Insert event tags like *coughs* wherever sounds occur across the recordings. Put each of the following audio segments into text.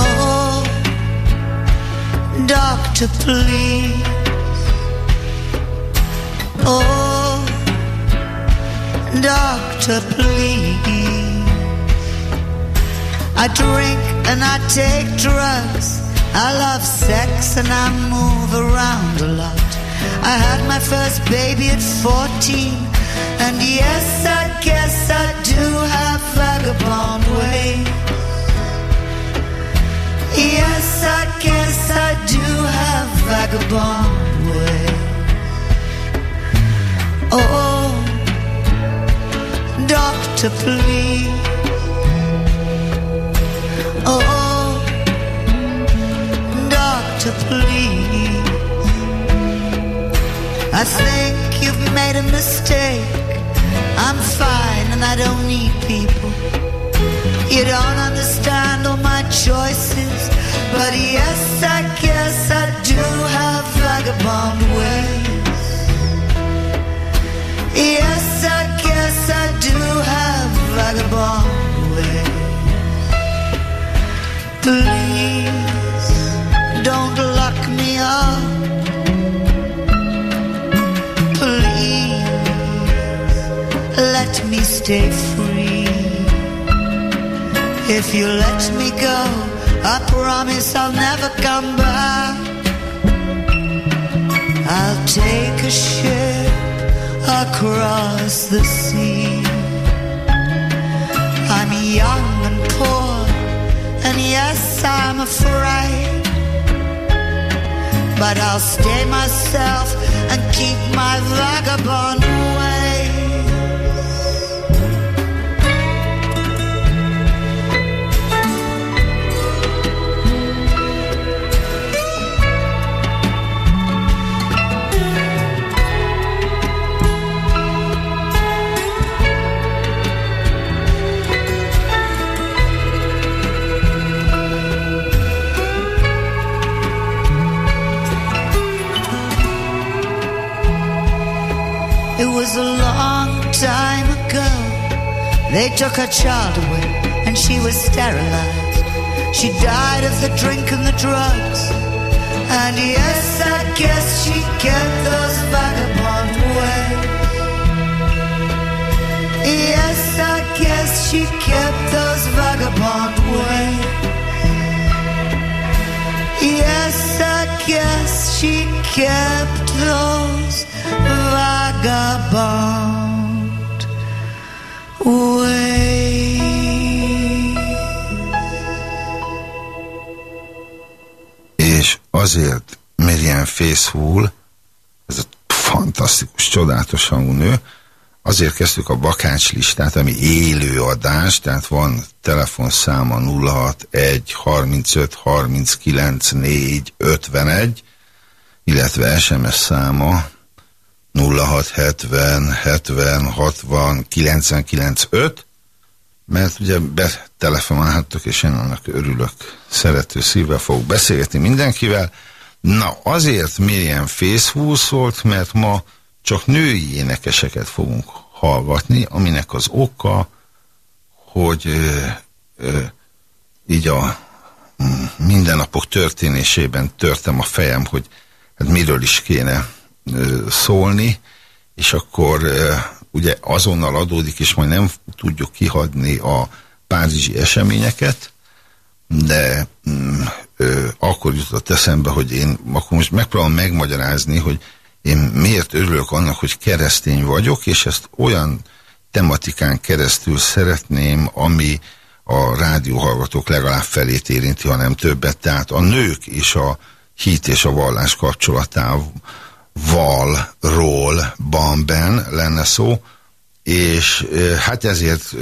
Oh, doctor, please. Oh, doctor, please. I drink and I take drugs. I love sex and I move around a lot. I had my first baby at 14. And yes, I guess I do have vagabond ways. Yes, I guess I do have vagabond ways. Oh, doctor, please. Oh, I think you've made a mistake. I'm fine and I don't need people. You don't understand all my choices. But yes, I guess I do have vagabond ways. Yes, I guess I do have vagabond ways. Please don't lock me up. Let me stay free. If you let me go, I promise I'll never come back. I'll take a ship across the sea. I'm young and poor, and yes, I'm afraid. But I'll stay myself and keep my vagabond They took her child away and she was sterilized. She died of the drink and the drugs. And yes, I guess she kept those vagabond ways. Yes, I guess she kept those vagabond ways. Yes, I guess she kept those vagabond. És azért Miriam Faithfull, ez a fantasztikus, csodálatos hangú nő, azért kezdtük a bakács listát, ami élő adás, tehát van telefonszáma 061 35 39 4 51, illetve SMS száma 0670 70 60 99 5, mert ugye betelefonálhattok, és én annak örülök, szerető szívvel fogok beszélgetni mindenkivel. Na, azért Miriam Faithfull szólt, mert ma csak női énekeseket fogunk hallgatni, aminek az oka, hogy ö, ö, így a mm, mindennapok történésében törtem a fejem, hogy hát miről is kéne szólni, és akkor ugye azonnal adódik, és majd nem tudjuk kihagyni a párizsi eseményeket, de mm, ö, akkor jutott eszembe, hogy én akkor most megpróbálom megmagyarázni, hogy én miért örülök annak, hogy keresztény vagyok, és ezt olyan tematikán keresztül szeretném, ami a rádióhallgatók legalább felét érinti, hanem többet. Tehát a nők és a hit és a vallás kapcsolatával, ról, banben lenne szó, és hát ezért,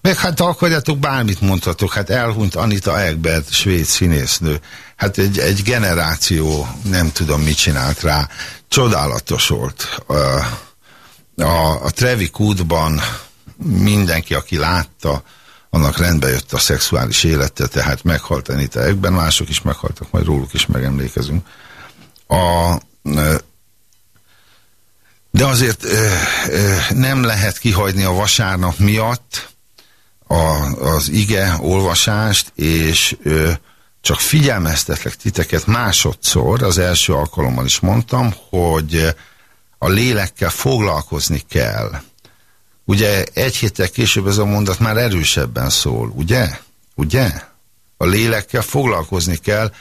meg hát akarjátok, bármit mondhatok, hát elhunyt Anita Egbert, svéd színésznő, hát egy, egy generáció nem tudom mit csinált rá, csodálatos volt. A, a, a Trevi útban mindenki, aki látta annak rendbe jött a szexuális élete, tehát meghalt Anita Ekben, mások is meghaltak, majd róluk is megemlékezünk. A, de azért nem lehet kihagyni a vasárnap miatt a, az ige olvasást, és csak figyelmeztetlek titeket másodszor, az első alkalommal is mondtam, hogy a lélekkel foglalkozni kell. Ugye egy héttel később ez a mondat már erősebben szól, ugye? Ugye? A lélekkel foglalkozni kell,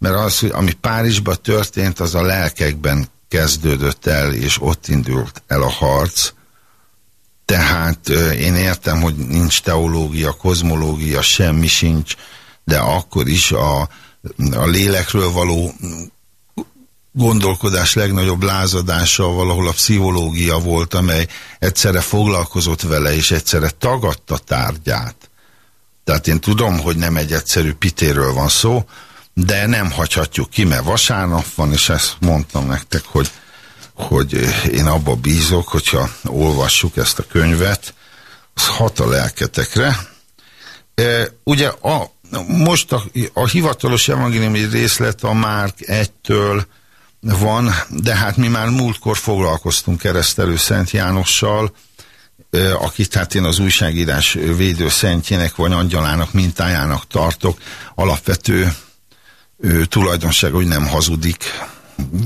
mert az, hogy ami Párizsban történt, az a lelkekben kezdődött el, és ott indult el a harc. Tehát én értem, hogy nincs teológia, kozmológia, semmi sincs, de akkor is a, a lélekről való gondolkodás legnagyobb lázadása valahol a pszichológia volt, amely egyszerre foglalkozott vele, és egyszerre tagadta tárgyát. Tehát én tudom, hogy nem egy egyszerű pitéről van szó, de nem hagyhatjuk ki, mert vasárnap van, és ezt mondtam nektek, hogy, hogy én abba bízok, hogyha olvassuk ezt a könyvet, az hat a lelketekre. E, ugye a, most a, a hivatalos evangéliumi részlet a Márk 1-től van, de hát mi már múltkor foglalkoztunk keresztelő Szent Jánossal, akit hát én az újságírás védő szentjének vagy angyalának mintájának tartok. Alapvető tulajdonság, hogy nem hazudik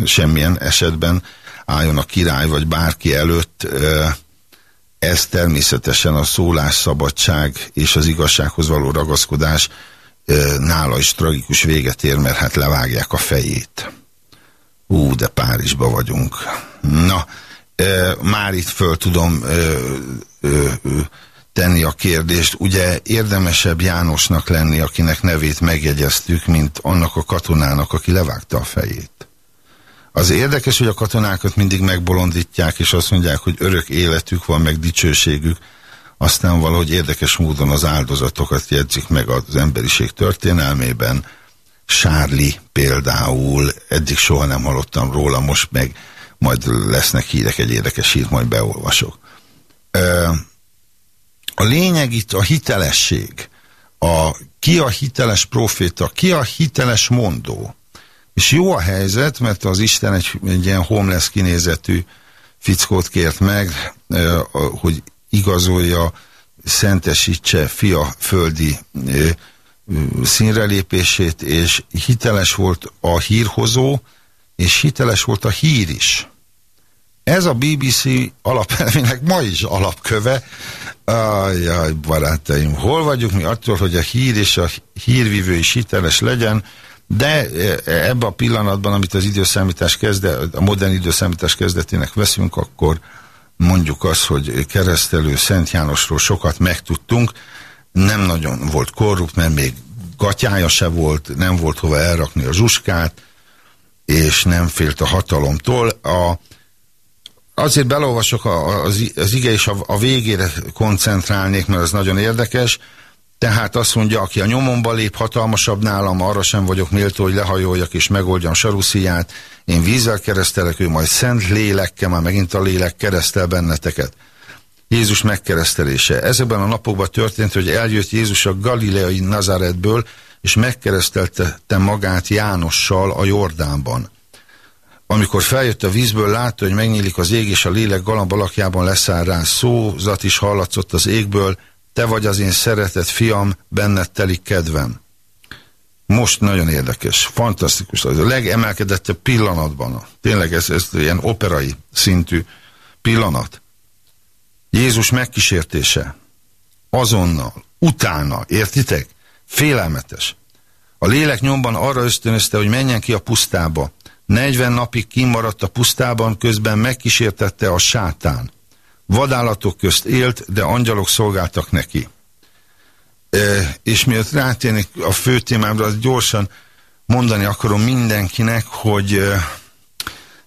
semmilyen esetben, álljon a király vagy bárki előtt. Ez természetesen a szólásszabadság és az igazsághoz való ragaszkodás nála is tragikus véget ér, mert hát levágják a fejét. Ú, de Párizsba vagyunk. Na, már itt föl tudom e, e, tenni a kérdést. Ugye érdemesebb Jánosnak lenni, akinek nevét megjegyeztük, mint annak a katonának, aki levágta a fejét. Az érdekes, hogy a katonákat mindig megbolondítják, és azt mondják, hogy örök életük van, meg dicsőségük, aztán valahogy érdekes módon az áldozatokat jegyzik meg az emberiség történelmében, Sárli például, eddig soha nem hallottam róla, most meg majd lesznek hírek, egy érdekes hírt majd beolvasok. A lényeg itt a hitelesség. A, ki a hiteles proféta, ki a hiteles mondó. És jó a helyzet, mert az Isten egy, egy ilyen homeless kinézetű fickót kért meg, hogy igazolja, szentesítse fia földi színrelépését, és hiteles volt a hírhozó, és hiteles volt a hír is. Ez a BBC alapelvének ma is alapköve. Ajaj, barátaim, hol vagyunk mi attól, hogy a hír és a hírvívő is hiteles legyen, de ebben a pillanatban, amit az időszámítás kezde, a modern időszámítás kezdetének veszünk, akkor mondjuk azt, hogy keresztelő Szent Jánosról sokat megtudtunk, nem nagyon volt korrupt, mert még gatyája se volt, nem volt hova elrakni a zsuskát, és nem félt a hatalomtól. A, azért belolvasok az, az ige, és a, a végére koncentrálnék, mert ez nagyon érdekes. Tehát azt mondja, aki a nyomomba lép hatalmasabb nálam, arra sem vagyok méltó, hogy lehajoljak és megoldjam sarusziját. Én vízzel keresztelek, ő majd szent lélekkel, már megint a lélek keresztel benneteket. Jézus megkeresztelése. Ezekben a napokban történt, hogy eljött Jézus a galileai Nazaretből, és megkeresztelte magát Jánossal a Jordánban. Amikor feljött a vízből, látta, hogy megnyílik az ég, és a lélek galamb alakjában leszáll rá szózat is hallatszott az égből, te vagy az én szeretett fiam, benned telik kedvem. Most nagyon érdekes, fantasztikus, az a legemelkedettebb pillanatban, tényleg ez, ez ilyen operai szintű pillanat. Jézus megkísértése. Azonnal, utána, értitek? Félelmetes. A lélek nyomban arra ösztönözte, hogy menjen ki a pusztába. 40 napig kimaradt a pusztában, közben megkísértette a sátán. Vadállatok közt élt, de angyalok szolgáltak neki. E, és miatt rátérnék a fő témámra, az gyorsan mondani akarom mindenkinek, hogy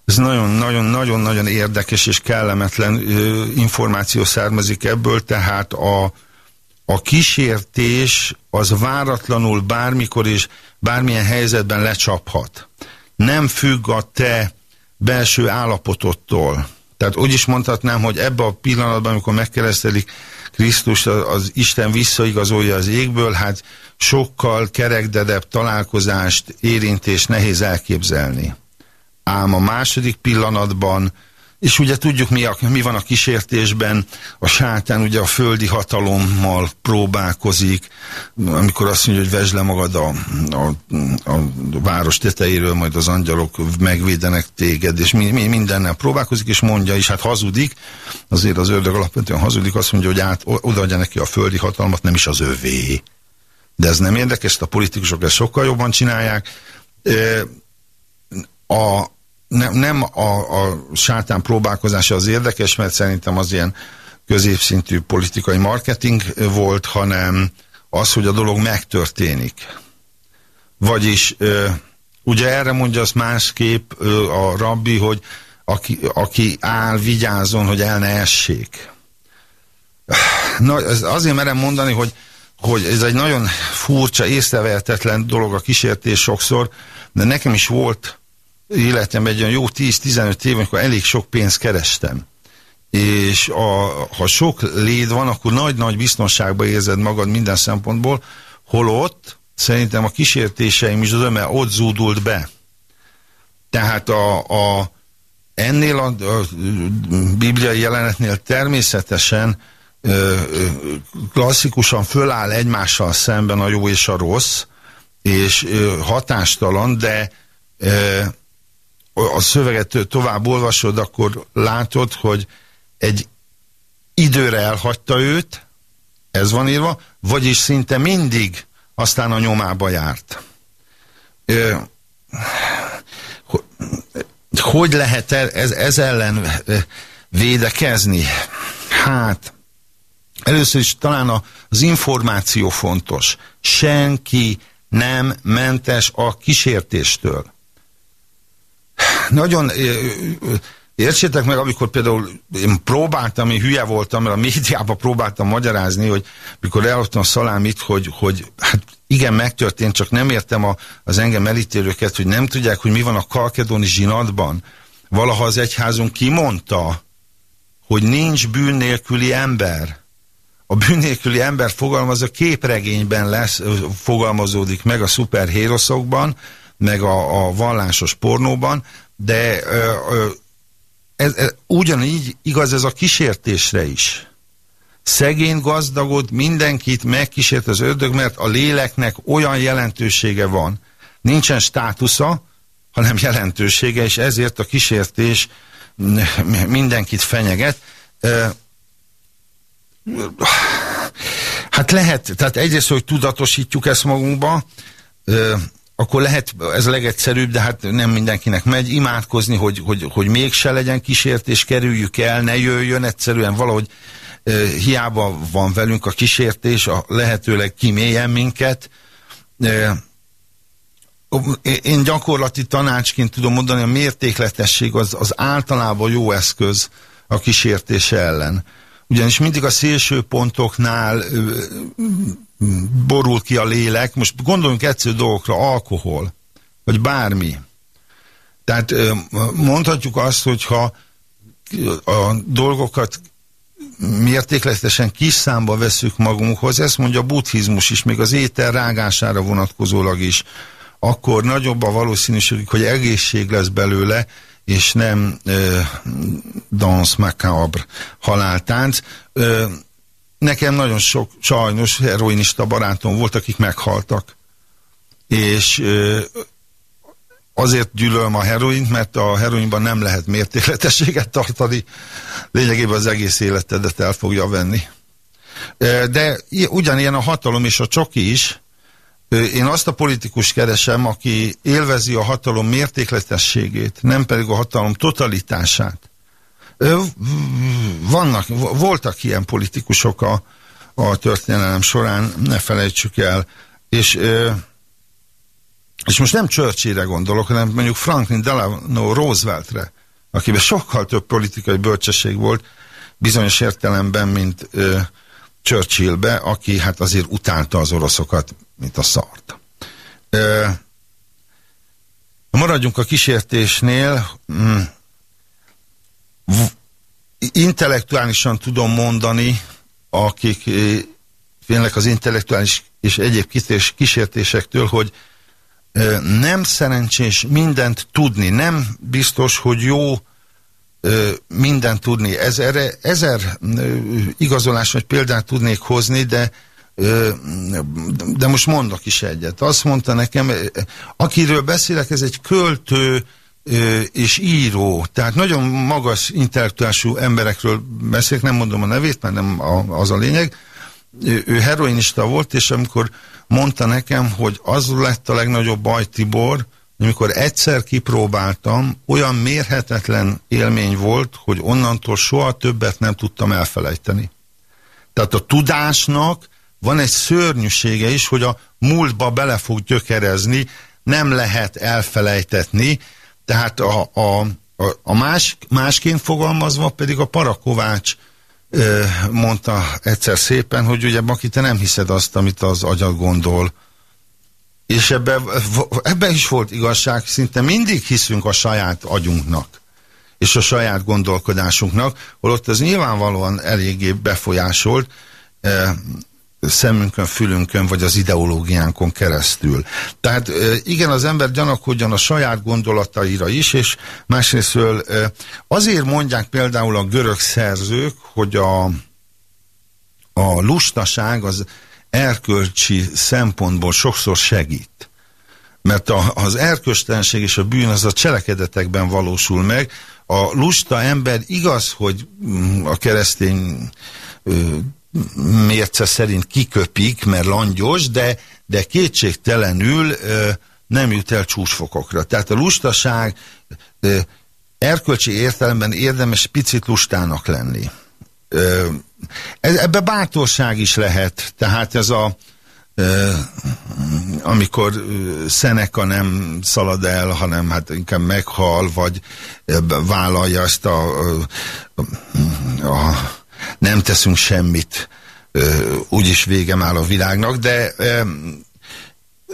ez nagyon-nagyon-nagyon-nagyon érdekes és kellemetlen információ származik ebből, tehát a, a kísértés az váratlanul bármikor és bármilyen helyzetben lecsaphat. Nem függ a te belső állapotodtól. Tehát úgy is mondhatnám, hogy ebben a pillanatban, amikor megkeresztelik Krisztus az Isten visszaigazolja az égből, hát sokkal kerekdedebb találkozást, érintést nehéz elképzelni. Ám a második pillanatban és ugye tudjuk, mi, a, mi van a kísértésben, a sátán ugye a földi hatalommal próbálkozik, amikor azt mondja, hogy vesd le magad a, a, a város tetejéről, majd az angyalok megvédenek téged, és mi, mi mindennel próbálkozik, és mondja is, hát hazudik, azért az ördög alapvetően hazudik, azt mondja, hogy át, odaadja neki a földi hatalmat, nem is az övé. De ez nem érdekes, a politikusok ezt sokkal jobban csinálják. A, nem, nem a, a sátán próbálkozása az érdekes, mert szerintem az ilyen középszintű politikai marketing volt, hanem az, hogy a dolog megtörténik. Vagyis ugye erre mondja az másképp a rabbi, hogy aki, aki áll, vigyázzon, hogy el ne essék. Na, ez azért merem mondani, hogy, hogy ez egy nagyon furcsa, észrevehetetlen dolog a kísértés sokszor, de nekem is volt életem egy olyan jó 10-15 év, amikor elég sok pénzt kerestem. És a, ha sok léd van, akkor nagy-nagy biztonságban érzed magad minden szempontból, holott szerintem a kísértéseim is zöme ott zúdult be. Tehát a, a, ennél a, a bibliai jelenetnél természetesen ö, klasszikusan föláll egymással szemben a jó és a rossz, és ö, hatástalan, de a szöveget tovább olvasod, akkor látod, hogy egy időre elhagyta őt, ez van írva, vagyis szinte mindig aztán a nyomába járt. Hogy lehet ez, ez ellen védekezni? Hát, először is talán az információ fontos. Senki nem mentes a kísértéstől nagyon értsétek meg, amikor például én próbáltam, én hülye voltam, mert a médiában próbáltam magyarázni, hogy mikor elhoztam a szalámit, hogy, hogy hát igen, megtörtént, csak nem értem a, az engem elítélőket, hogy nem tudják, hogy mi van a kalkedoni zsinatban. Valaha az egyházunk kimondta, hogy nincs bűn nélküli ember. A bűn nélküli ember fogalmaz a képregényben lesz, fogalmazódik meg a szuperhéroszokban, meg a, a vallásos pornóban, de ö, ö, ez, ez, ugyanígy igaz ez a kísértésre is. Szegény gazdagod mindenkit megkísért az ördög, mert a léleknek olyan jelentősége van. Nincsen státusza, hanem jelentősége, és ezért a kísértés mindenkit fenyeget. Hát lehet, tehát egyrészt, hogy tudatosítjuk ezt magunkba, akkor lehet, ez a legegyszerűbb, de hát nem mindenkinek megy, imádkozni, hogy, hogy, hogy mégse legyen kísértés, kerüljük el, ne jöjjön, egyszerűen valahogy e, hiába van velünk a kísértés, a lehetőleg kimélyen minket. E, én gyakorlati tanácsként tudom mondani, a mértékletesség az, az általában jó eszköz a kísértés ellen. Ugyanis mindig a szélső pontoknál borul ki a lélek. Most gondoljunk egyszerű dolgokra, alkohol, vagy bármi. Tehát mondhatjuk azt, hogyha a dolgokat mértékletesen kis számba veszük magunkhoz, ezt mondja a buddhizmus is, még az étel rágására vonatkozólag is, akkor nagyobb a valószínűség, hogy egészség lesz belőle, és nem ö, dance macabre haláltánc. Ö, nekem nagyon sok sajnos heroinista barátom volt, akik meghaltak. És azért gyűlölöm a heroint, mert a heroinban nem lehet mértékletességet tartani. Lényegében az egész életedet el fogja venni. De ugyanilyen a hatalom és a csoki is. Én azt a politikus keresem, aki élvezi a hatalom mértékletességét, nem pedig a hatalom totalitását. Vannak, voltak ilyen politikusok a, a történelem során, ne felejtsük el, és, és most nem Churchillre gondolok, hanem mondjuk Franklin Delano Rooseveltre, akiben sokkal több politikai bölcsesség volt, bizonyos értelemben, mint Churchillbe, aki hát azért utálta az oroszokat, mint a szart. Maradjunk a kísértésnél. Intellektuálisan tudom mondani, akik félnek az intellektuális és egyéb kísértésektől, hogy nem szerencsés mindent tudni, nem biztos, hogy jó mindent tudni. Ez, erre ezer igazolás vagy példát tudnék hozni, de de most mondok is egyet. Azt mondta nekem, akiről beszélek, ez egy költő és író, tehát nagyon magas intellektuású emberekről beszélek, nem mondom a nevét, mert nem az a lényeg. Ő heroinista volt, és amikor mondta nekem, hogy az lett a legnagyobb baj, Tibor, amikor egyszer kipróbáltam, olyan mérhetetlen élmény volt, hogy onnantól soha többet nem tudtam elfelejteni. Tehát a tudásnak van egy szörnyűsége is, hogy a múltba bele fog gyökerezni, nem lehet elfelejtetni, tehát a, a, a, más, másként fogalmazva pedig a Parakovács mondta egyszer szépen, hogy ugye Baki, te nem hiszed azt, amit az agyad gondol. És ebben ebbe is volt igazság, szinte mindig hiszünk a saját agyunknak és a saját gondolkodásunknak, holott ez nyilvánvalóan eléggé befolyásolt, szemünkön, fülünkön, vagy az ideológiánkon keresztül. Tehát igen, az ember gyanakodjon a saját gondolataira is, és másrésztől azért mondják például a görög szerzők, hogy a, a lustaság az erkölcsi szempontból sokszor segít. Mert a, az erköstelenség és a bűn az a cselekedetekben valósul meg. A lusta ember igaz, hogy mm, a keresztény mérce szerint kiköpik, mert langyos, de, de kétségtelenül ö, nem jut el csúcsfokokra. Tehát a lustaság ö, erkölcsi értelemben érdemes picit lustának lenni. Ö, ebbe bátorság is lehet, tehát ez a amikor Szeneka nem szalad el, hanem hát inkább meghal, vagy vállalja ezt a, a, a nem teszünk semmit, úgyis végem áll a világnak, de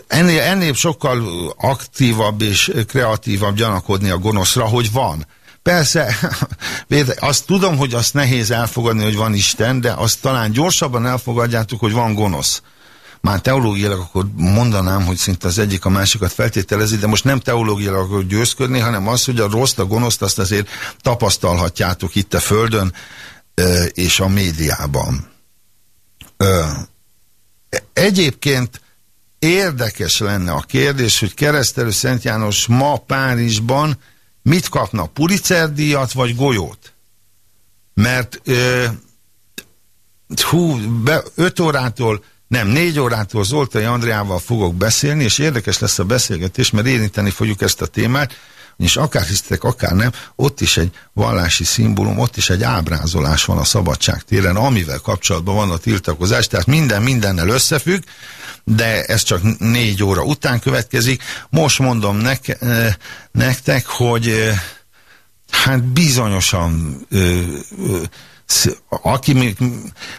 ennél, ennél sokkal aktívabb és kreatívabb gyanakodni a gonoszra, hogy van. Persze, *laughs* azt tudom, hogy azt nehéz elfogadni, hogy van Isten, de azt talán gyorsabban elfogadjátok, hogy van gonosz. Már teológiailag akkor mondanám, hogy szinte az egyik a másikat feltételezi, de most nem teológiailag akarok győzködni, hanem az, hogy a rossz, a gonoszt azt azért tapasztalhatjátok itt a Földön, és a médiában. Egyébként érdekes lenne a kérdés, hogy keresztelő Szent János ma Párizsban mit kapna, Pulitzer díjat vagy golyót? Mert hú, be, öt órától, nem, négy órától Zoltai Andriával fogok beszélni, és érdekes lesz a beszélgetés, mert érinteni fogjuk ezt a témát, és akár hisztek, akár nem, ott is egy vallási szimbólum, ott is egy ábrázolás van a szabadság téren, amivel kapcsolatban van a tiltakozás, tehát minden mindennel összefügg, de ez csak négy óra után következik. Most mondom nek, nektek, hogy hát bizonyosan aki még,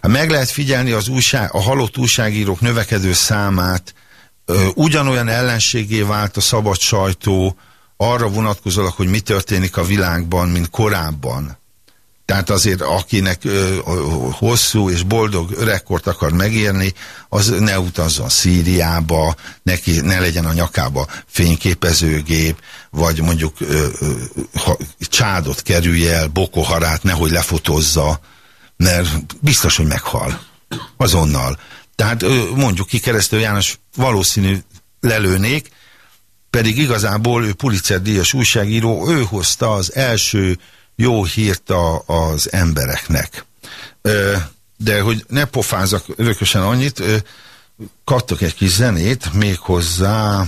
meg lehet figyelni az újság, a halott újságírók növekedő számát, ugyanolyan ellenségé vált a szabad sajtó, arra vonatkozólag, hogy mi történik a világban, mint korábban. Tehát azért, akinek ö, hosszú és boldog öregkort akar megérni, az ne utazzon Szíriába, neki ne legyen a nyakába fényképezőgép, vagy mondjuk ö, ö, ha, csádot kerülje el, bokoharát, nehogy lefotozza, mert biztos, hogy meghal. Azonnal. Tehát ö, mondjuk ki keresztül János valószínű lelőnék, pedig igazából ő Pulitzer díjas újságíró, ő hozta az első jó hírt a, az embereknek. De hogy ne pofázak örökösen annyit, kaptok egy kis zenét, méghozzá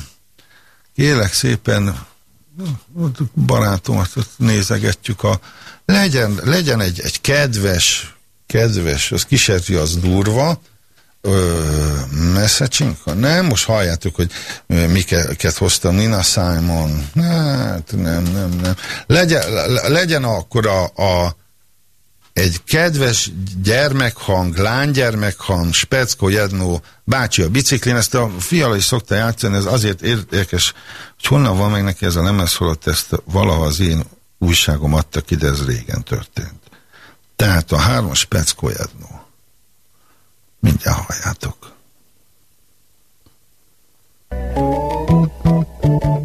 kérlek szépen barátomat nézegetjük a legyen, legyen egy, egy kedves kedves, az kísérti az durva, Messzacsinka? Nem, most halljátok, hogy miket hoztam, Nina Simon. Hát nem, nem, nem. Legyen, legyen akkor a, a egy kedves gyermekhang, lánygyermekhang, Speckó Jednó bácsi a biciklén, ezt a fiala is szokta játszani, ez azért érdekes, hogy honnan van meg neki ez a lemez, holott ezt valaha az én újságom adta ki, de ez régen történt. Tehát a hármas Speckó Jednó. Mindjárt halljátok. Bácsi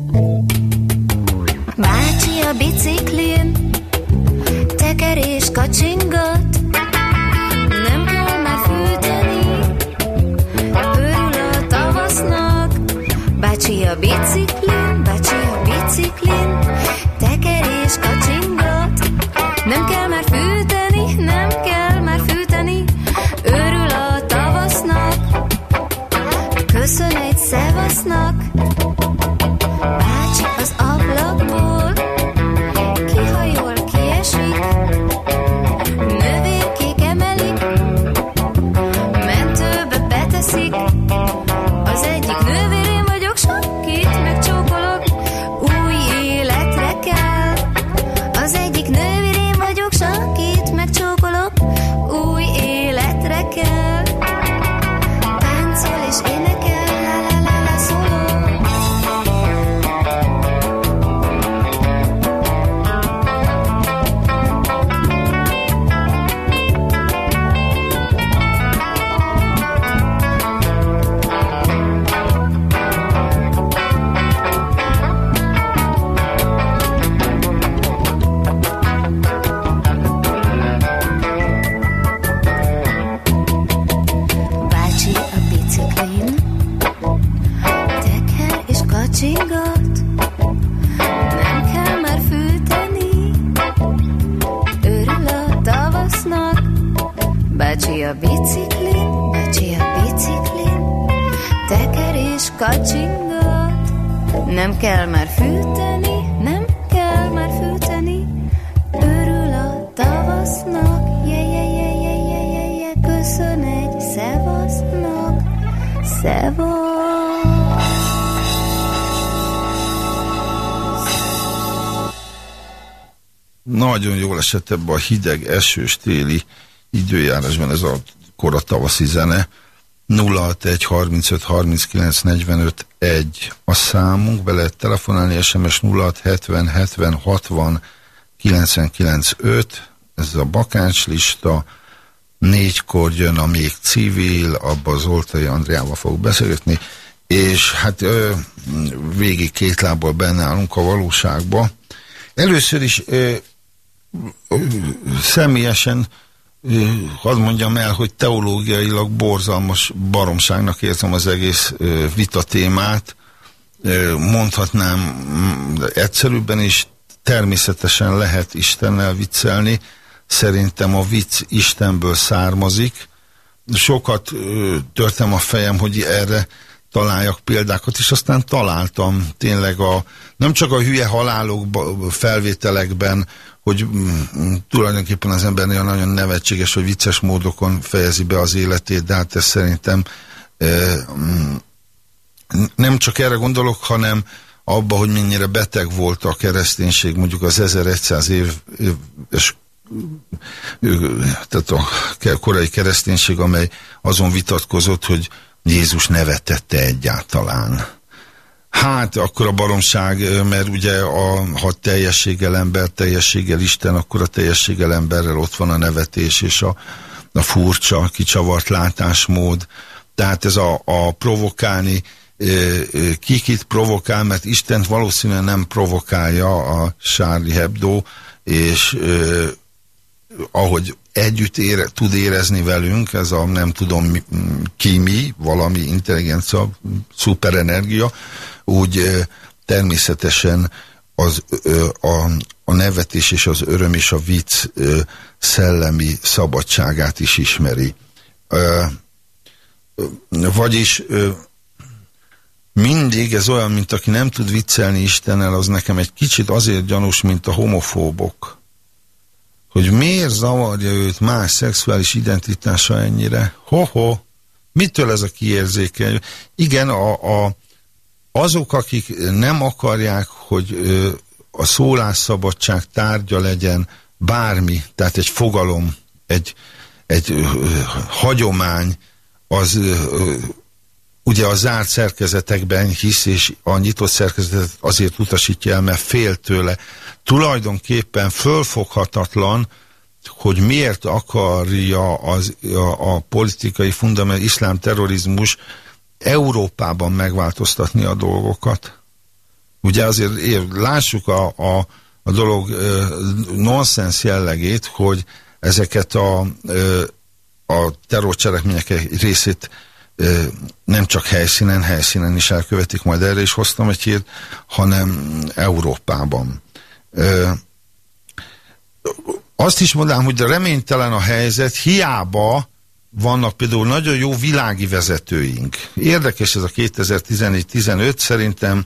Esett ebbe a hideg, esős téli időjárásban ez a kora tavaszi zene. 061 35 39 45 1 a számunk, be lehet telefonálni, SMS 06 70 70 60 99 5, ez a bakács lista, négykor jön a még civil, abba az Oltai Andriával fog beszélgetni, és hát ö, végig két lábbal benne állunk a valóságba. Először is ö, személyesen hadd mondjam el, hogy teológiailag borzalmas baromságnak érzem az egész vita témát, mondhatnám mm, egyszerűbben is, természetesen lehet Istennel viccelni, szerintem a vicc Istenből származik. Sokat törtem a fejem, hogy erre találjak példákat, és aztán találtam tényleg a, nem csak a hülye halálok felvételekben, hogy mm, tulajdonképpen az embernél nagyon nevetséges, hogy vicces módokon fejezi be az életét, de hát ez szerintem e, mm, nem csak erre gondolok, hanem abba, hogy mennyire beteg volt a kereszténység mondjuk az 1100 év, és tehát a korai kereszténység, amely azon vitatkozott, hogy Jézus nevetette egyáltalán. Hát, akkor a baromság, mert ugye a, ha teljességgel ember, teljességgel Isten, akkor a teljességgel emberrel ott van a nevetés és a, a furcsa, kicsavart látásmód. Tehát ez a, a provokálni, kikit provokál, mert Istent valószínűleg nem provokálja a Charlie Hebdo, és ahogy együtt ére, tud érezni velünk, ez a nem tudom ki mi, valami intelligencia, szuperenergia, úgy természetesen az, a, a nevetés és az öröm és a vicc szellemi szabadságát is ismeri. Vagyis mindig ez olyan, mint aki nem tud viccelni Istennel, az nekem egy kicsit azért gyanús, mint a homofóbok hogy miért zavarja őt más szexuális identitása ennyire. Ho-ho, mitől ez a kiérzékeny? Igen, a, a, azok, akik nem akarják, hogy ö, a szólásszabadság tárgya legyen bármi, tehát egy fogalom, egy, egy ö, hagyomány, az ö, ugye a zárt szerkezetekben hisz, és a nyitott szerkezetet azért utasítja el, mert fél tőle. Tulajdonképpen fölfoghatatlan, hogy miért akarja az, a, a politikai fundament iszlám terrorizmus Európában megváltoztatni a dolgokat. Ugye azért lássuk a, a, a dolog ö, nonsens jellegét, hogy ezeket a, ö, a terrorcselekmények részét nem csak helyszínen, helyszínen is elkövetik, majd erre is hoztam egy hírt, hanem Európában. Azt is mondanám, hogy reménytelen a helyzet, hiába vannak például nagyon jó világi vezetőink. Érdekes ez a 2014-15, szerintem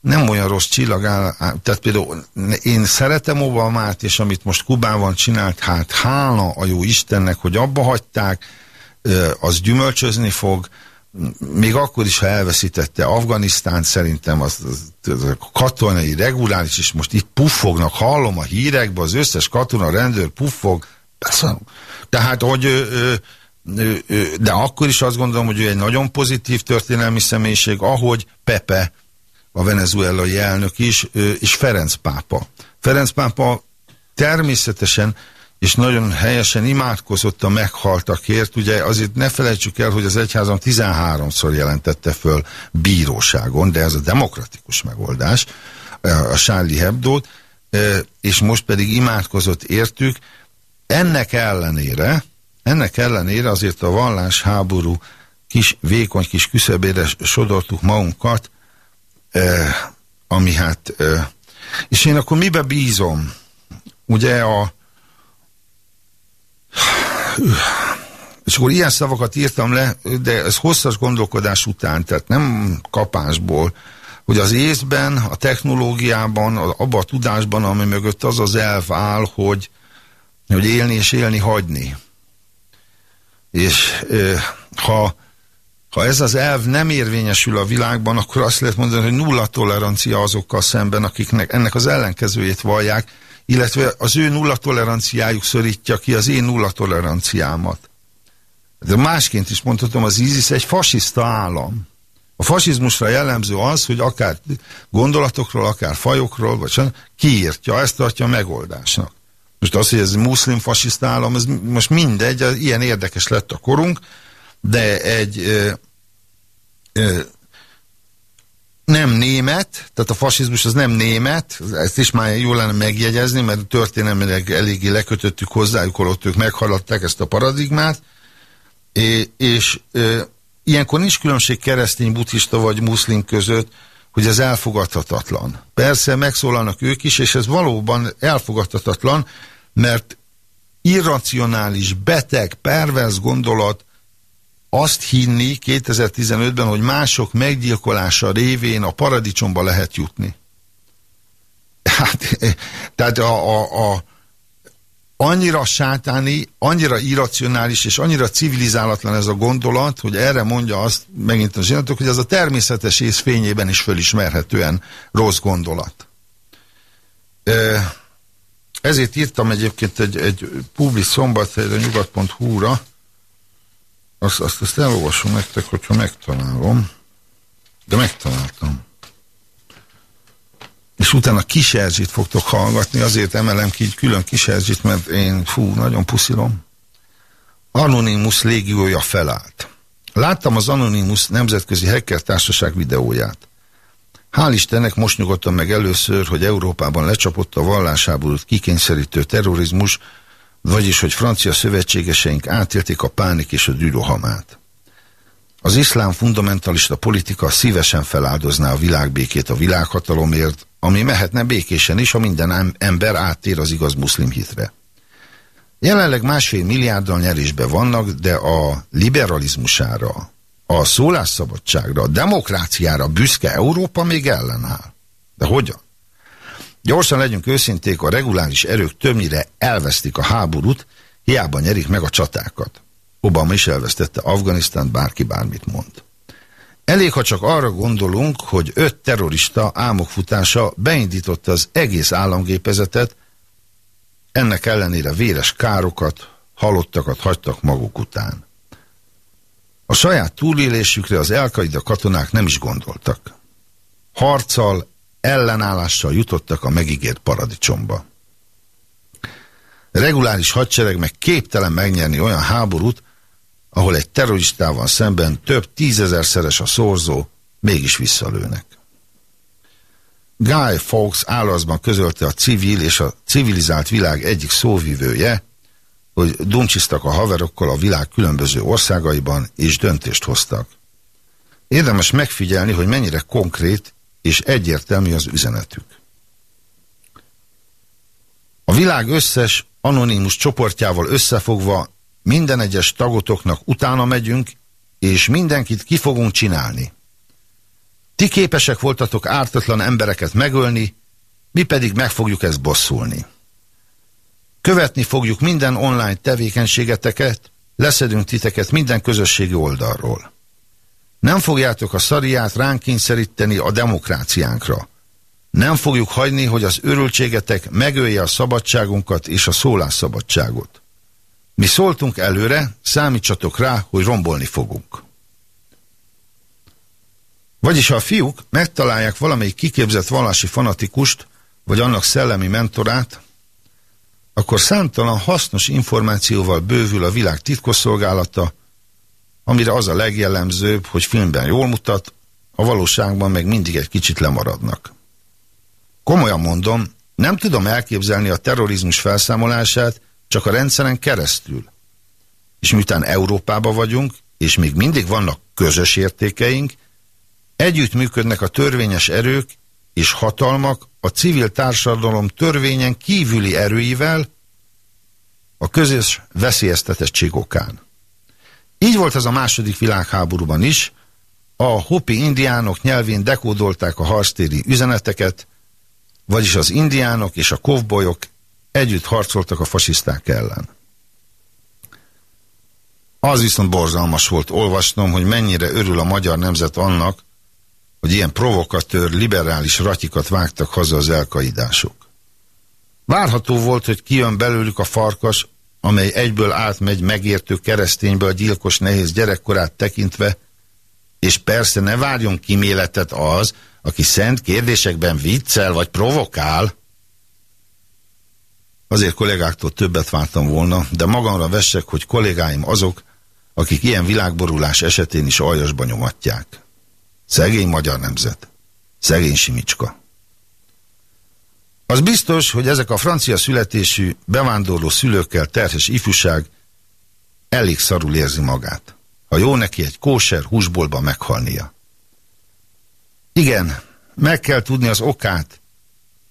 nem olyan rossz csillag áll, tehát például én szeretem Obamát, és amit most Kubában csinált, hát hála a jó Istennek, hogy abba hagyták, az gyümölcsözni fog, még akkor is, ha elveszítette Afganisztánt, szerintem az, az, az a katonai reguláris, és most itt puffognak, hallom a hírekben, az összes katona, rendőr puffog, beszélünk. Tehát, hogy ö, ö, ö, de akkor is azt gondolom, hogy ő egy nagyon pozitív történelmi személyiség, ahogy Pepe, a venezuelai elnök is, és Ferenc pápa. Ferenc pápa természetesen és nagyon helyesen imádkozott a meghaltakért. Ugye azért ne felejtsük el, hogy az egyházam 13-szor jelentette föl bíróságon, de ez a demokratikus megoldás, a Charlie hebdo és most pedig imádkozott értük. Ennek ellenére, ennek ellenére azért a vallás háború kis, vékony kis küszöbére sodortuk magunkat, ami hát, és én akkor mibe bízom? Ugye a és akkor ilyen szavakat írtam le, de ez hosszas gondolkodás után, tehát nem kapásból, hogy az észben, a technológiában, abban a tudásban, ami mögött az az elv áll, hogy, hogy élni és élni hagyni. És ha, ha ez az elv nem érvényesül a világban, akkor azt lehet mondani, hogy nulla tolerancia azokkal szemben, akiknek ennek az ellenkezőjét vallják, illetve az ő nulla toleranciájuk szorítja ki az én nulla toleranciámat. De másként is mondhatom, az ISIS egy fasiszta állam. A fasizmusra jellemző az, hogy akár gondolatokról, akár fajokról, vagy sem, kiírtja, ezt tartja a megoldásnak. Most az, hogy ez muszlim fasiszta állam, ez most mindegy, ilyen érdekes lett a korunk, de egy ö, ö, nem német, tehát a fasizmus az nem német, ezt is már jól lenne megjegyezni, mert történelmileg eléggé lekötöttük hozzájuk, holott ők meghaladták ezt a paradigmát, és, és e, ilyenkor nincs különbség keresztény, buddhista vagy muszlim között, hogy ez elfogadhatatlan. Persze megszólalnak ők is, és ez valóban elfogadhatatlan, mert irracionális, beteg, pervers gondolat, azt hinni 2015-ben, hogy mások meggyilkolása révén a paradicsomba lehet jutni. Hát, *laughs* tehát a, a, a, annyira sátáni, annyira irracionális és annyira civilizálatlan ez a gondolat, hogy erre mondja azt megint a zsinatok, hogy ez a természetes ész fényében is fölismerhetően rossz gondolat. Ezért írtam egyébként egy, egy publis szombat a nyugat.hu-ra, azt, azt, azt elolvasom nektek, hogyha megtalálom. De megtaláltam. És utána kis Erzsit fogtok hallgatni, azért emelem ki így külön kis Erzsit, mert én, fú, nagyon puszilom. Anonymous légiója felállt. Láttam az Anonymous nemzetközi hacker társaság videóját. Hál' Istennek most nyugodtam meg először, hogy Európában lecsapott a vallásháborút kikényszerítő terrorizmus, vagyis hogy francia szövetségeseink átélték a pánik és a dürohamát. Az iszlám fundamentalista politika szívesen feláldozná a világbékét a világhatalomért, ami mehetne békésen is, ha minden ember áttér az igaz muszlim hitre. Jelenleg másfél milliárddal nyerésbe vannak, de a liberalizmusára, a szólásszabadságra, a demokráciára büszke Európa még ellenáll. De hogyan? Gyorsan legyünk őszinték, a reguláris erők többnyire elvesztik a háborút, hiába nyerik meg a csatákat. Obama is elvesztette Afganisztánt, bárki bármit mond. Elég, ha csak arra gondolunk, hogy öt terrorista álmokfutása beindította az egész államgépezetet, ennek ellenére véres károkat, halottakat hagytak maguk után. A saját túlélésükre az elkaida katonák nem is gondoltak. Harccal, ellenállással jutottak a megígért paradicsomba. Reguláris hadsereg meg képtelen megnyerni olyan háborút, ahol egy terroristával szemben több tízezerszeres a szorzó, mégis visszalőnek. Guy Fawkes állaszban közölte a civil és a civilizált világ egyik szóvivője, hogy dumcsisztak a haverokkal a világ különböző országaiban, és döntést hoztak. Érdemes megfigyelni, hogy mennyire konkrét és egyértelmű az üzenetük. A világ összes anonimus csoportjával összefogva minden egyes tagotoknak utána megyünk, és mindenkit ki fogunk csinálni. Ti képesek voltatok ártatlan embereket megölni, mi pedig meg fogjuk ezt bosszulni. Követni fogjuk minden online tevékenységeteket, leszedünk titeket minden közösségi oldalról. Nem fogjátok a szariát ránk kényszeríteni a demokráciánkra. Nem fogjuk hagyni, hogy az örültségetek megölje a szabadságunkat és a szólásszabadságot. Mi szóltunk előre, számítsatok rá, hogy rombolni fogunk. Vagyis ha a fiúk megtalálják valamelyik kiképzett vallási fanatikust, vagy annak szellemi mentorát, akkor számtalan hasznos információval bővül a világ titkosszolgálata, amire az a legjellemzőbb, hogy filmben jól mutat, a valóságban meg mindig egy kicsit lemaradnak. Komolyan mondom, nem tudom elképzelni a terrorizmus felszámolását csak a rendszeren keresztül. És miután Európában vagyunk, és még mindig vannak közös értékeink, együtt működnek a törvényes erők és hatalmak a civil társadalom törvényen kívüli erőivel a közös veszélyeztetettség okán. Így volt ez a második világháborúban is, a hopi indiánok nyelvén dekódolták a harctéri üzeneteket, vagyis az indiánok és a kovbolyok együtt harcoltak a fasiszták ellen. Az viszont borzalmas volt olvasnom, hogy mennyire örül a magyar nemzet annak, hogy ilyen provokatőr, liberális ratyikat vágtak haza az elkaidások. Várható volt, hogy kijön belőlük a farkas, amely egyből átmegy megértő kereszténybe a gyilkos nehéz gyerekkorát tekintve, és persze ne várjon kiméletet az, aki szent kérdésekben viccel vagy provokál. Azért kollégáktól többet vártam volna, de magamra vessek, hogy kollégáim azok, akik ilyen világborulás esetén is aljasba nyomatják. Szegény magyar nemzet. Szegény Simicska. Az biztos, hogy ezek a francia születésű, bevándorló szülőkkel terhes ifjúság elég szarul érzi magát. Ha jó neki egy kóser húsbolba meghalnia. Igen, meg kell tudni az okát.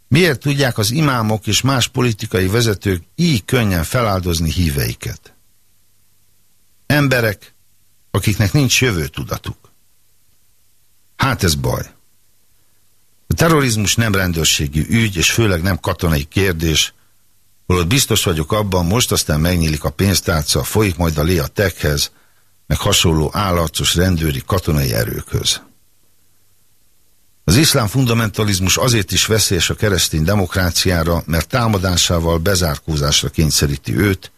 Miért tudják az imámok és más politikai vezetők így könnyen feláldozni híveiket? Emberek, akiknek nincs jövő tudatuk. Hát ez baj. A terrorizmus nem rendőrségi ügy, és főleg nem katonai kérdés, holott biztos vagyok abban, most aztán megnyílik a pénztárca, folyik majd a Lia Techhez, meg hasonló állarcos rendőri katonai erőkhöz. Az iszlám fundamentalizmus azért is veszélyes a keresztény demokráciára, mert támadásával bezárkózásra kényszeríti őt,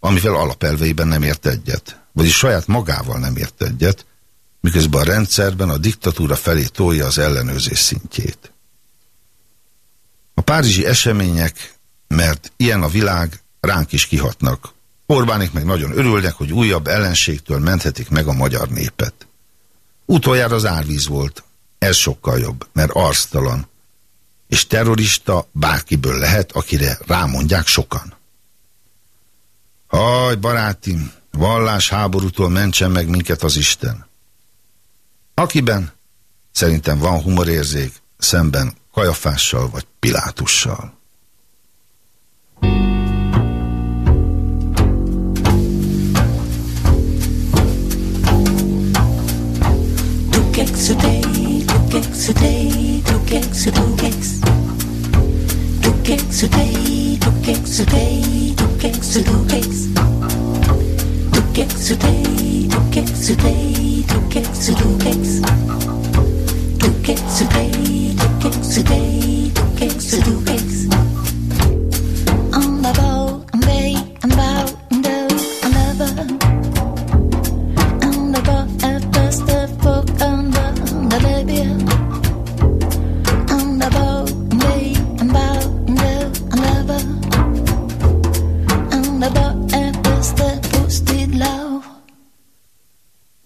amivel alapelveiben nem ért egyet, vagyis saját magával nem ért egyet, miközben a rendszerben a diktatúra felé tolja az ellenőrzés szintjét. A párizsi események, mert ilyen a világ, ránk is kihatnak. Orbánik meg nagyon örülnek, hogy újabb ellenségtől menthetik meg a magyar népet. Utoljára az árvíz volt. Ez sokkal jobb, mert arctalan. És terrorista bárkiből lehet, akire rámondják sokan. Haj, barátim, vallás háborútól mentsen meg minket az Isten. Akiben szerintem van humorérzék, szemben Kajafással vagy Pilátussal. Two a day, two a day, two two Two a day, two a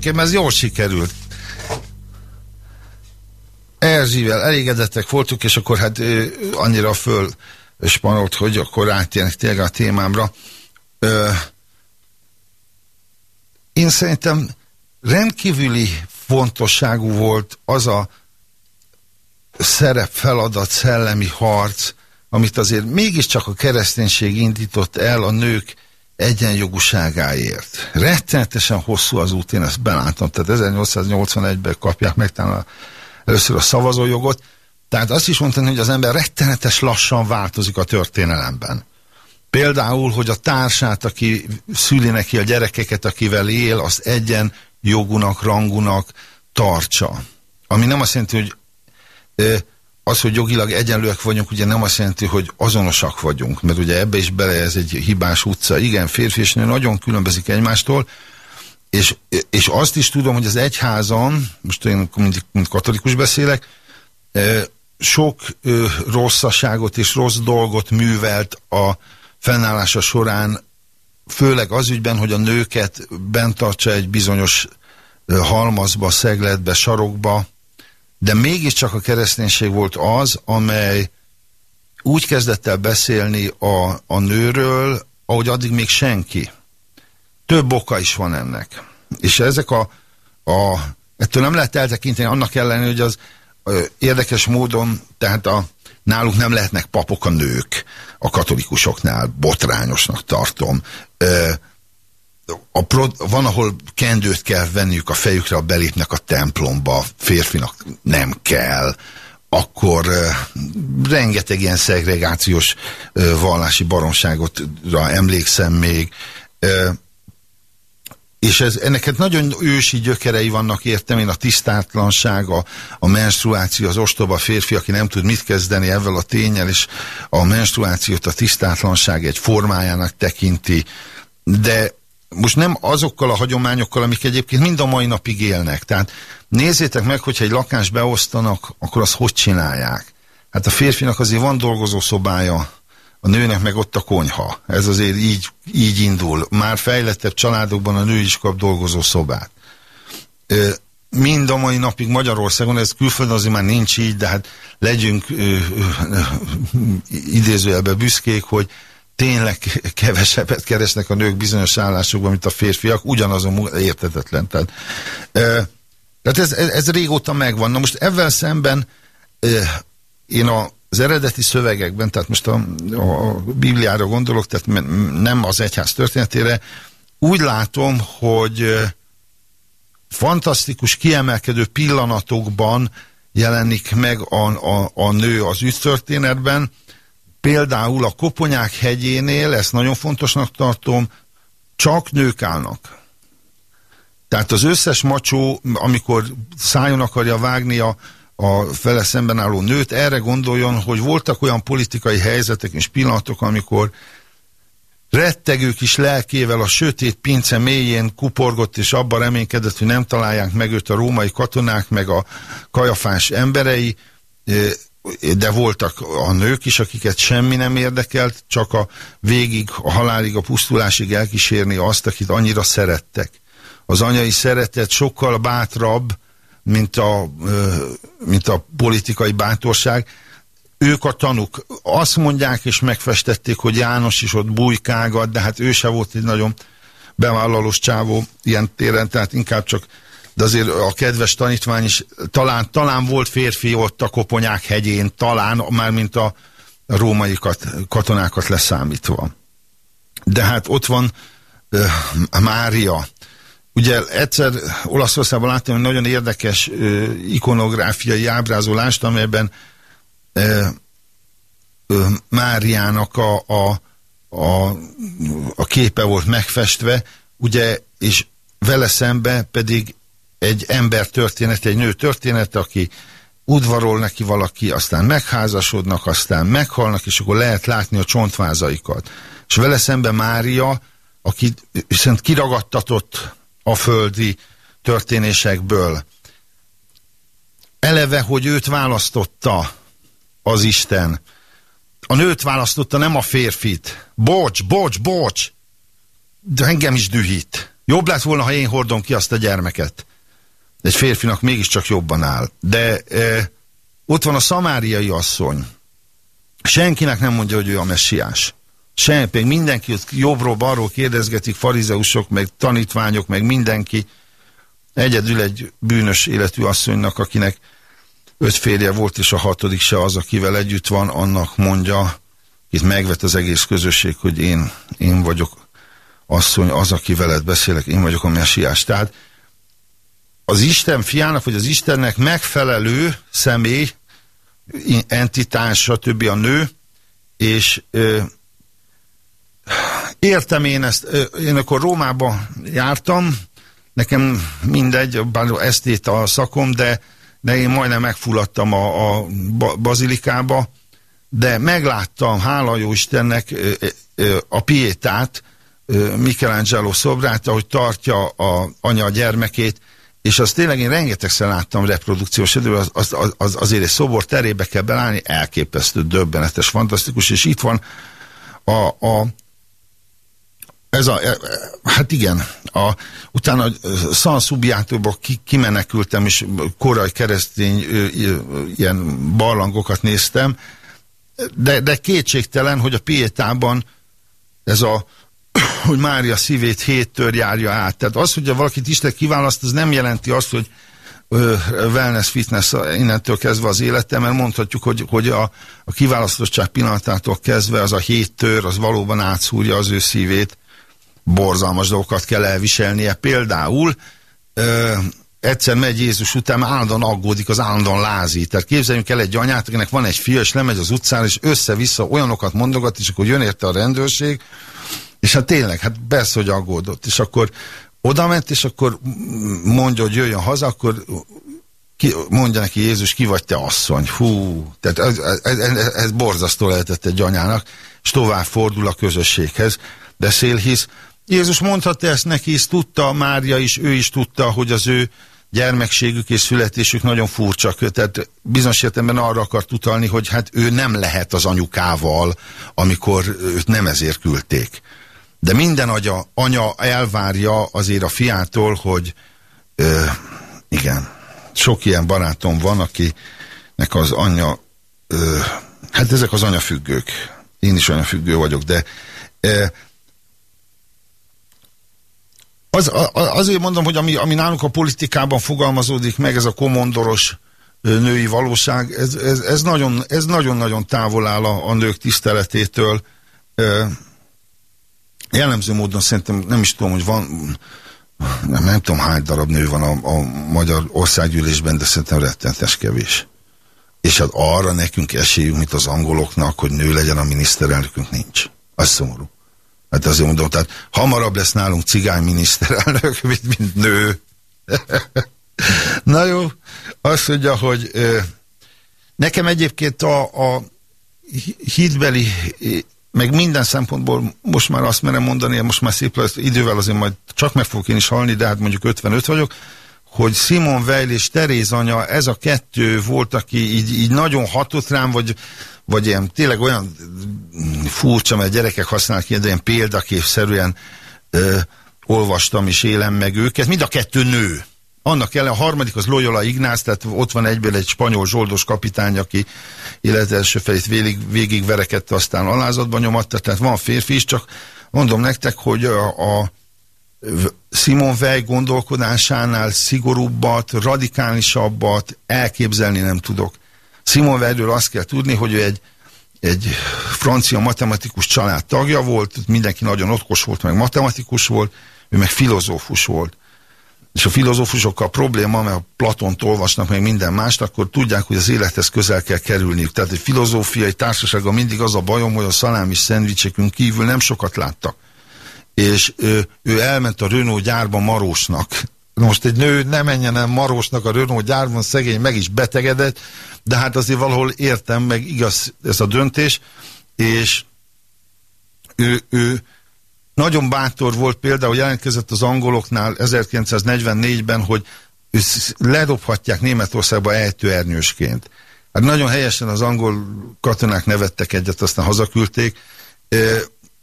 Erzsikém, ez jól sikerült. Erzsivel elégedettek voltunk, és akkor hát ö, annyira föl spanolt, hogy akkor átjönnek tényleg a témámra. Ö, én szerintem rendkívüli fontosságú volt az a szerep, feladat, szellemi harc, amit azért mégiscsak a kereszténység indított el a nők egyenjogúságáért. Rettenetesen hosszú az út, én ezt beláttam, tehát 1881-ben kapják meg talán először a szavazójogot, tehát azt is mondtam, hogy az ember rettenetes lassan változik a történelemben. Például, hogy a társát, aki szüli neki a gyerekeket, akivel él, azt egyen jogunak, rangunak tartsa. Ami nem azt jelenti, hogy az, hogy jogilag egyenlőek vagyunk, ugye nem azt jelenti, hogy azonosak vagyunk, mert ugye ebbe is bele ez egy hibás utca. Igen, férfi és nő nagyon különbözik egymástól, és, és azt is tudom, hogy az egyházam, most én mindig mint katolikus beszélek, sok rosszaságot és rossz dolgot művelt a fennállása során, főleg az ügyben, hogy a nőket bent tartsa egy bizonyos halmazba, szegletbe, sarokba, de mégiscsak a kereszténység volt az, amely úgy kezdett el beszélni a, a nőről, ahogy addig még senki. Több oka is van ennek. És ezek a, a ettől nem lehet eltekinteni, annak ellenére, hogy az ö, érdekes módon, tehát a, náluk nem lehetnek papok a nők, a katolikusoknál botrányosnak tartom. Ö, a pro, van, ahol kendőt kell venniük a fejükre, a belépnek a templomba, férfinak nem kell, akkor uh, rengeteg ilyen szegregációs uh, vallási baromságotra emlékszem még. Uh, és ez, ennek hát nagyon ősi gyökerei vannak, értem én, a tisztátlanság, a, a menstruáció, az ostoba férfi, aki nem tud mit kezdeni ezzel a tényel, és a menstruációt a tisztátlanság egy formájának tekinti, de most nem azokkal a hagyományokkal, amik egyébként mind a mai napig élnek. Tehát nézzétek meg, hogyha egy lakást beosztanak, akkor azt hogy csinálják. Hát a férfinak azért van dolgozó szobája, a nőnek meg ott a konyha. Ez azért így, így indul. Már fejlettebb családokban a nő is kap dolgozó szobát. Mind a mai napig Magyarországon, ez külföldön azért már nincs így, de hát legyünk idézőjelben büszkék, hogy tényleg kevesebbet keresnek a nők bizonyos állásokban, mint a férfiak, ugyanazon értetetlen. Tehát, e, tehát ez, ez, ez régóta megvan. Na most ezzel szemben e, én a, az eredeti szövegekben, tehát most a, a Bibliára gondolok, tehát nem az egyház történetére, úgy látom, hogy fantasztikus, kiemelkedő pillanatokban jelenik meg a, a, a nő az ügytörténetben, Például a Koponyák hegyénél, ezt nagyon fontosnak tartom, csak nők állnak. Tehát az összes macsó, amikor szájon akarja vágni a, a fele szemben álló nőt, erre gondoljon, hogy voltak olyan politikai helyzetek és pillanatok, amikor rettegő kis lelkével a sötét pince mélyén kuporgott, és abban reménykedett, hogy nem találják meg őt a római katonák, meg a kajafás emberei, de voltak a nők is, akiket semmi nem érdekelt, csak a végig, a halálig, a pusztulásig elkísérni azt, akit annyira szerettek. Az anyai szeretet sokkal bátrabb, mint a, mint a politikai bátorság. Ők a tanuk. Azt mondják és megfestették, hogy János is ott bujkágat, de hát ő se volt egy nagyon bevállalós csávó ilyen téren, tehát inkább csak de azért a kedves tanítvány is talán, talán volt férfi ott a Koponyák hegyén, talán már mint a római kat, katonákat leszámítva. De hát ott van uh, Mária. Ugye egyszer Olaszországban láttam egy nagyon érdekes uh, ikonográfiai ábrázolást, amelyben uh, uh, Máriának a, a, a, a képe volt megfestve, ugye, és vele szembe pedig egy ember történet, egy nő történet, aki udvarol neki valaki, aztán megházasodnak, aztán meghalnak, és akkor lehet látni a csontvázaikat. És vele szemben Mária, aki viszont kiragadtatott a földi történésekből. Eleve, hogy őt választotta az Isten. A nőt választotta, nem a férfit. Bocs, bocs, bocs! De engem is dühít. Jobb lett volna, ha én hordom ki azt a gyermeket. Egy férfinak mégiscsak jobban áll. De e, ott van a szamáriai asszony. Senkinek nem mondja, hogy ő a messiás. Senki, mindenki ott jobbról, balról kérdezgetik, farizeusok, meg tanítványok, meg mindenki. Egyedül egy bűnös életű asszonynak, akinek öt férje volt, és a hatodik se az, akivel együtt van, annak mondja, itt megvet az egész közösség, hogy én, én vagyok asszony, az, aki veled beszélek, én vagyok a messiás. Tehát az Isten fiának, vagy az Istennek megfelelő személy, entitás, stb. a nő, és ö, értem én ezt, ö, én akkor Rómába jártam, nekem mindegy, bár esztét a szakom, de, de én majdnem megfulladtam a, a bazilikába, de megláttam, hála jó Istennek, ö, ö, a piétát, Michelangelo szobrát, ahogy tartja a anya gyermekét, és azt tényleg én rengetegszer láttam reprodukciós idő, az, az, az, azért egy szobor terébe kell belállni, elképesztő, döbbenetes, fantasztikus, és itt van a, a ez a, e, hát igen, a, utána San Subiátóba ki, kimenekültem, és korai keresztény ilyen barlangokat néztem, de, de kétségtelen, hogy a Pietában ez a hogy Mária szívét héttől járja át. Tehát az, hogy valakit Isten kiválaszt, az nem jelenti azt, hogy wellness, fitness innentől kezdve az életem, mert mondhatjuk, hogy, hogy a, a kiválasztottság pillanatától kezdve az a héttör, az valóban átszúrja az ő szívét, borzalmas dolgokat kell elviselnie. Például ö, egyszer megy Jézus után, állandóan aggódik, az állandóan lázít. Tehát képzeljünk el egy anyát, akinek van egy fia, és lemegy az utcára, és össze-vissza olyanokat mondogat, és akkor jön érte a rendőrség, és hát tényleg, hát persze, hogy aggódott. És akkor oda ment, és akkor mondja, hogy jöjjön haza, akkor ki, mondja neki Jézus, ki vagy te asszony. Hú, tehát ez, ez, ez, ez borzasztó lehetett egy anyának, és tovább fordul a közösséghez, beszél, hisz Jézus mondhatta ezt neki, hisz tudta, Mária is, ő is tudta, hogy az ő gyermekségük és születésük nagyon furcsa. Tehát bizonyos értelemben arra akart utalni, hogy hát ő nem lehet az anyukával, amikor őt nem ezért küldték. De minden agya, anya elvárja azért a fiától, hogy ö, igen, sok ilyen barátom van, akinek az anyja, ö, hát ezek az anyafüggők. Én is anyafüggő vagyok, de ö, az, azért mondom, hogy ami, ami nálunk a politikában fogalmazódik meg, ez a komondoros női valóság, ez, ez, ez, nagyon, ez nagyon-nagyon távol áll a, a nők tiszteletétől jellemző módon szerintem nem is tudom, hogy van, nem, nem tudom hány darab nő van a, a magyar országgyűlésben, de szerintem rettenetes kevés. És hát arra nekünk esélyünk, mint az angoloknak, hogy nő legyen a miniszterelnökünk, nincs. Az szomorú. Hát azért mondom, tehát hamarabb lesz nálunk cigány miniszterelnök, *laughs* mint, mint nő. *laughs* Na jó, azt mondja, hogy nekem egyébként a, a hitbeli meg minden szempontból most már azt merem mondani, most már szép lesz, idővel azért majd csak meg fogok én is halni, de hát mondjuk 55 vagyok, hogy Simon Weil és Teréz anya, ez a kettő volt, aki így, így nagyon hatott rám, vagy, vagy ilyen tényleg olyan furcsa, mert gyerekek használnak ilyen, de ilyen példaképszerűen ö, olvastam és élem meg őket. Mind a kettő nő. Annak ellen a harmadik az Loyola Ignác, tehát ott van egyből egy spanyol zsoldos kapitány, aki élet első felét végig, végig verekedte, aztán alázatban nyomatta, tehát van férfi is, csak mondom nektek, hogy a, a Simon Weil gondolkodásánál szigorúbbat, radikálisabbat elképzelni nem tudok. Simon Weilről azt kell tudni, hogy ő egy, egy francia matematikus család tagja volt, mindenki nagyon okos volt, meg matematikus volt, ő meg filozófus volt és a filozófusokkal probléma, mert a Platont olvasnak meg minden mást, akkor tudják, hogy az élethez közel kell kerülniük. Tehát egy filozófiai társasággal mindig az a bajom, hogy a szalámi szendvicsekünk kívül nem sokat láttak. És ő, ő elment a Renault gyárba Marósnak Most egy nő nem menjen el Marósnak a Renault gyárban, szegény meg is betegedett, de hát azért valahol értem, meg igaz ez a döntés, és ő, ő nagyon bátor volt például, jelentkezett az angoloknál 1944-ben, hogy ledobhatják Németországba ejtőernyősként. Hát nagyon helyesen az angol katonák nevettek egyet, aztán hazaküldték,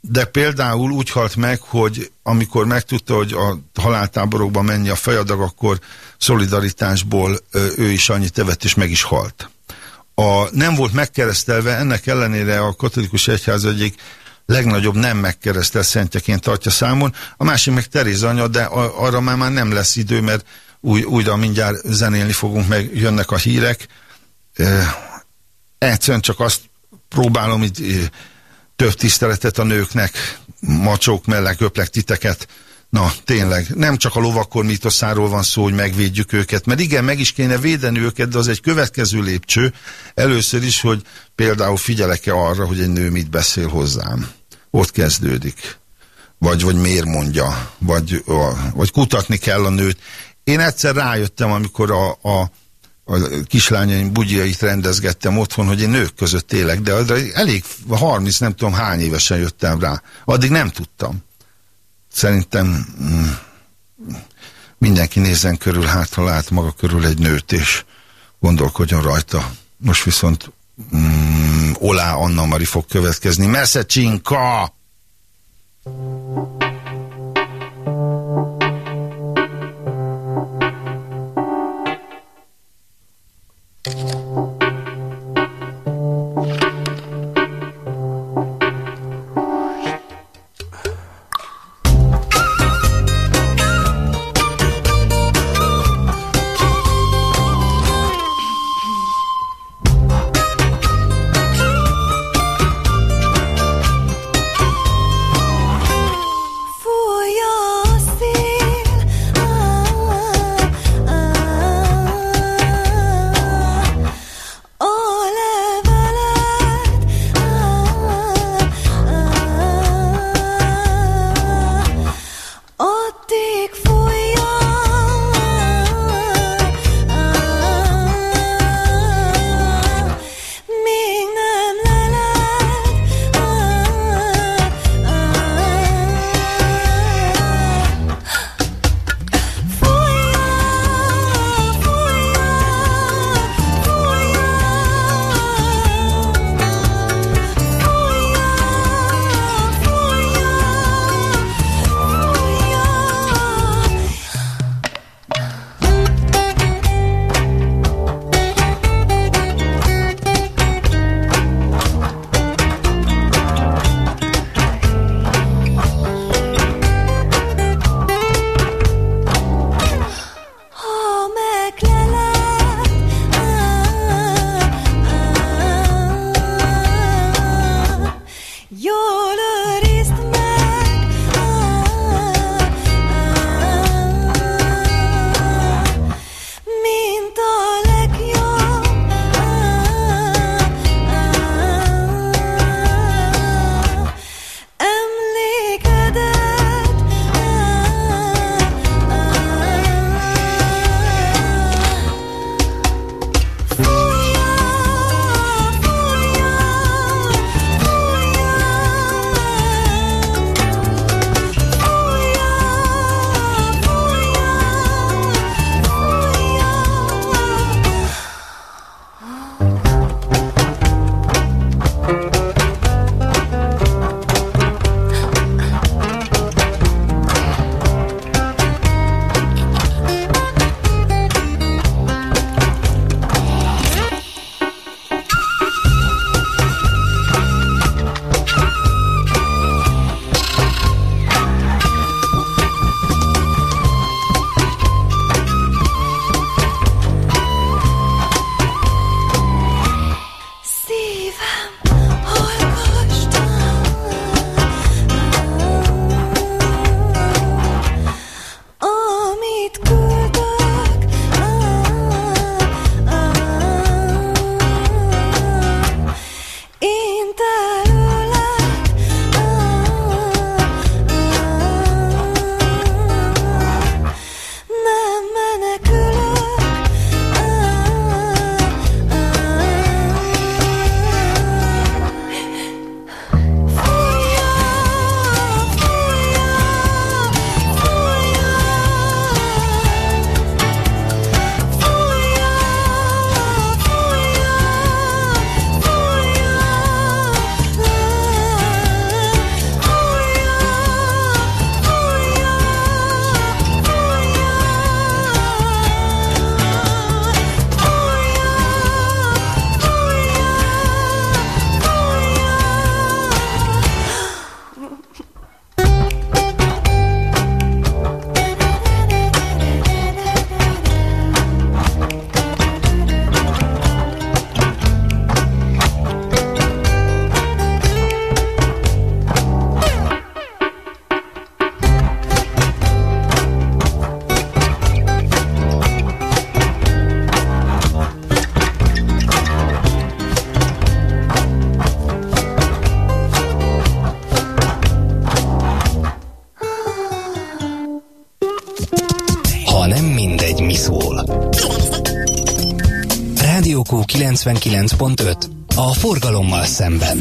de például úgy halt meg, hogy amikor megtudta, hogy a haláltáborokban mennyi a fejadag, akkor szolidaritásból ő is annyit evett, és meg is halt. A, nem volt megkeresztelve, ennek ellenére a katolikus egyház egyik legnagyobb nem megkeresztelt szentjeként tartja számon, a másik meg Teréz anya, de arra már, már nem lesz idő, mert új, újra mindjárt zenélni fogunk, meg jönnek a hírek. egyszerűen csak azt próbálom itt több tiszteletet a nőknek, macsók mellett köplek titeket. Na, tényleg, nem csak a lovakor mitoszáról van szó, hogy megvédjük őket, mert igen, meg is kéne védeni őket, de az egy következő lépcső. Először is, hogy például figyelek-e arra, hogy egy nő mit beszél hozzám. Ott kezdődik. Vagy, vagy miért mondja, vagy, vagy kutatni kell a nőt. Én egyszer rájöttem, amikor a, a a kislányaim bugyjait rendezgettem otthon, hogy én nők között élek, de elég 30, nem tudom hány évesen jöttem rá. Addig nem tudtam. Szerintem mm, mindenki nézzen körül, hát ha lát maga körül egy nőt, és gondolkodjon rajta. Most viszont mm, Olá Anna Mari fog következni. Mesze csinka! Rádiókú 99.5. A forgalommal szemben.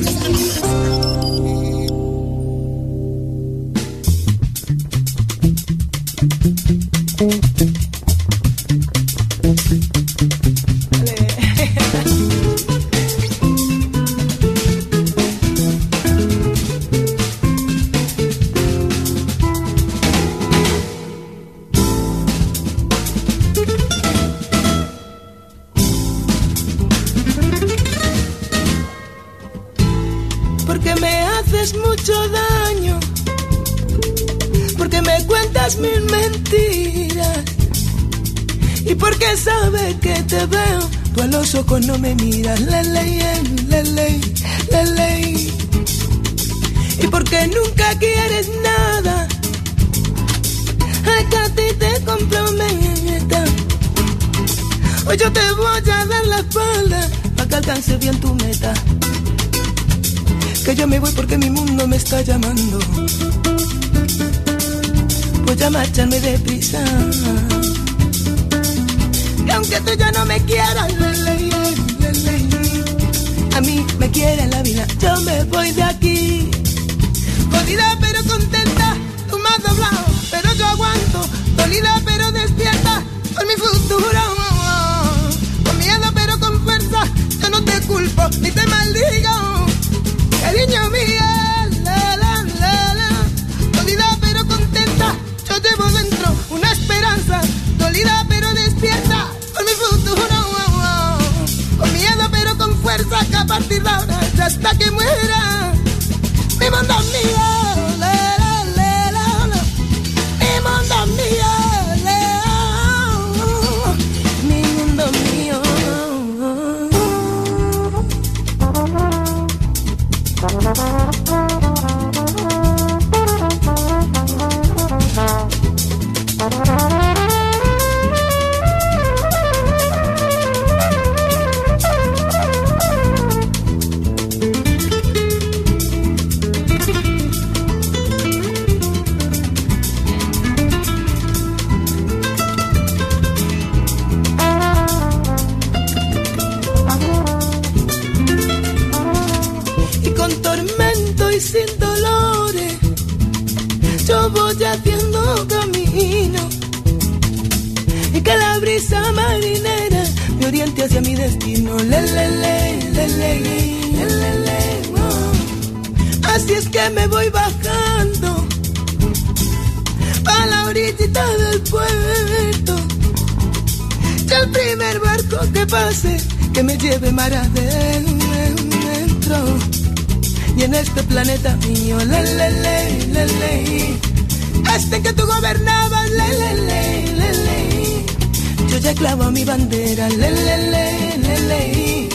Pase, que me lleve mar adentro. Y en este planeta mío, le, le, le. Este que tú gobernabas, le, le, le yo ya clavo mi bandera, le, le, le.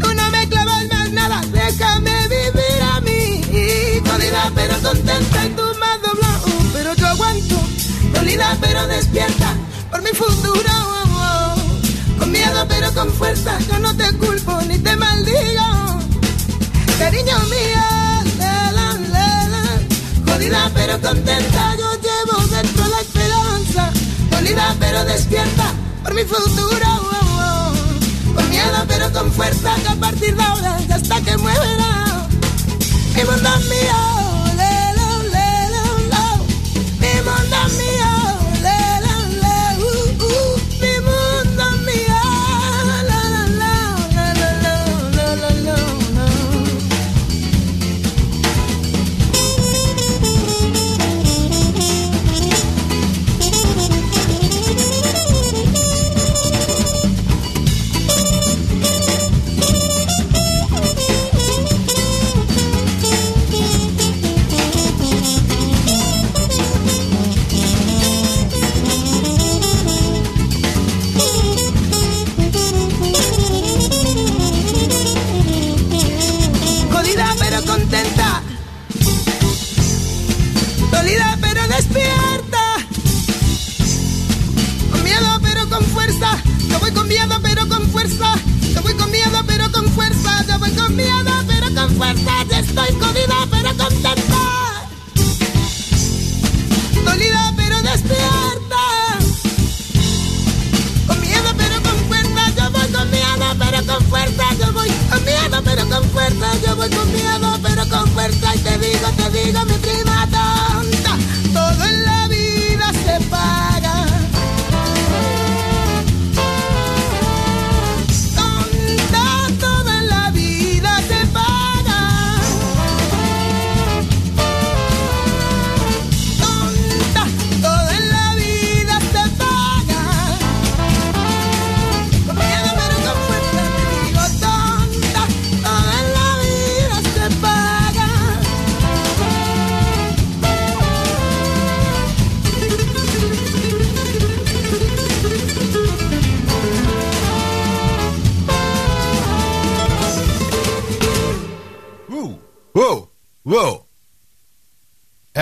Tú no me clavas más nada, déjame vivir a mí. Dolida pero contenta y tú has doblado, pero yo aguanto. Dolida pero despierta por mi futuro. Pero con fuerza, yo no te culpo ni te maldigo. Cariño mío, la, la, la, la. Jodida pero contenta, yo llevo dentro la esperanza. Dolida pero despierta por mi futuro. Con miedo pero con fuerza que a partir de ahora hasta que muera mi mundo mío.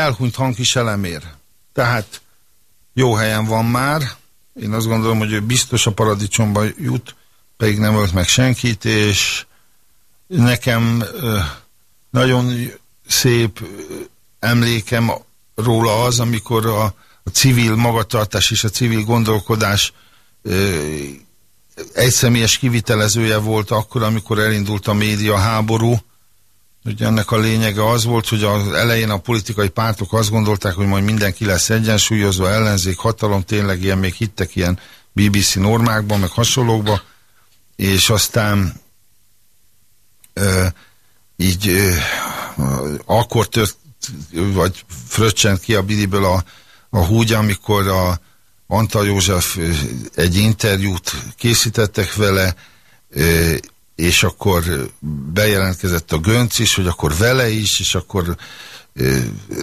Elhunyt hangkis elemér. Tehát jó helyen van már. Én azt gondolom, hogy ő biztos a paradicsomba jut, pedig nem ölt meg senkit, és nekem nagyon szép emlékem róla az, amikor a, a civil magatartás és a civil gondolkodás egyszemélyes kivitelezője volt akkor, amikor elindult a média háború. Ugye ennek a lényege az volt, hogy az elején a politikai pártok azt gondolták, hogy majd mindenki lesz egyensúlyozva, ellenzék, hatalom, tényleg ilyen, még hittek ilyen BBC normákban, meg hasonlókban, és aztán ö, így ö, akkor tört, vagy fröccsent ki a Biliből a, a húgy, amikor a Antal József egy interjút készítettek vele, és akkor bejelentkezett a Gönc is, hogy akkor vele is, és akkor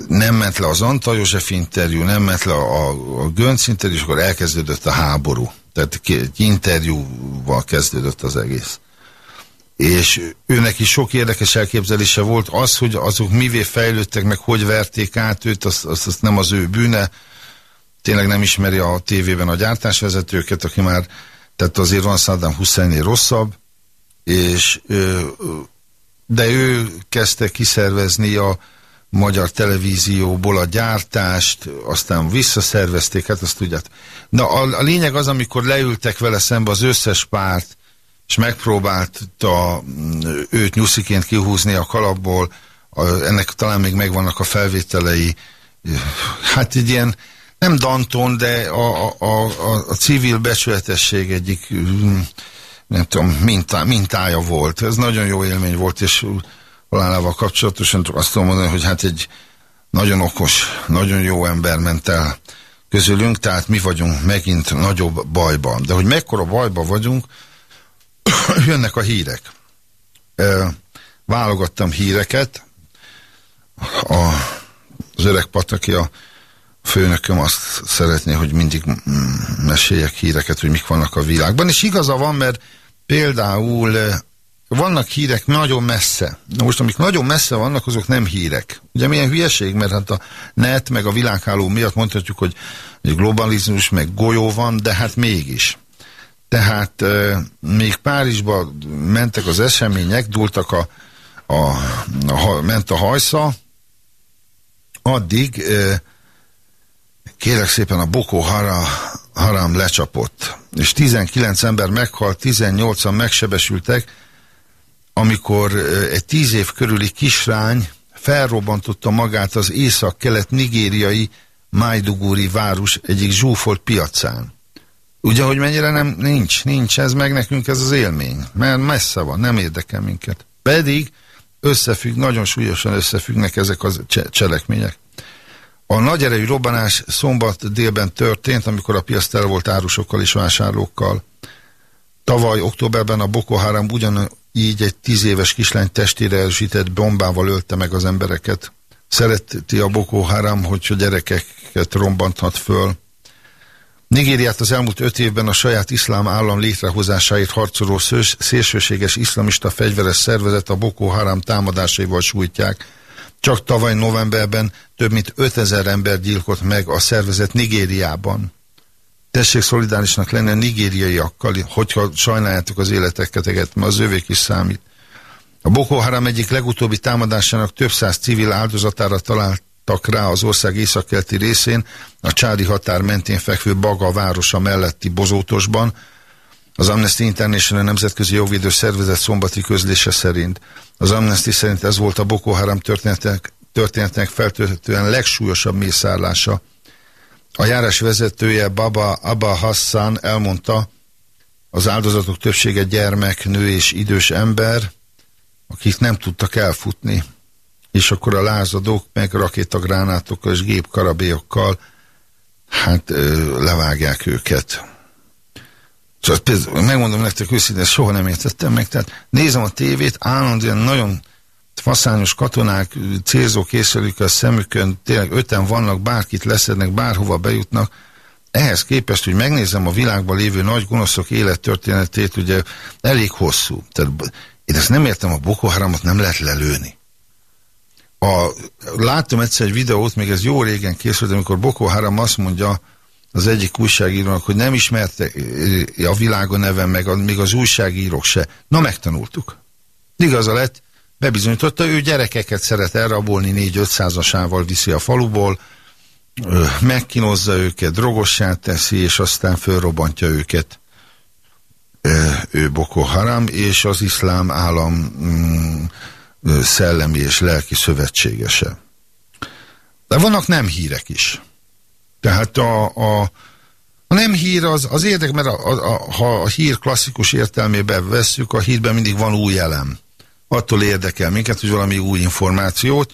nem ment le az Antal József interjú, nem ment le a, a Gönc interjú, és akkor elkezdődött a háború. Tehát egy interjúval kezdődött az egész. És őnek is sok érdekes elképzelése volt az, hogy azok mivé fejlődtek, meg hogy verték át őt, azt, azt, azt nem az ő bűne, tényleg nem ismeri a tévében a gyártásvezetőket, aki már, tehát azért van Saddam Husseinnél rosszabb, és de ő kezdte kiszervezni a magyar televízióból a gyártást, aztán visszaszervezték, hát azt tudját. Na a, a lényeg az, amikor leültek vele szembe az összes párt, és megpróbálta őt nyusziként kihúzni a kalapból, a, ennek talán még megvannak a felvételei, hát egy ilyen nem Danton, de a, a, a, a civil becsületesség egyik nem tudom, mintá, mintája volt. Ez nagyon jó élmény volt, és halálával kapcsolatosan azt tudom mondani, hogy hát egy nagyon okos, nagyon jó ember ment el közülünk, tehát mi vagyunk megint nagyobb bajban. De hogy mekkora bajban vagyunk, *coughs* jönnek a hírek. Válogattam híreket, a, az öreg Pataki, a főnököm azt szeretné, hogy mindig meséljek híreket, hogy mik vannak a világban, és igaza van, mert például vannak hírek nagyon messze. Na most, amik nagyon messze vannak, azok nem hírek. Ugye milyen hülyeség, mert hát a net, meg a világháló miatt mondhatjuk, hogy globalizmus, meg golyó van, de hát mégis. Tehát euh, még Párizsba mentek az események, dúltak a, a, a, ment a hajsza, addig euh, kérek szépen a Boko Haram, Haram lecsapott, és 19 ember meghalt, 18-an megsebesültek, amikor egy tíz év körüli kisrány felrobbantotta magát az észak-kelet nigériai Maiduguri város egyik zsúfolt piacán. Ugye, hogy mennyire nem, nincs, nincs ez meg nekünk ez az élmény, mert messze van, nem érdekel minket. Pedig összefügg, nagyon súlyosan összefüggnek ezek a cselekmények. A nagy erejű robbanás szombat délben történt, amikor a piac tel volt árusokkal és vásárlókkal. Tavaly októberben a Boko Haram ugyanígy egy tíz éves kislány testére erősített bombával ölte meg az embereket. Szereti a Boko Haram, hogy a gyerekeket rombanthat föl. Nigériát az elmúlt öt évben a saját iszlám állam létrehozásáért harcoló szélsőséges iszlamista fegyveres szervezet a Boko Haram támadásaival sújtják. Csak tavaly novemberben több mint 5000 ember gyilkolt meg a szervezet Nigériában. Tessék szolidárisnak lenni a nigériaiakkal, hogyha sajnáljátok az életeket, mert az övék is számít. A Boko Haram egyik legutóbbi támadásának több száz civil áldozatára találtak rá az ország északkelti részén, a csádi határ mentén fekvő Baga városa melletti Bozótosban, az Amnesty International nemzetközi jogvédő szervezet szombati közlése szerint. Az Amnesty szerint ez volt a Boko Haram történetek, történetnek feltöltően legsúlyosabb mészárlása. A járás vezetője Baba Abba Hassan elmondta, az áldozatok többsége gyermek, nő és idős ember, akik nem tudtak elfutni. És akkor a lázadók meg rakétagránátokkal és gépkarabélyokkal hát ö, levágják őket. Szóval például megmondom nektek őszintén, soha nem értettem meg, tehát nézem a tévét, állandóan nagyon faszányos katonák célzó a szemükön, tényleg öten vannak, bárkit leszednek, bárhova bejutnak. Ehhez képest, hogy megnézem a világban lévő nagy gonoszok élettörténetét, ugye elég hosszú. Tehát én ezt nem értem, a Boko Haramot nem lehet lelőni. a, láttam egyszer egy videót, még ez jó régen készült, amikor Boko Haram azt mondja az egyik újságírónak, hogy nem ismerte a világon neve, meg még az újságírók se. Na, megtanultuk. Igaza lett, bebizonyította, ő gyerekeket szeret elrabolni, négy-ötszázasával viszi a faluból, megkínozza őket, drogossá teszi, és aztán fölrobbantja őket ő Boko Haram, és az iszlám állam mm, szellemi és lelki szövetségese. De vannak nem hírek is. Tehát a, a, a nem hír az, az érdek, mert a, a, a, ha a hír klasszikus értelmében vesszük, a hírben mindig van új elem. Attól érdekel minket, hogy valami új információt.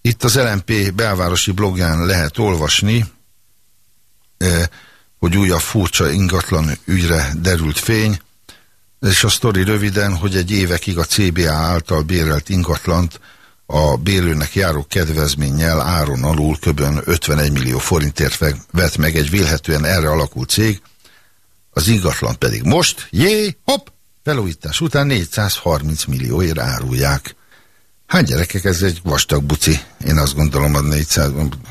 Itt az LMP belvárosi blogján lehet olvasni, eh, hogy újabb furcsa ingatlan ügyre derült fény, és a sztori röviden, hogy egy évekig a CBA által bérelt ingatlant a bérlőnek járó kedvezménnyel áron alul köbön 51 millió forintért vett meg egy vélhetően erre alakult cég, az ingatlan pedig most, jé, hopp, felújítás után 430 millióért árulják. Hát gyerekek, ez egy vastag buci. Én azt gondolom, hogy 400,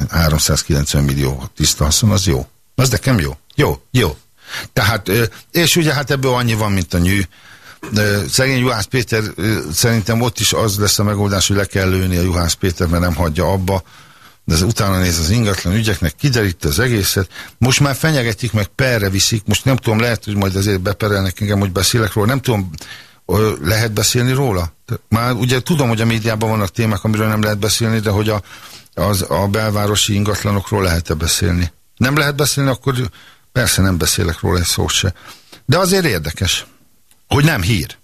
390 millió tiszta haszon, az jó. Az nekem jó. Jó, jó. Tehát, és ugye hát ebből annyi van, mint a nyű. Szegény Juhász Péter, szerintem ott is az lesz a megoldás, hogy le kell lőni a Juhász Péter, mert nem hagyja abba, de ez utána néz az ingatlan ügyeknek, kiderít az egészet. Most már fenyegetik, meg perre viszik, most nem tudom, lehet, hogy majd azért beperelnek engem, hogy beszélek róla, nem tudom, lehet beszélni róla? Már ugye tudom, hogy a médiában vannak témák, amiről nem lehet beszélni, de hogy a, az, a belvárosi ingatlanokról lehet-e beszélni? Nem lehet beszélni, akkor Persze nem beszélek róla egy szót se. De azért érdekes, hogy nem hír.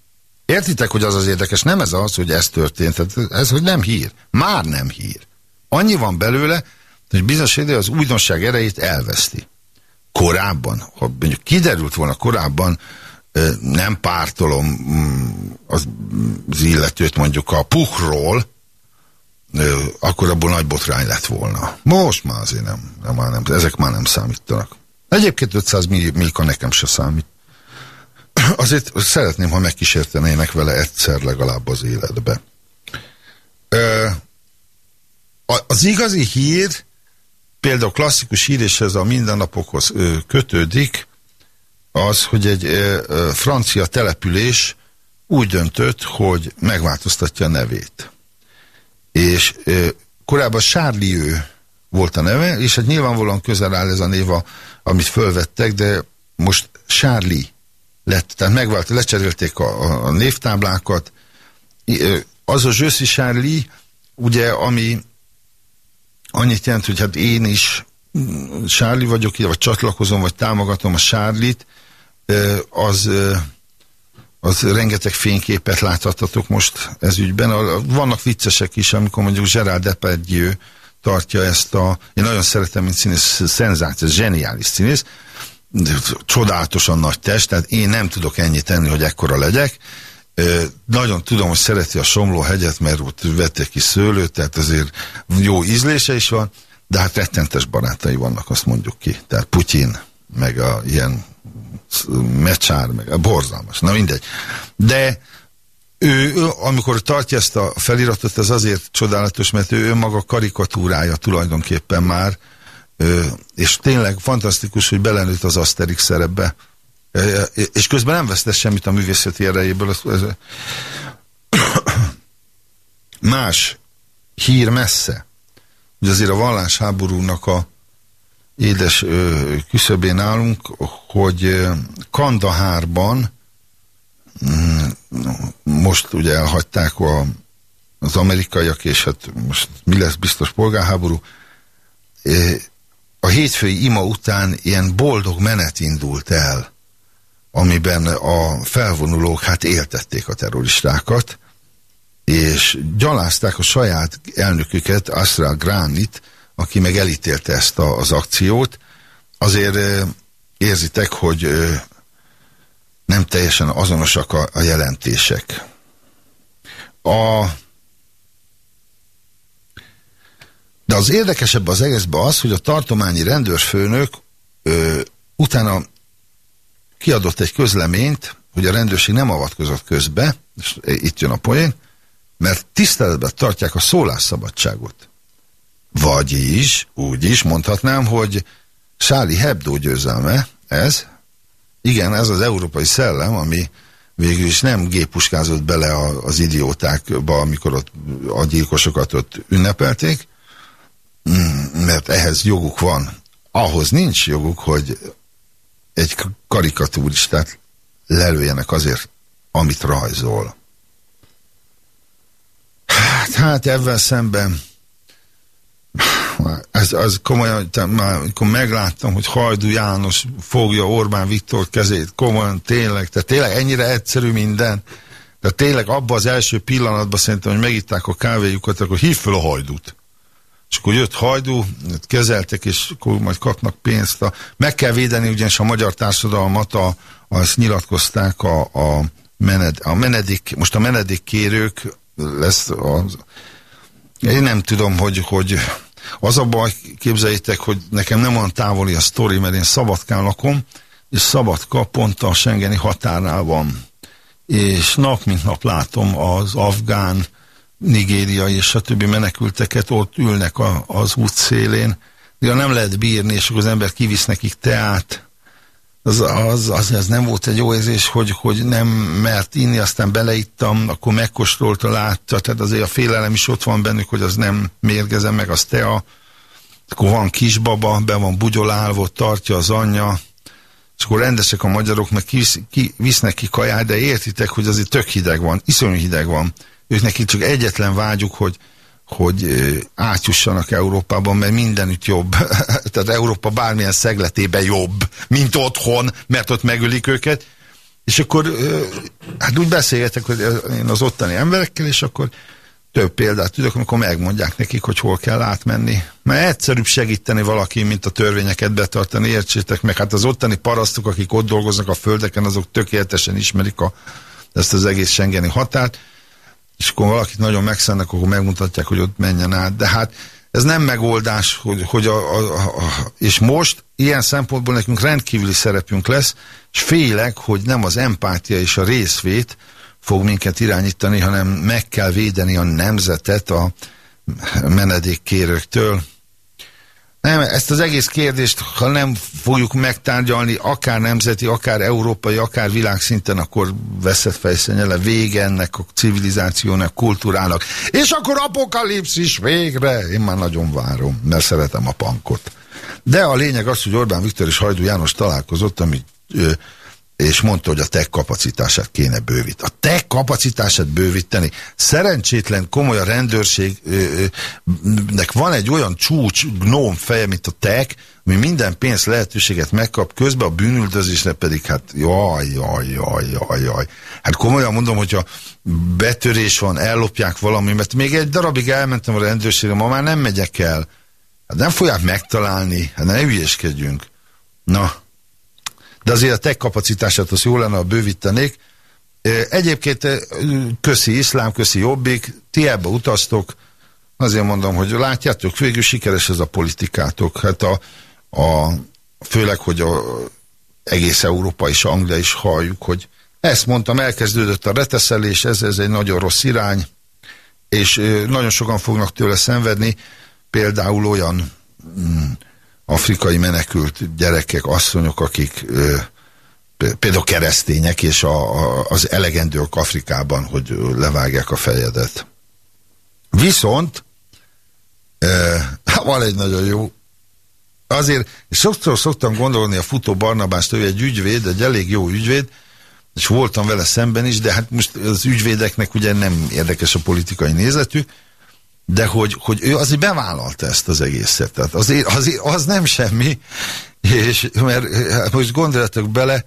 Értitek, hogy az az érdekes? Nem ez az, hogy ez történt. Ez, hogy nem hír. Már nem hír. Annyi van belőle, hogy bizonyos idő az újdonság erejét elveszti. Korábban, ha mondjuk kiderült volna korábban, nem pártolom mm, az, az illetőt mondjuk a puhról, akkor abból nagy botrány lett volna. Most már azért nem, nem, nem ezek már nem számítanak. Egyébként 500 millió nekem se számít. Azért szeretném, ha megkísértenének vele egyszer legalább az életbe. Az igazi hír, például klasszikus hír, és ez a mindennapokhoz kötődik, az, hogy egy francia település úgy döntött, hogy megváltoztatja a nevét. És korábban Charlieu volt a neve, és hát nyilvánvalóan közel áll ez a név amit fölvettek, de most Charlie lett, tehát megvált, lecserélték a, a, a névtáblákat. Az a Zsőszi Charlie, ugye, ami annyit jelent, hogy hát én is mm, Charlie vagyok, vagy csatlakozom, vagy támogatom a Charlie-t, az, az rengeteg fényképet láthatatok most ez ügyben. Vannak viccesek is, amikor mondjuk Gerard Depardieu tartja ezt a... Én nagyon szeretem, mint színész, szenzációs, zseniális színész, csodálatosan nagy test, tehát én nem tudok ennyit tenni, hogy ekkora legyek. Nagyon tudom, hogy szereti a Somló hegyet, mert ott vették ki szőlőt, tehát azért jó ízlése is van, de hát rettentes barátai vannak, azt mondjuk ki. Tehát Putyin, meg a ilyen mecsár, meg a borzalmas, na mindegy. De ő, ő, amikor tartja ezt a feliratot, ez azért csodálatos, mert ő önmaga karikatúrája tulajdonképpen már, és tényleg fantasztikus, hogy belenőtt az Asterix szerepbe, és közben nem vesztesz semmit a művészeti erejéből. *coughs* Más hír messze, hogy azért a vallásháborúnak a édes küszöbén állunk, hogy Kandahárban mm, most ugye elhagyták a, az amerikaiak, és hát most mi lesz biztos polgárháború. A hétfői ima után ilyen boldog menet indult el, amiben a felvonulók hát éltették a terroristákat, és gyalázták a saját elnöküket, Asra Granit, aki meg elítélte ezt a, az akciót. Azért érzitek, hogy nem teljesen azonosak a, a jelentések. A, az érdekesebb az egészben az, hogy a tartományi rendőrfőnök ö, utána kiadott egy közleményt, hogy a rendőrség nem avatkozott közbe, és itt jön a poén, mert tiszteletben tartják a szólásszabadságot. Vagyis, úgy is mondhatnám, hogy Sáli Hebdo győzelme, ez, igen, ez az európai szellem, ami végül is nem gépuskázott bele az idiótákba, amikor ott a gyilkosokat ott ünnepelték, mert ehhez joguk van. Ahhoz nincs joguk, hogy egy karikatúristát lelőjenek azért, amit rajzol. Hát, hát ebben szemben ez, az komolyan, amikor megláttam, hogy Hajdú János fogja Orbán Viktor kezét, komolyan, tényleg, tehát tényleg ennyire egyszerű minden, de tényleg abban az első pillanatban szerintem, hogy megitták a kávéjukat, akkor hív fel a hajdút. És akkor jött hajdú, kezeltek, és akkor majd kapnak pénzt. A, meg kell védeni ugyanis a magyar társadalmat, a, azt nyilatkozták a, a, mened, a menedék, most a menedékkérők lesz az, én nem tudom, hogy, hogy az a baj, képzeljétek, hogy nekem nem olyan távoli a sztori, mert én Szabadkán lakom, és Szabadka pont a Schengeni határnál van. És nap mint nap látom az afgán, nigériai és a többi menekülteket ott ülnek a, az út szélén. De nem lehet bírni, és akkor az ember kivisz nekik teát, az, az, az, az nem volt egy jó érzés, hogy, hogy nem mert inni, aztán beleittam, akkor megkóstolta, látta, tehát azért a félelem is ott van bennük, hogy az nem mérgezem meg, az tea. Akkor van kisbaba, be van bugyolálva, tartja az anyja, és akkor rendesek a magyarok, meg kivisz, ki, visznek ki kaját, de értitek, hogy azért tök hideg van, iszonyú hideg van. Ők neki csak egyetlen vágyuk, hogy, hogy átjussanak Európában, mert mindenütt jobb. *laughs* Tehát Európa bármilyen szegletében jobb, mint otthon, mert ott megölik őket. És akkor hát úgy beszélgetek hogy én az ottani emberekkel, és akkor több példát tudok, amikor megmondják nekik, hogy hol kell átmenni. Mert egyszerűbb segíteni valaki, mint a törvényeket betartani, értsétek meg. Hát az ottani parasztok, akik ott dolgoznak a földeken, azok tökéletesen ismerik a, ezt az egész Schengeni határt és akkor valakit nagyon megszennek, akkor megmutatják, hogy ott menjen át. De hát ez nem megoldás, hogy, hogy a, a, a, és most ilyen szempontból nekünk rendkívüli szerepünk lesz, és félek, hogy nem az empátia és a részvét fog minket irányítani, hanem meg kell védeni a nemzetet a menedékkérőktől, nem, ezt az egész kérdést, ha nem fogjuk megtárgyalni, akár nemzeti, akár európai, akár világszinten, akkor veszett fejszennyele vége ennek a civilizációnak, kultúrának. És akkor apokalipszis végre! Én már nagyon várom, mert szeretem a pankot. De a lényeg az, hogy Orbán Viktor és Hajdú János találkozott, ami és mondta, hogy a tech kapacitását kéne bővíteni. A tech kapacitását bővíteni. Szerencsétlen komoly a rendőrségnek van egy olyan csúcs gnóm feje, mint a tech, ami minden pénz lehetőséget megkap, közben a bűnüldözésre pedig hát jaj, jaj, jaj, jaj, jaj. Hát komolyan mondom, hogyha betörés van, ellopják valami, mert még egy darabig elmentem a rendőrségre, ma már nem megyek el. Hát nem fogják megtalálni, hát ne hülyeskedjünk. Na, de azért a tech kapacitását az jó lenne, ha bővítenék. Egyébként köszi iszlám, köszi jobbik, ti ebbe utaztok, azért mondom, hogy látjátok, végül sikeres ez a politikátok. Hát a, a főleg, hogy a egész Európa és Anglia is halljuk, hogy ezt mondtam, elkezdődött a reteszelés, ez, ez egy nagyon rossz irány, és nagyon sokan fognak tőle szenvedni, például olyan mm, afrikai menekült gyerekek, asszonyok, akik ö, például keresztények, és a, a, az elegendők Afrikában, hogy levágják a fejedet. Viszont ö, *laughs* van egy nagyon jó azért sokszor szoktam gondolni a futó Barnabást, ő egy ügyvéd, egy elég jó ügyvéd, és voltam vele szemben is, de hát most az ügyvédeknek ugye nem érdekes a politikai nézetük, de hogy, hogy ő azért bevállalta ezt az egészet. Tehát azért, azért az nem semmi, és mert hát most gondoljatok bele,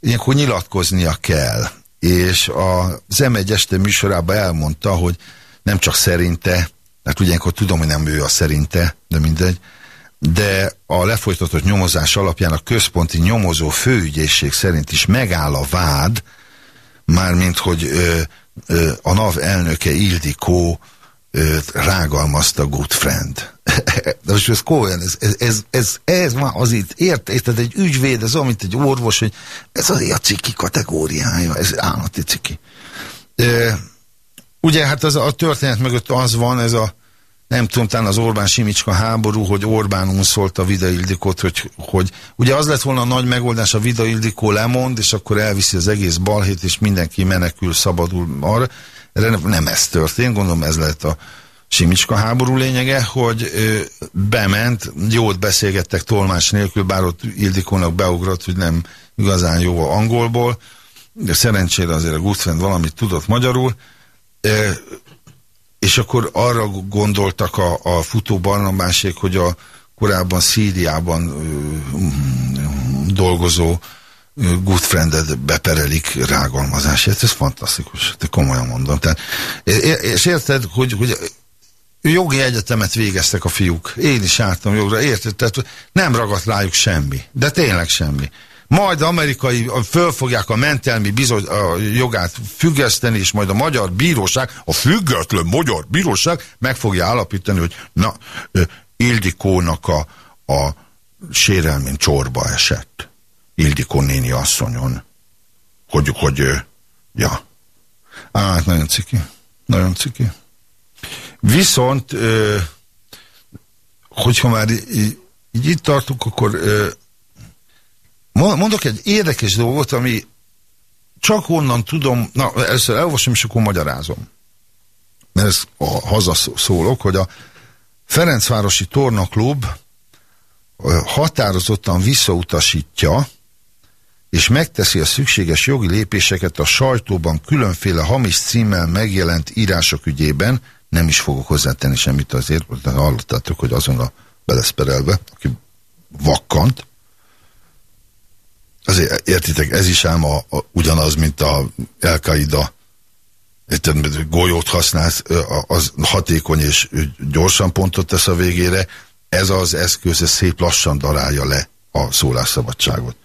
ilyenkor nyilatkoznia kell. És az M1 este műsorában elmondta, hogy nem csak szerinte, hát ugye ilyenkor tudom, hogy nem ő a szerinte, de mindegy, de a lefolytatott nyomozás alapján a központi nyomozó főügyészség szerint is megáll a vád, mármint, hogy ö, ö, a NAV elnöke Ildikó rágalmazta good friend. *laughs* De most ez komolyan, ez, ez, ez, ez, már az itt, ért, érted, egy ügyvéd, ez olyan, mint egy orvos, hogy ez az a ciki kategóriája, ez állati ciki. Ugye hát az, a történet mögött az van, ez a nem tudom, talán az Orbán Simicska háború, hogy Orbán unszolta a Vida Ildikot, hogy, hogy ugye az lett volna a nagy megoldás, a Vida Ildikó lemond, és akkor elviszi az egész balhét, és mindenki menekül, szabadul arra. Erre nem ez történt, gondolom ez lett a Simicska háború lényege, hogy ö, bement, jót beszélgettek tolmás nélkül, bár ott Ildikónak beugrott, hogy nem igazán jó angolból, de szerencsére azért a Gutfriend valamit tudott magyarul, és akkor arra gondoltak a, a futó barnabásék, hogy a korábban Szíriában ö, dolgozó Gutfriendet beperelik rágalmazásért. Ez fantasztikus, te komolyan mondom. Tehát, és érted, hogy, hogy jogi egyetemet végeztek a fiúk. Én is jártam jogra, érted? Tehát nem ragadt rájuk semmi. De tényleg semmi. Majd amerikai fölfogják a mentelmi bizony, a jogát függeszteni, és majd a magyar bíróság, a független magyar bíróság meg fogja állapítani, hogy na, Ildikónak a, a sérelmén csorba esett. Ildikó néni asszonyon. Hogy, hogy, ja. Hát nagyon ciki. Nagyon ciki. Viszont, hogyha már így, így itt tartunk, akkor mondok egy érdekes dolgot, ami csak onnan tudom, na először elolvasom, és akkor magyarázom. Mert ez a hazaszólok, hogy a Ferencvárosi Tornaklub határozottan visszautasítja, és megteszi a szükséges jogi lépéseket a sajtóban különféle hamis címmel megjelent írások ügyében, nem is fogok hozzátenni semmit azért, mert hallottátok, hogy azon a beleszperelve, aki vakkant. Azért értitek, ez is ám a, a, ugyanaz, mint a El-Qaida golyót használsz, az hatékony és gyorsan pontot tesz a végére, ez az eszköz, ez szép lassan darálja le a szólásszabadságot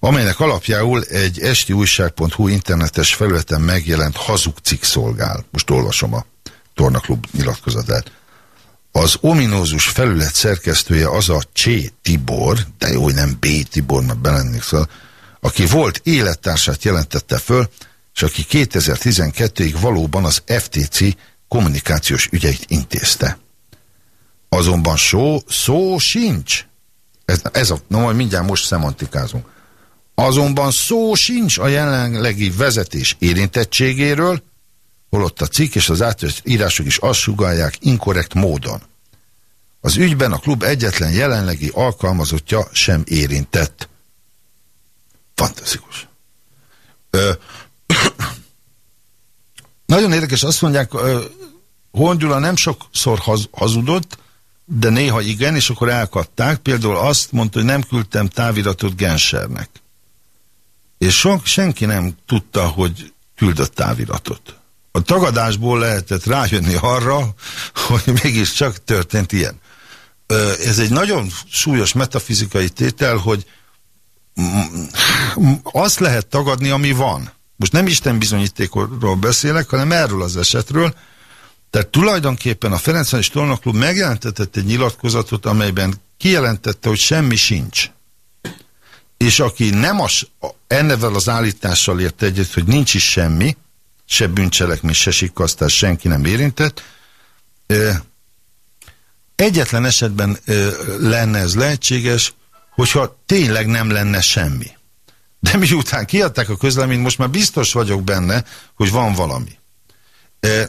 amelynek alapjául egy esti újság.hu internetes felületen megjelent hazug cikk szolgál. Most olvasom a Tornaklub nyilatkozatát. Az ominózus felület szerkesztője az a Csé Tibor, de jó, hogy nem B Tibor, mert belennék szóval, aki volt élettársát jelentette föl, és aki 2012-ig valóban az FTC kommunikációs ügyeit intézte. Azonban szó, szó sincs. Ez, ez a, na majd mindjárt most szemantikázunk. Azonban szó sincs a jelenlegi vezetés érintettségéről, holott a cikk és az átjött írások is azt sugalják inkorrekt módon. Az ügyben a klub egyetlen jelenlegi alkalmazottja sem érintett. Fantasztikus. Ö, *clears throat* nagyon érdekes, azt mondják, Horn Gyula nem sokszor haz, hazudott, de néha igen, és akkor elkatták. Például azt mondta, hogy nem küldtem táviratot Gensernek. És sok, senki nem tudta, hogy küldött táviratot a tagadásból lehetett rájönni arra, hogy mégiscsak történt ilyen. Ez egy nagyon súlyos metafizikai tétel, hogy azt lehet tagadni, ami van. Most nem Isten bizonyítékról beszélek, hanem erről az esetről. Tehát tulajdonképpen a Ferencváros Tornaklub megjelentetett egy nyilatkozatot, amelyben kijelentette, hogy semmi sincs. És aki nem az, ennevel az állítással ért egyet, hogy nincs is semmi, se bűncselekmény, se sikkasztás, senki nem érintett. Egyetlen esetben lenne ez lehetséges, hogyha tényleg nem lenne semmi. De miután kiadták a közleményt, most már biztos vagyok benne, hogy van valami.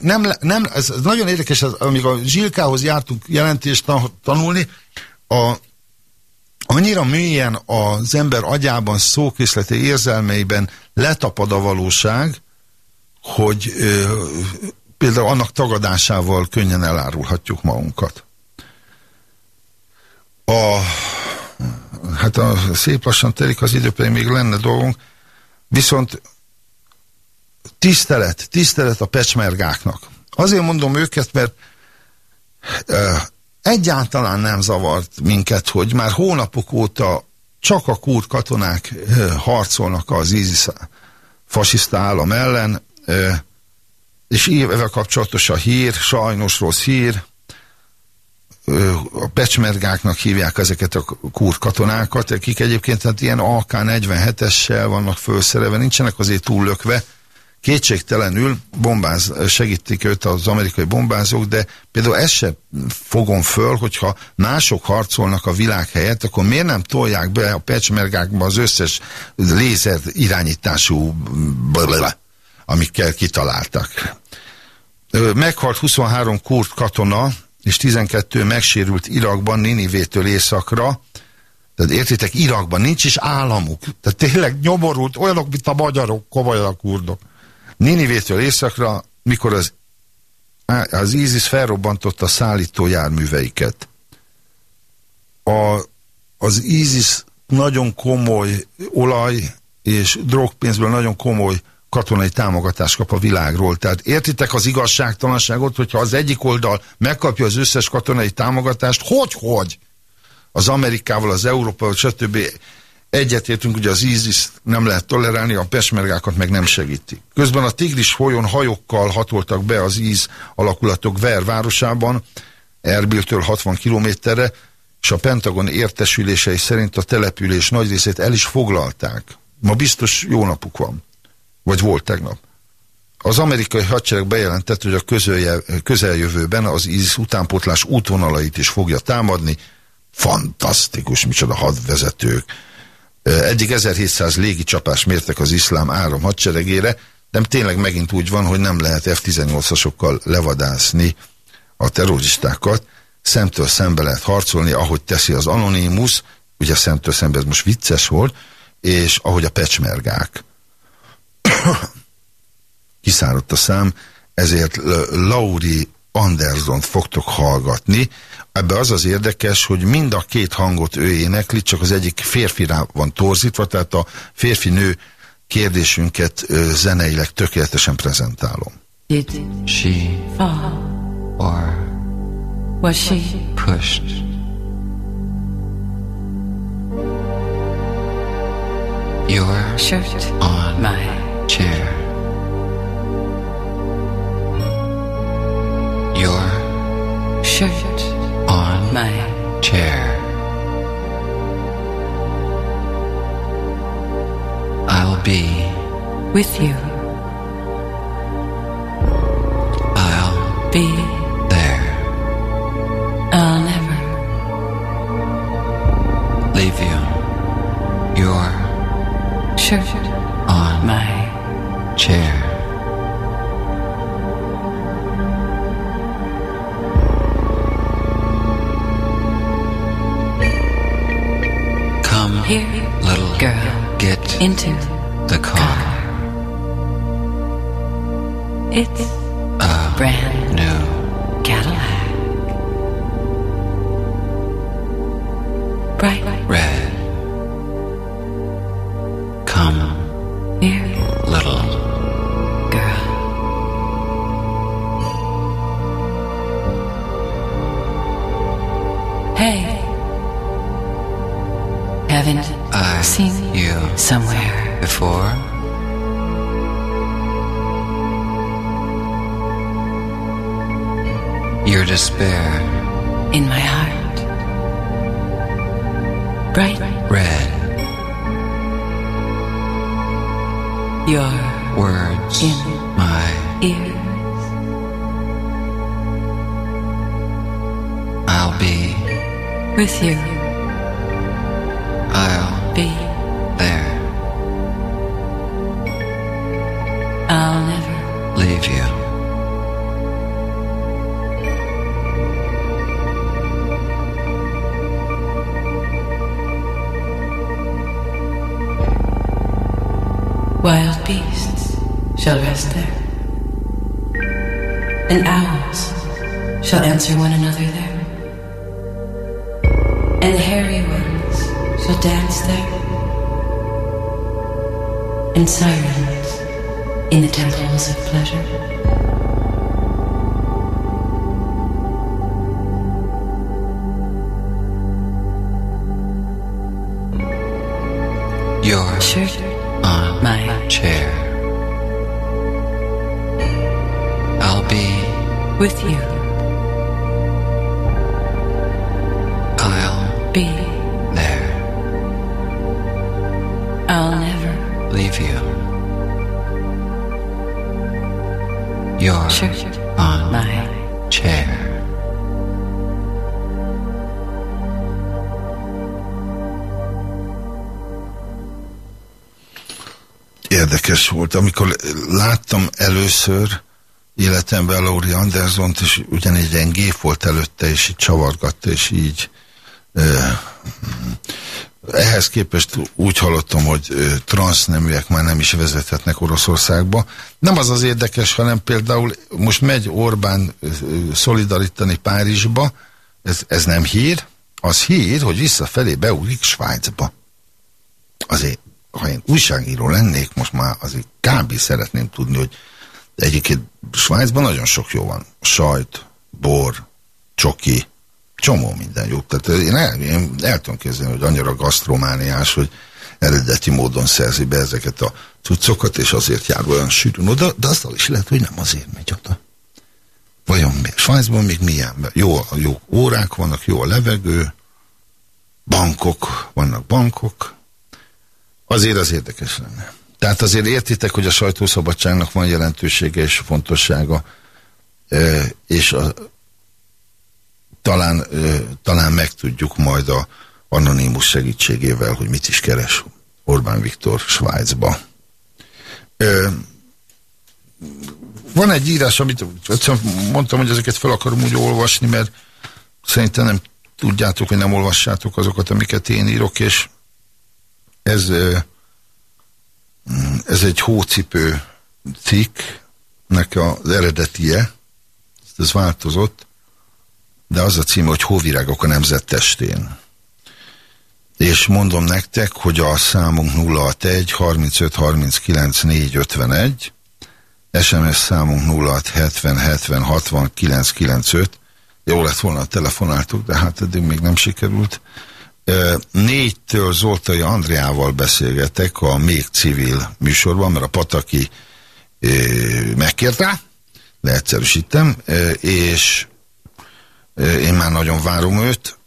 Nem, nem, ez nagyon érdekes, amikor a Zsilkához jártunk jelentést tanulni, a, annyira mélyen az ember agyában, szókészlete érzelmeiben letapad a valóság, hogy ö, például annak tagadásával könnyen elárulhatjuk magunkat. A, hát a szép lassan telik az idő, pedig még lenne dolgunk, viszont tisztelet, tisztelet a pecsmergáknak. Azért mondom őket, mert ö, egyáltalán nem zavart minket, hogy már hónapok óta csak a kurd katonák harcolnak az ISIS fasiszta állam ellen, és évvel kapcsolatos a hír, sajnos rossz hír, a pecsmergáknak hívják ezeket a kurd katonákat, akik egyébként hát ilyen AK-47-essel vannak felszerelve, nincsenek azért túllökve, kétségtelenül bombáz, segítik őt az amerikai bombázók, de például ezt sem fogom föl, hogyha mások harcolnak a világ helyett, akkor miért nem tolják be a pecsmergákba az összes lézer irányítású blablabla, amikkel kitaláltak. Meghalt 23 kurd katona, és 12 megsérült Irakban, Ninivétől északra, tehát értitek, Irakban nincs is államuk. Tehát tényleg nyomorult, olyanok, mint a magyarok, komolyan a kurdok. Ninivétől északra, mikor az, az ISIS felrobbantotta a szállító járműveiket. A, az ISIS nagyon komoly olaj és drogpénzből nagyon komoly katonai támogatást kap a világról. Tehát értitek az igazságtalanságot, hogyha az egyik oldal megkapja az összes katonai támogatást, hogy-hogy? Az Amerikával, az Európával, stb. Egyetértünk, hogy az ISIS nem lehet tolerálni, a pesmergákat meg nem segíti. Közben a Tigris folyón hajókkal hatoltak be az íz alakulatok Ver városában, Erbiltől 60 kilométerre, és a Pentagon értesülései szerint a település nagy részét el is foglalták. Ma biztos jó napuk van. Vagy volt tegnap. Az amerikai hadsereg bejelentett, hogy a közölje, közeljövőben az ISIS utánpótlás útvonalait is fogja támadni. Fantasztikus, micsoda hadvezetők Eddig 1700 légicsapás mértek az iszlám áram hadseregére, de tényleg megint úgy van, hogy nem lehet F-18-asokkal levadászni a terroristákat, szemtől szembe lehet harcolni, ahogy teszi az Anonymous, ugye szemtől szembe ez most vicces volt, és ahogy a pecsmergák. *coughs* Kiszáradt a szám, ezért Lauri Andersont fogtok hallgatni, Ebbe az az érdekes, hogy mind a két hangot ő énekli, csak az egyik férfira van torzítva, tehát a férfi-nő kérdésünket zeneileg tökéletesen prezentálom. Did she fall or was she pushed? Your shirt on my chair. Your shirt on my chair. I'll be with you. I'll be there. I'll never leave you. Your shirt on my chair. Come, Here, little girl, get into the car. It's a brand new Cadillac. Bright red. Despair in my heart, bright red. Your words in my ears. I'll be with you. Sirens in the temples of pleasure. Érdekes volt, amikor láttam először életemben Laurie Andersont, és ugyanígy ilyen gép volt előtte, és így csavargatta, és így ehhez képest úgy hallottam, hogy transzneműek már nem is vezethetnek Oroszországba. Nem az az érdekes, hanem például most megy Orbán szolidarítani Párizsba, ez, ez nem hír, az hír, hogy visszafelé beugrik Svájcba. Azért, ha én újságíró lennék, most már azért kb. szeretném tudni, hogy egyébként Svájcban nagyon sok jó van. Sajt, bor, csoki, csomó minden jó. Tehát én el, én el tudom képzelni, hogy annyira gasztromániás, hogy eredeti módon szerzi be ezeket a cuccokat, és azért jár olyan sűrűn oda, de azzal is lehet, hogy nem azért megy oda. Vajon mi? Svájcban még milyen? Jó, jó órák vannak, jó a levegő, bankok, vannak bankok, azért az érdekes lenne. Tehát azért értitek, hogy a sajtószabadságnak van jelentősége és fontossága, és a, talán, talán megtudjuk majd a anonimus segítségével, hogy mit is keres Orbán Viktor Svájcba. Van egy írás, amit mondtam, hogy ezeket fel akarom úgy olvasni, mert szerintem nem tudjátok, hogy nem olvassátok azokat, amiket én írok, és ez, ez egy hócipő cikknek az eredetie, ez változott, de az a cím, hogy Hóvirágok a nemzet testén. És mondom nektek, hogy a számunk 061 35 39 451, SMS számunk 06 70 70 60 995, jó lett volna, telefonáltuk, de hát eddig még nem sikerült. Négytől Zoltai Andriával beszélgetek a Még Civil műsorban, mert a Pataki megkért rá, leegyszerűsítem, és én már nagyon várom őt,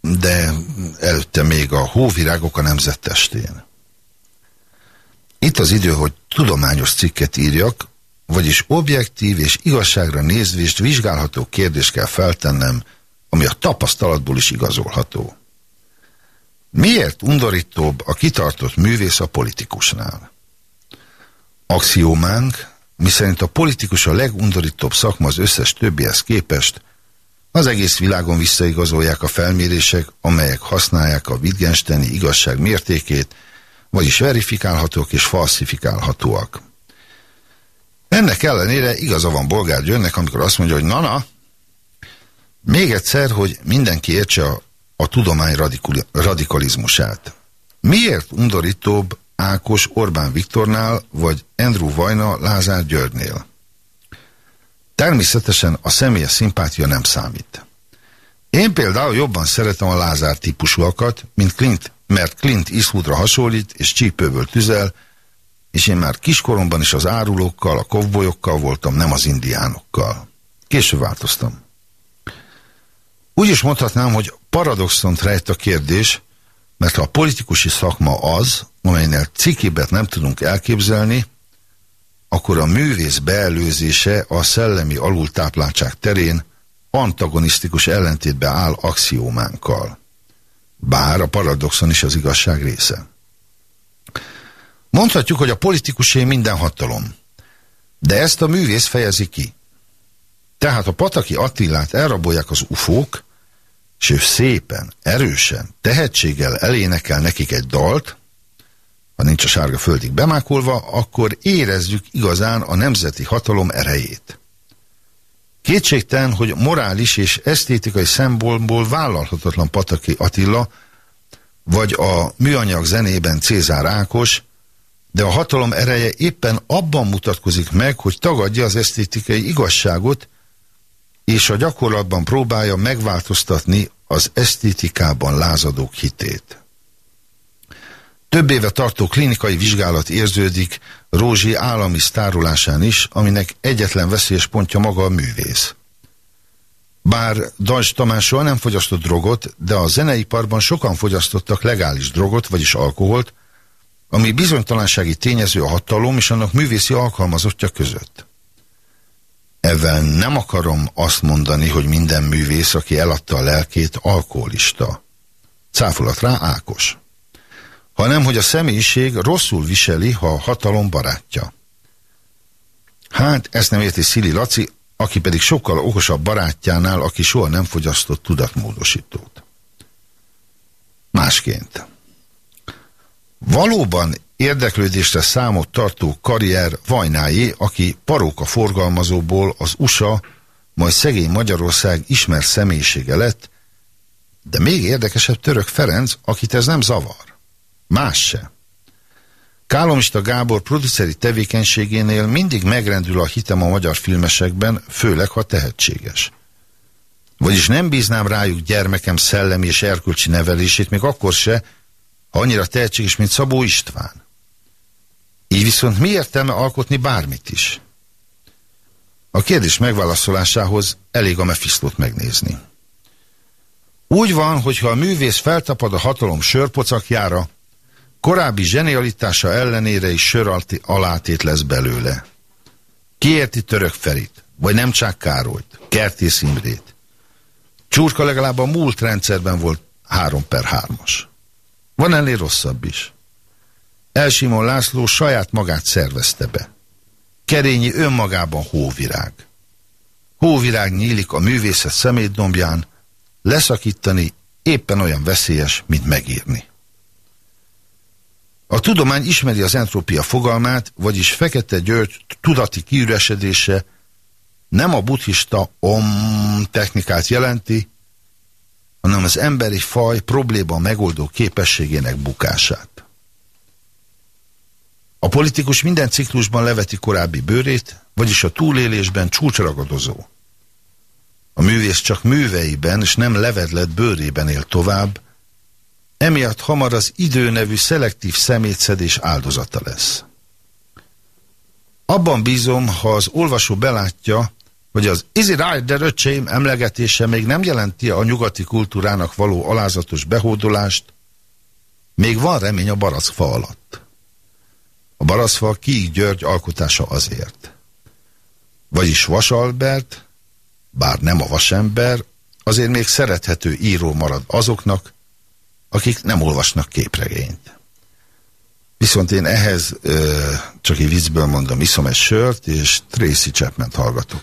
de előtte még a hóvirágok a nemzettestén. Itt az idő, hogy tudományos cikket írjak, vagyis objektív és igazságra nézvést vizsgálható kérdést kell feltennem, ami a tapasztalatból is igazolható. Miért undorítóbb a kitartott művész a politikusnál? Axiómánk, miszerint a politikus a legundorítóbb szakma az összes többihez képest, az egész világon visszaigazolják a felmérések, amelyek használják a Wittgensteini igazság mértékét, vagyis verifikálhatók és falsifikálhatóak. Ennek ellenére igaza van Bolgár Györnek, amikor azt mondja, hogy na-na, még egyszer, hogy mindenki értse a, a tudomány radikalizmusát. Miért undorítóbb Ákos Orbán Viktornál, vagy Andrew Vajna Lázár Györgynél? Természetesen a személyes szimpátia nem számít. Én például jobban szeretem a Lázár típusúakat, mint Clint, mert Clint Eastwoodra hasonlít, és csípőből tüzel, és én már kiskoromban is az árulókkal, a kovbolyokkal voltam, nem az indiánokkal. Később változtam. Úgy is mondhatnám, hogy paradoxont rejt a kérdés, mert a politikusi szakma az, amelynél cikibet nem tudunk elképzelni, akkor a művész beelőzése a szellemi alultápláltság terén antagonisztikus ellentétbe áll axiómánkkal. Bár a paradoxon is az igazság része. Mondhatjuk, hogy a politikusé minden hatalom. De ezt a művész fejezi ki. Tehát a Pataki Attilát elrabolják az ufók, és ő szépen, erősen, tehetséggel elénekel nekik egy dalt, ha nincs a sárga földig bemákolva, akkor érezzük igazán a nemzeti hatalom erejét. Kétségtelen, hogy morális és esztétikai szempontból vállalhatatlan Pataki Attila, vagy a műanyag zenében Cézár Ákos, de a hatalom ereje éppen abban mutatkozik meg, hogy tagadja az esztétikai igazságot, és a gyakorlatban próbálja megváltoztatni az esztétikában lázadók hitét. Több éve tartó klinikai vizsgálat érződik Rózsi állami sztárulásán is, aminek egyetlen veszélyes pontja maga a művész. Bár Dajs Tamás soha nem fogyasztott drogot, de a zeneiparban sokan fogyasztottak legális drogot, vagyis alkoholt, ami bizonytalansági tényező a hatalom és annak művészi alkalmazottja között. Ezzel nem akarom azt mondani, hogy minden művész, aki eladta a lelkét, alkoholista. Cáfolat rá Ákos. Hanem, hogy a személyiség rosszul viseli, ha a hatalom barátja. Hát, ezt nem érti Szili Laci, aki pedig sokkal okosabb barátjánál, aki soha nem fogyasztott tudatmódosítót. Másként. Valóban érdeklődésre számot tartó karrier Vajnájé, aki paróka forgalmazóból az USA, majd szegény Magyarország ismert személyisége lett, de még érdekesebb Török Ferenc, akit ez nem zavar. Más se. Kálomista Gábor produceri tevékenységénél mindig megrendül a hitem a magyar filmesekben, főleg ha tehetséges. Vagyis nem bíznám rájuk gyermekem szellemi és erkölcsi nevelését, még akkor se, ha annyira tehetséges, mint Szabó István. Így viszont mi értelme alkotni bármit is? A kérdés megválaszolásához elég a Mephistót megnézni. Úgy van, hogyha a művész feltapad a hatalom sörpocakjára, korábbi zsenialitása ellenére is sör alátét lesz belőle. Kiérti Török Ferit, vagy nem csak Károlyt, Kertész Imrét. Csurka legalább a múlt rendszerben volt 3 per 3-as. Van ennél rosszabb is. Elsimon László saját magát szervezte be. Kerényi önmagában hóvirág. Hóvirág nyílik a művészet szemétdombján, leszakítani éppen olyan veszélyes, mint megírni. A tudomány ismeri az entrópia fogalmát, vagyis Fekete György tudati kiüresedése nem a buddhista om technikát jelenti, hanem az emberi faj probléma megoldó képességének bukását. A politikus minden ciklusban leveti korábbi bőrét, vagyis a túlélésben csúcsragadozó. A művész csak műveiben és nem levedlet bőrében él tovább, emiatt hamar az idő nevű szelektív szemétszedés áldozata lesz. Abban bízom, ha az olvasó belátja, hogy az Easy Rider öcsém emlegetése még nem jelenti a nyugati kultúrának való alázatos behódolást, még van remény a barackfa alatt. A baraszfa Kiik György alkotása azért. Vagyis Vasalbert, bár nem a vasember, azért még szerethető író marad azoknak, akik nem olvasnak képregényt. Viszont én ehhez ö, csak egy viccből mondom, iszom egy sört, és Tracy chapman hallgatok.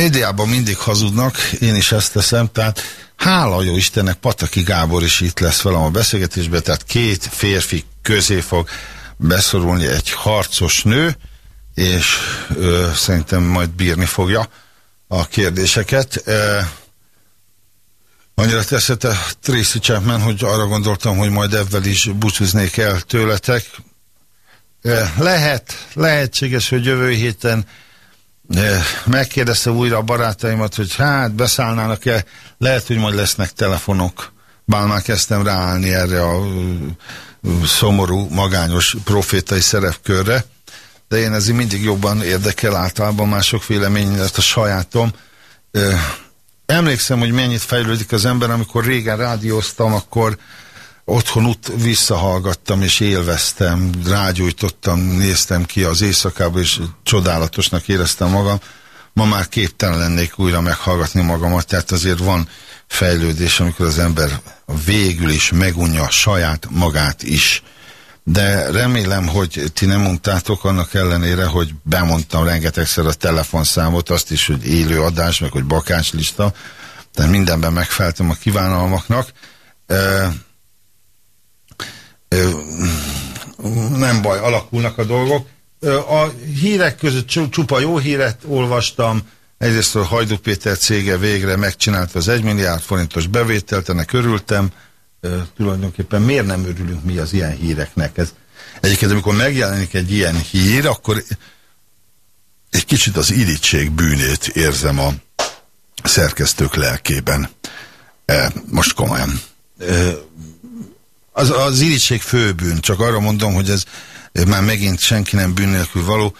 Médiában mindig hazudnak, én is ezt teszem, tehát hála jó Istennek Pataki Gábor is itt lesz velem a beszélgetésben, tehát két férfi közé fog beszorulni egy harcos nő, és ö, szerintem majd bírni fogja a kérdéseket. E, annyira teszett a Tracy Chapman, hogy arra gondoltam, hogy majd ebben is búcsúznék el tőletek. E, lehet, lehetséges, hogy jövő héten megkérdezte újra a barátaimat, hogy hát beszállnának-e, lehet, hogy majd lesznek telefonok. Bár már kezdtem ráállni erre a szomorú, magányos profétai szerepkörre, de én ezért mindig jobban érdekel általában mások vélemény, ezt a sajátom. Emlékszem, hogy mennyit fejlődik az ember, amikor régen rádióztam, akkor otthon ut visszahallgattam és élveztem, rágyújtottam, néztem ki az éjszakába, és csodálatosnak éreztem magam. Ma már képtelen lennék újra meghallgatni magamat, tehát azért van fejlődés, amikor az ember végül is megunja saját magát is. De remélem, hogy ti nem mondtátok annak ellenére, hogy bemondtam rengetegszer a telefonszámot, azt is, hogy élő adás, meg hogy bakácslista, tehát mindenben megfeltem a kívánalmaknak. Ö, nem baj, alakulnak a dolgok. A hírek között csu- csupa jó híret olvastam, egyrészt a Hajdú Péter cége végre megcsinálta az 1 milliárd forintos bevételt, ennek örültem. Tulajdonképpen miért nem örülünk mi az ilyen híreknek? Ez, egyébként amikor megjelenik egy ilyen hír, akkor egy kicsit az irítség bűnét érzem a szerkesztők lelkében. E, most komolyan. Az, az irítség főbűn, csak arra mondom, hogy ez már megint senki nem bűn nélkül való.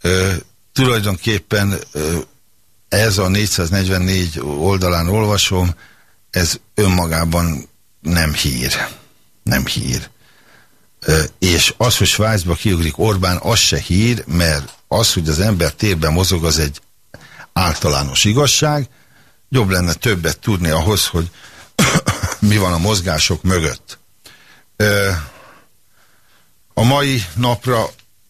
E, tulajdonképpen e, ez a 444 oldalán olvasom, ez önmagában nem hír. Nem hír. E, és az, hogy Svájcba kiugrik Orbán, az se hír, mert az, hogy az ember térben mozog, az egy általános igazság, jobb lenne többet tudni ahhoz, hogy *coughs* mi van a mozgások mögött. A mai napra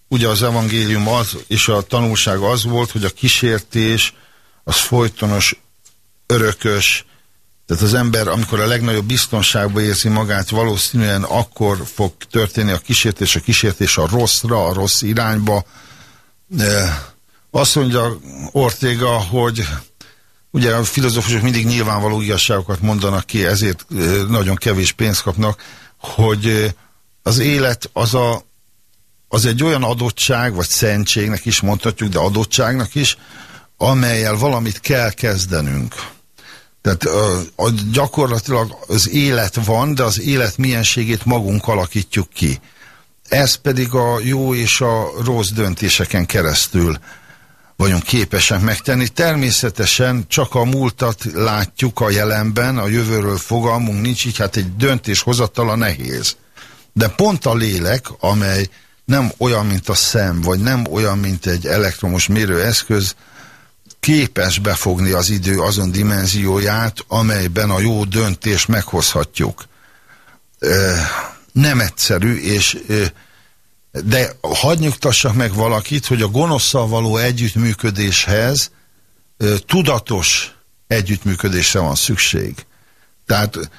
ugye az evangélium az, és a tanulság az volt, hogy a kísértés az folytonos, örökös, tehát az ember, amikor a legnagyobb biztonságban érzi magát, valószínűen akkor fog történni a kísértés, a kísértés a rosszra, a rossz irányba. Azt mondja Ortega, hogy ugye a filozófusok mindig nyilvánvaló igazságokat mondanak ki, ezért nagyon kevés pénzt kapnak, hogy az élet az, a, az egy olyan adottság, vagy szentségnek is mondhatjuk, de adottságnak is, amelyel valamit kell kezdenünk. Tehát a, a, gyakorlatilag az élet van, de az élet mienségét magunk alakítjuk ki. Ez pedig a jó és a rossz döntéseken keresztül vagyunk képesek megtenni. Természetesen csak a múltat látjuk a jelenben, a jövőről fogalmunk nincs, így hát egy döntéshozatala nehéz. De pont a lélek, amely nem olyan, mint a szem, vagy nem olyan, mint egy elektromos mérőeszköz, képes befogni az idő azon dimenzióját, amelyben a jó döntést meghozhatjuk. Nem egyszerű, és de hadd nyugtassak meg valakit, hogy a gonoszszal való együttműködéshez tudatos együttműködésre van szükség. Tehát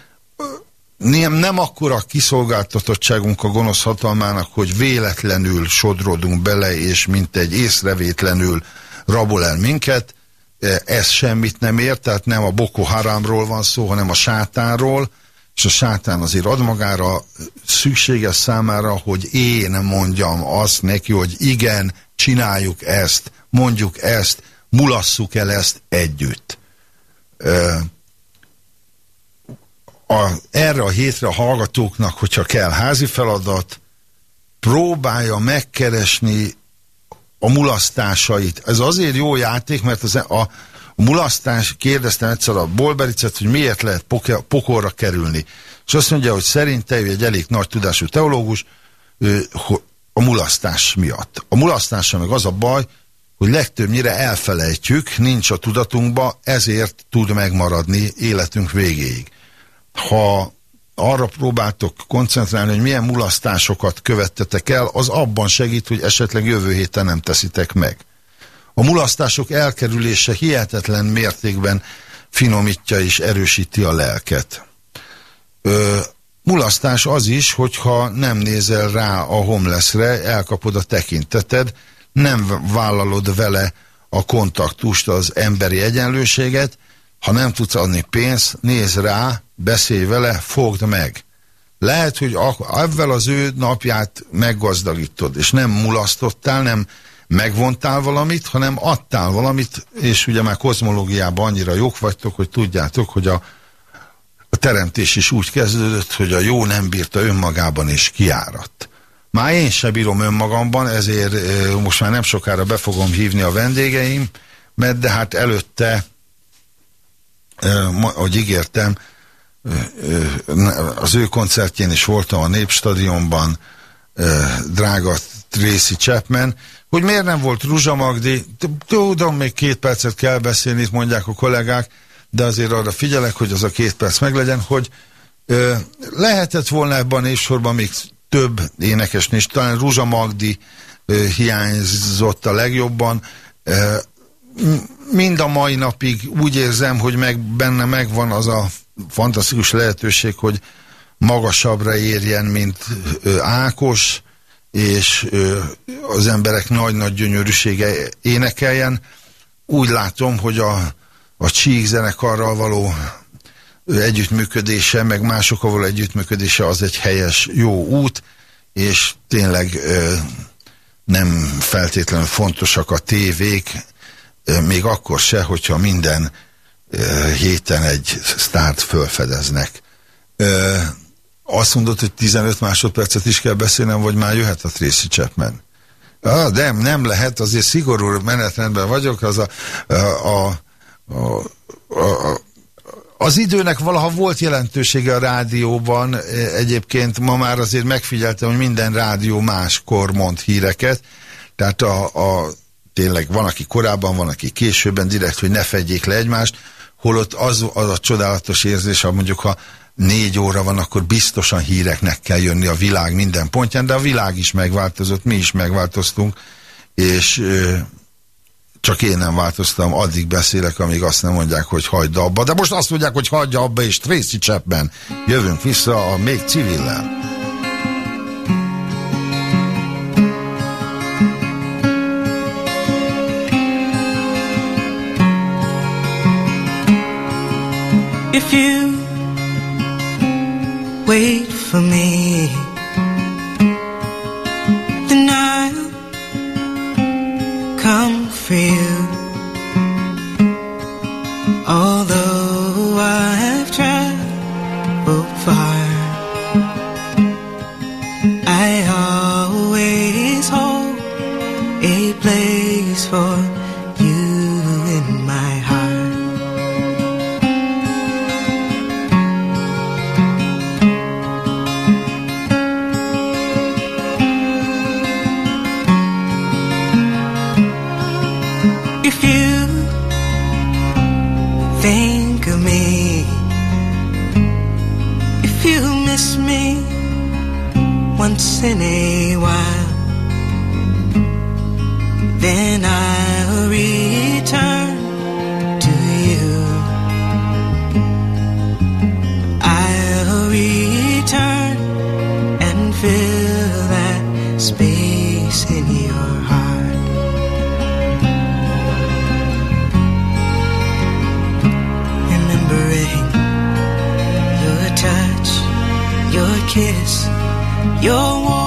nem, nem akkora kiszolgáltatottságunk a gonosz hatalmának, hogy véletlenül sodrodunk bele, és mint egy észrevétlenül rabol el minket, ez semmit nem ér, tehát nem a Boko Haramról van szó, hanem a sátánról, és a sátán azért ad magára szükséges számára, hogy én mondjam azt neki, hogy igen, csináljuk ezt, mondjuk ezt, mulasszuk el ezt együtt. A, erre a hétre a hallgatóknak, hogyha kell házi feladat, próbálja megkeresni a mulasztásait. Ez azért jó játék, mert az, a, a mulasztás, kérdeztem egyszer a Bolbericet, hogy miért lehet pokorra kerülni. És azt mondja, hogy szerinte ő egy elég nagy tudású teológus, a mulasztás miatt. A mulasztása meg az a baj, hogy legtöbbnyire elfelejtjük, nincs a tudatunkba, ezért tud megmaradni életünk végéig. Ha arra próbáltok koncentrálni, hogy milyen mulasztásokat követtetek el, az abban segít, hogy esetleg jövő héten nem teszitek meg. A mulasztások elkerülése hihetetlen mértékben finomítja és erősíti a lelket. Ö, mulasztás az is, hogyha nem nézel rá a homelessre, elkapod a tekinteted, nem vállalod vele a kontaktust, az emberi egyenlőséget, ha nem tudsz adni pénzt, nézz rá, beszélj vele, fogd meg. Lehet, hogy ebben az ő napját meggazdagítod, és nem mulasztottál, nem megvontál valamit, hanem adtál valamit, és ugye már kozmológiában annyira jók vagytok, hogy tudjátok, hogy a, a teremtés is úgy kezdődött, hogy a jó nem bírta önmagában és kiáradt. Már én se bírom önmagamban, ezért most már nem sokára be fogom hívni a vendégeim, mert de hát előtte, ahogy ígértem, az ő koncertjén is voltam a Népstadionban, drága Tracy Chapman, hogy miért nem volt Ruzsa Magdi, tudom, még két percet kell beszélni, itt mondják a kollégák, de azért arra figyelek, hogy az a két perc meglegyen, hogy ö, lehetett volna ebben a névsorban még több énekes és talán Ruzsa Magdi ö, hiányzott a legjobban. Ö, mind a mai napig úgy érzem, hogy meg, benne megvan az a fantasztikus lehetőség, hogy magasabbra érjen, mint ö, Ákos, és az emberek nagy-nagy gyönyörűsége énekeljen. Úgy látom, hogy a, a Csík zenekarral való együttműködése, meg másokkal való együttműködése az egy helyes, jó út, és tényleg nem feltétlenül fontosak a tévék, még akkor se, hogyha minden héten egy sztárt fölfedeznek. Azt mondod, hogy 15 másodpercet is kell beszélnem, vagy már jöhet a Tracy Chapman? Ah, nem, nem lehet, azért szigorú menetrendben vagyok, az a, a, a, a, a, az időnek valaha volt jelentősége a rádióban, egyébként ma már azért megfigyeltem, hogy minden rádió máskor mond híreket, tehát a, a, tényleg van, aki korábban, van, aki későbben, direkt, hogy ne fedjék le egymást, holott az, az a csodálatos érzés, ha mondjuk ha négy óra van, akkor biztosan híreknek kell jönni a világ minden pontján, de a világ is megváltozott, mi is megváltoztunk, és ö, csak én nem változtam, addig beszélek, amíg azt nem mondják, hogy hagyd abba. De most azt mondják, hogy hagyja abba, és Tracy Chapman. Jövünk vissza a még civillel. If you wait for me, then I'll come for you. Although I have traveled far, I always hold a place for once in a while, then I'll your warm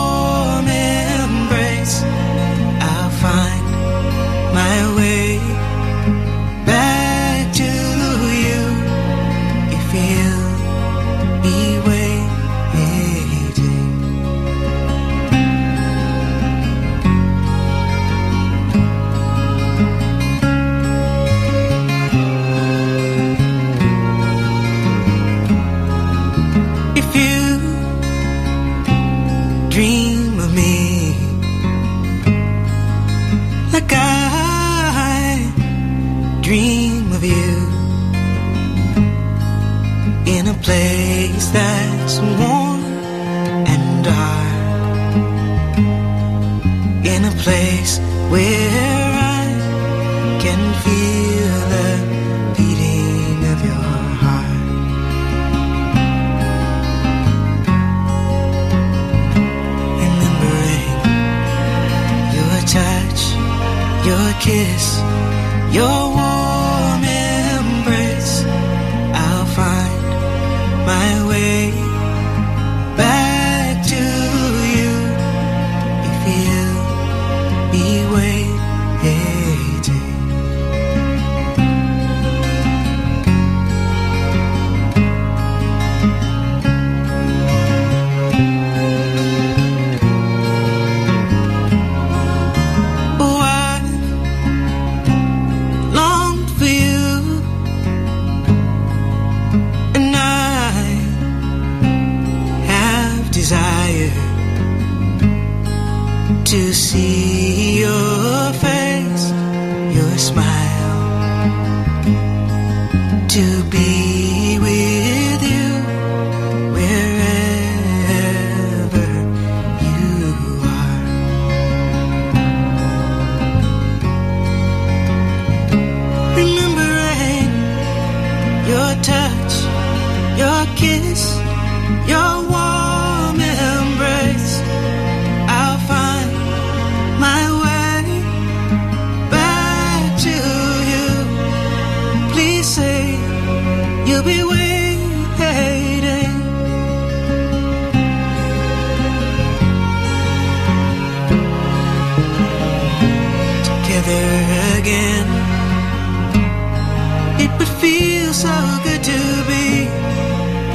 so good to be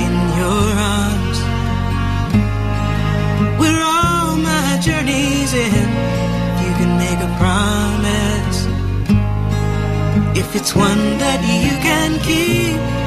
in your arms. Where all my journeys. You can make a promise. If it's one that you can keep,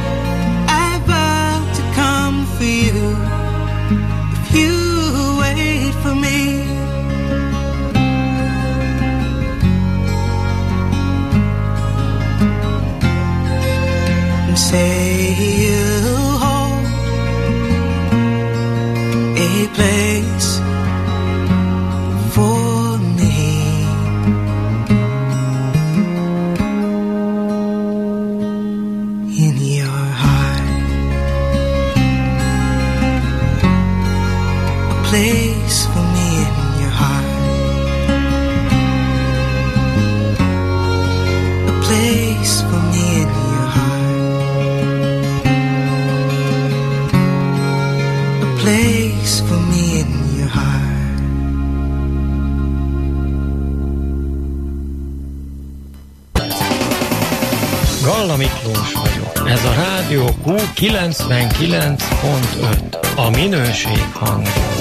99.5. A minőség hangja.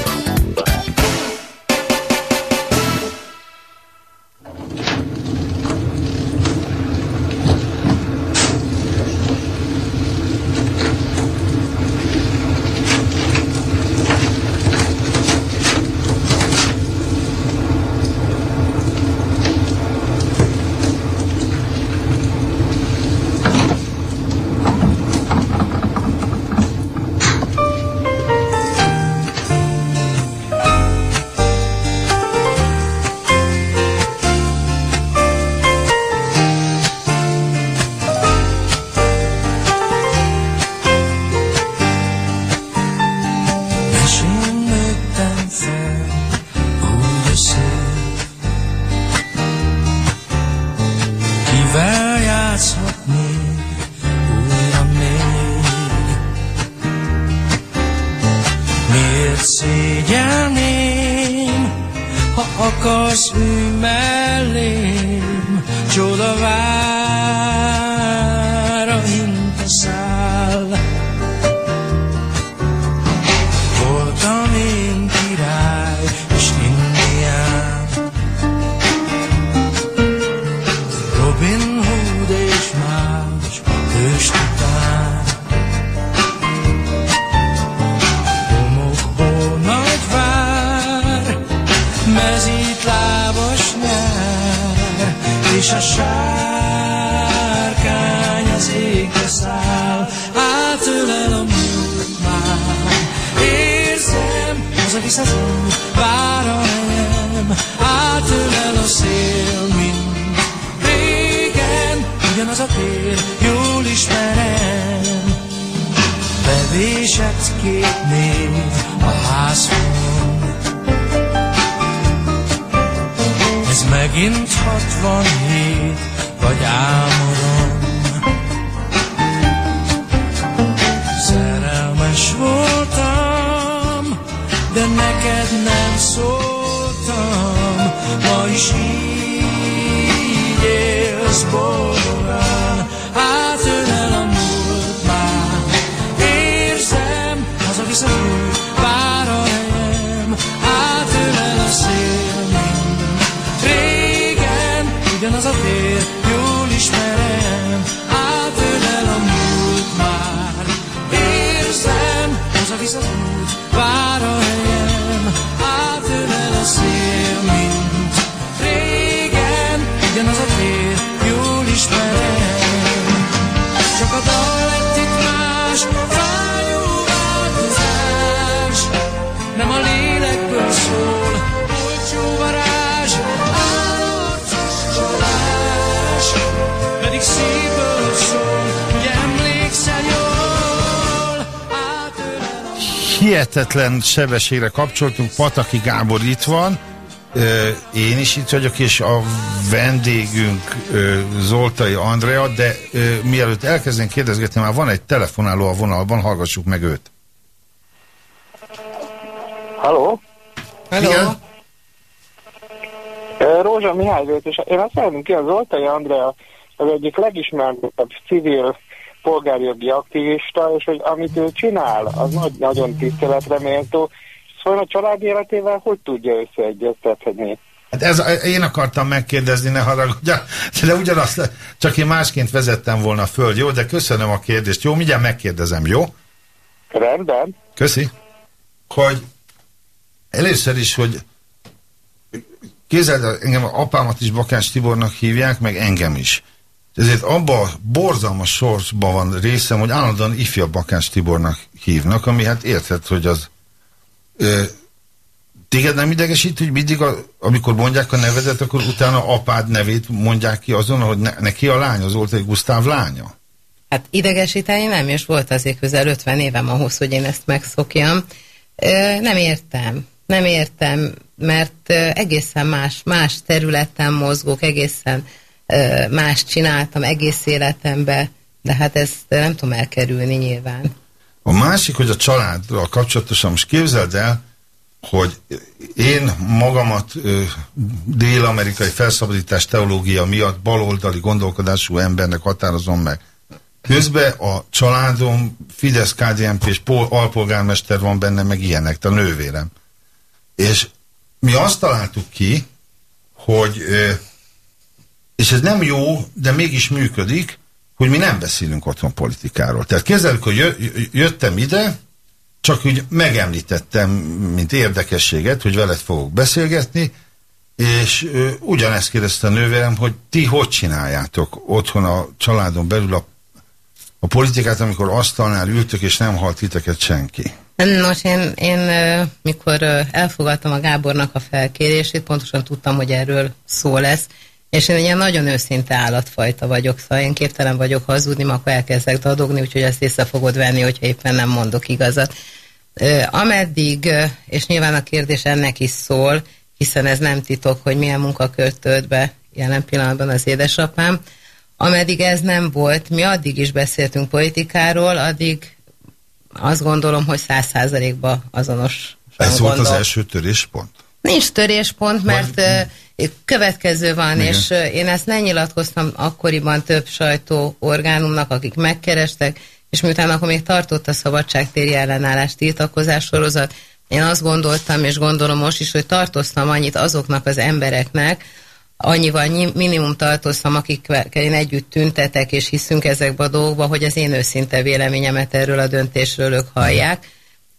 Hihetetlen sebességre kapcsoltunk, Pataki Gábor itt van, én is itt vagyok, és a vendégünk Zoltai Andrea, de mielőtt elkezdenénk kérdezgetni, már van egy telefonáló a vonalban, hallgassuk meg őt. Halló? Igen? Ö, Rózsa Mihály és én azt szeretném ki, a Zoltai Andrea az egyik legismertebb civil polgárjogi aktivista, és hogy amit ő csinál, az nagy, nagyon tiszteletre méltó. Szóval a család életével hogy tudja összeegyeztetni? Hát ez, én akartam megkérdezni, ne haragudja, de ugyanazt, csak én másként vezettem volna föl, jó? De köszönöm a kérdést, jó? Mindjárt megkérdezem, jó? Rendben. Köszi. Hogy először is, hogy képzeld, el, engem apámat is Bakás Tibornak hívják, meg engem is. Ezért abba a borzalmas sorsban van részem, hogy állandóan ifjabb Bakás Tibornak hívnak, ami hát érted, hogy az ö, téged nem idegesít, hogy mindig, a, amikor mondják a nevedet, akkor utána apád nevét mondják ki azon, hogy ne, neki a lány, az volt egy Gusztáv lánya. Hát idegesíteni nem, és volt azért közel 50 évem ahhoz, hogy én ezt megszokjam. Ö, nem értem, nem értem, mert egészen más, más területen mozgok, egészen más csináltam egész életemben, de hát ezt nem tudom elkerülni nyilván. A másik, hogy a családdal kapcsolatosan most képzeld el, hogy én magamat dél-amerikai felszabadítás teológia miatt baloldali gondolkodású embernek határozom meg. Közben a családom Fidesz KDNP és pol, alpolgármester van benne, meg ilyenek, a nővérem. És mi azt találtuk ki, hogy és ez nem jó, de mégis működik, hogy mi nem beszélünk otthon politikáról. Tehát képzeljük, hogy jö, jöttem ide, csak úgy megemlítettem, mint érdekességet, hogy veled fogok beszélgetni, és ö, ugyanezt kérdezte a nővérem, hogy ti hogy csináljátok otthon a családon belül a, a politikát, amikor asztalnál ültök, és nem halt titeket senki. Nos, én, én mikor elfogadtam a Gábornak a felkérését, pontosan tudtam, hogy erről szó lesz, és én ilyen nagyon őszinte állatfajta vagyok, szóval én képtelen vagyok hazudni, akkor elkezdek dadogni, úgyhogy ezt észre fogod venni, hogyha éppen nem mondok igazat. Ameddig, és nyilván a kérdés ennek is szól, hiszen ez nem titok, hogy milyen munkakört tölt be jelen pillanatban az édesapám, ameddig ez nem volt, mi addig is beszéltünk politikáról, addig azt gondolom, hogy száz százalékban azonos. Ez volt az első töréspont? Nincs töréspont, mert Vagy... következő van, Igen. és én ezt nem nyilatkoztam akkoriban több sajtóorgánumnak, akik megkerestek, és miután akkor még tartott a szabadságtéri ellenállás tiltakozás sorozat, én azt gondoltam, és gondolom most is, hogy tartoztam annyit azoknak az embereknek, annyival minimum tartoztam, akikkel én együtt tüntetek, és hiszünk ezekbe a dolgokba, hogy az én őszinte véleményemet erről a döntésről ők hallják.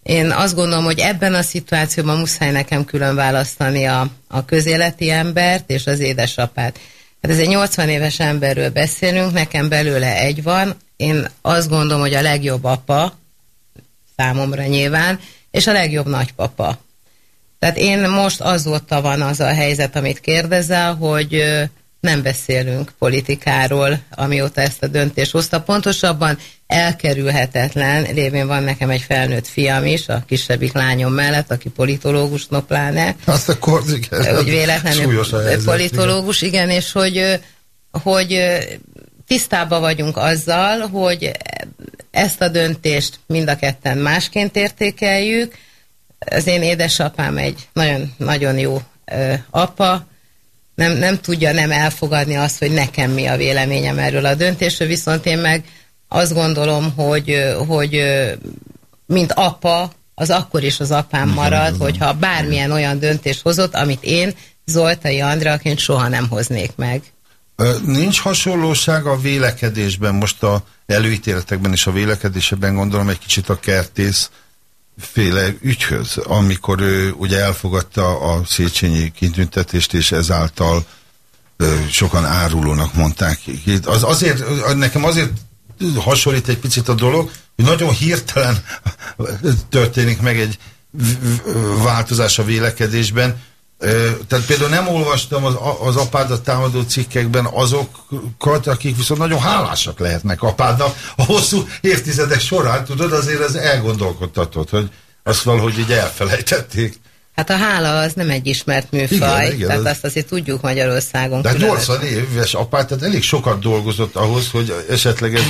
Én azt gondolom, hogy ebben a szituációban muszáj nekem külön választani a, a közéleti embert és az édesapát. Hát ez egy 80 éves emberről beszélünk, nekem belőle egy van. Én azt gondolom, hogy a legjobb apa, számomra nyilván, és a legjobb nagypapa. Tehát én most azóta van az a helyzet, amit kérdezel, hogy nem beszélünk politikáról, amióta ezt a döntést hozta. Pontosabban elkerülhetetlen, lévén van nekem egy felnőtt fiam is, a kisebbik lányom mellett, aki politológus, no pláne. Azt akkor igen. Hogy véletlenül politológus, igen. igen, és hogy, hogy tisztában vagyunk azzal, hogy ezt a döntést mind a ketten másként értékeljük. Az én édesapám egy nagyon, nagyon jó apa, nem, nem tudja nem elfogadni azt, hogy nekem mi a véleményem erről a döntésről, viszont én meg azt gondolom, hogy, hogy mint apa, az akkor is az apám marad, hogyha bármilyen olyan döntés hozott, amit én Zoltai Andreaként soha nem hoznék meg. Nincs hasonlóság a vélekedésben, most a előítéletekben és a vélekedésben gondolom egy kicsit a kertész féle ügyhöz, amikor ő ugye elfogadta a Széchenyi kitüntetést, és ezáltal ö, sokan árulónak mondták. Az azért, nekem azért hasonlít egy picit a dolog, hogy nagyon hirtelen *laughs* történik meg egy változás a vélekedésben, tehát például nem olvastam az, az apádat támadó cikkekben azokat, akik viszont nagyon hálásak lehetnek apádnak a hosszú évtizedek során, tudod, azért ez elgondolkodtatott, hogy azt valahogy így elfelejtették. Hát a hála az nem egy ismert műfaj, igen, igen, tehát az... azt azért tudjuk Magyarországon. De hát 80 éves apát, tehát elég sokat dolgozott ahhoz, hogy esetleg ez...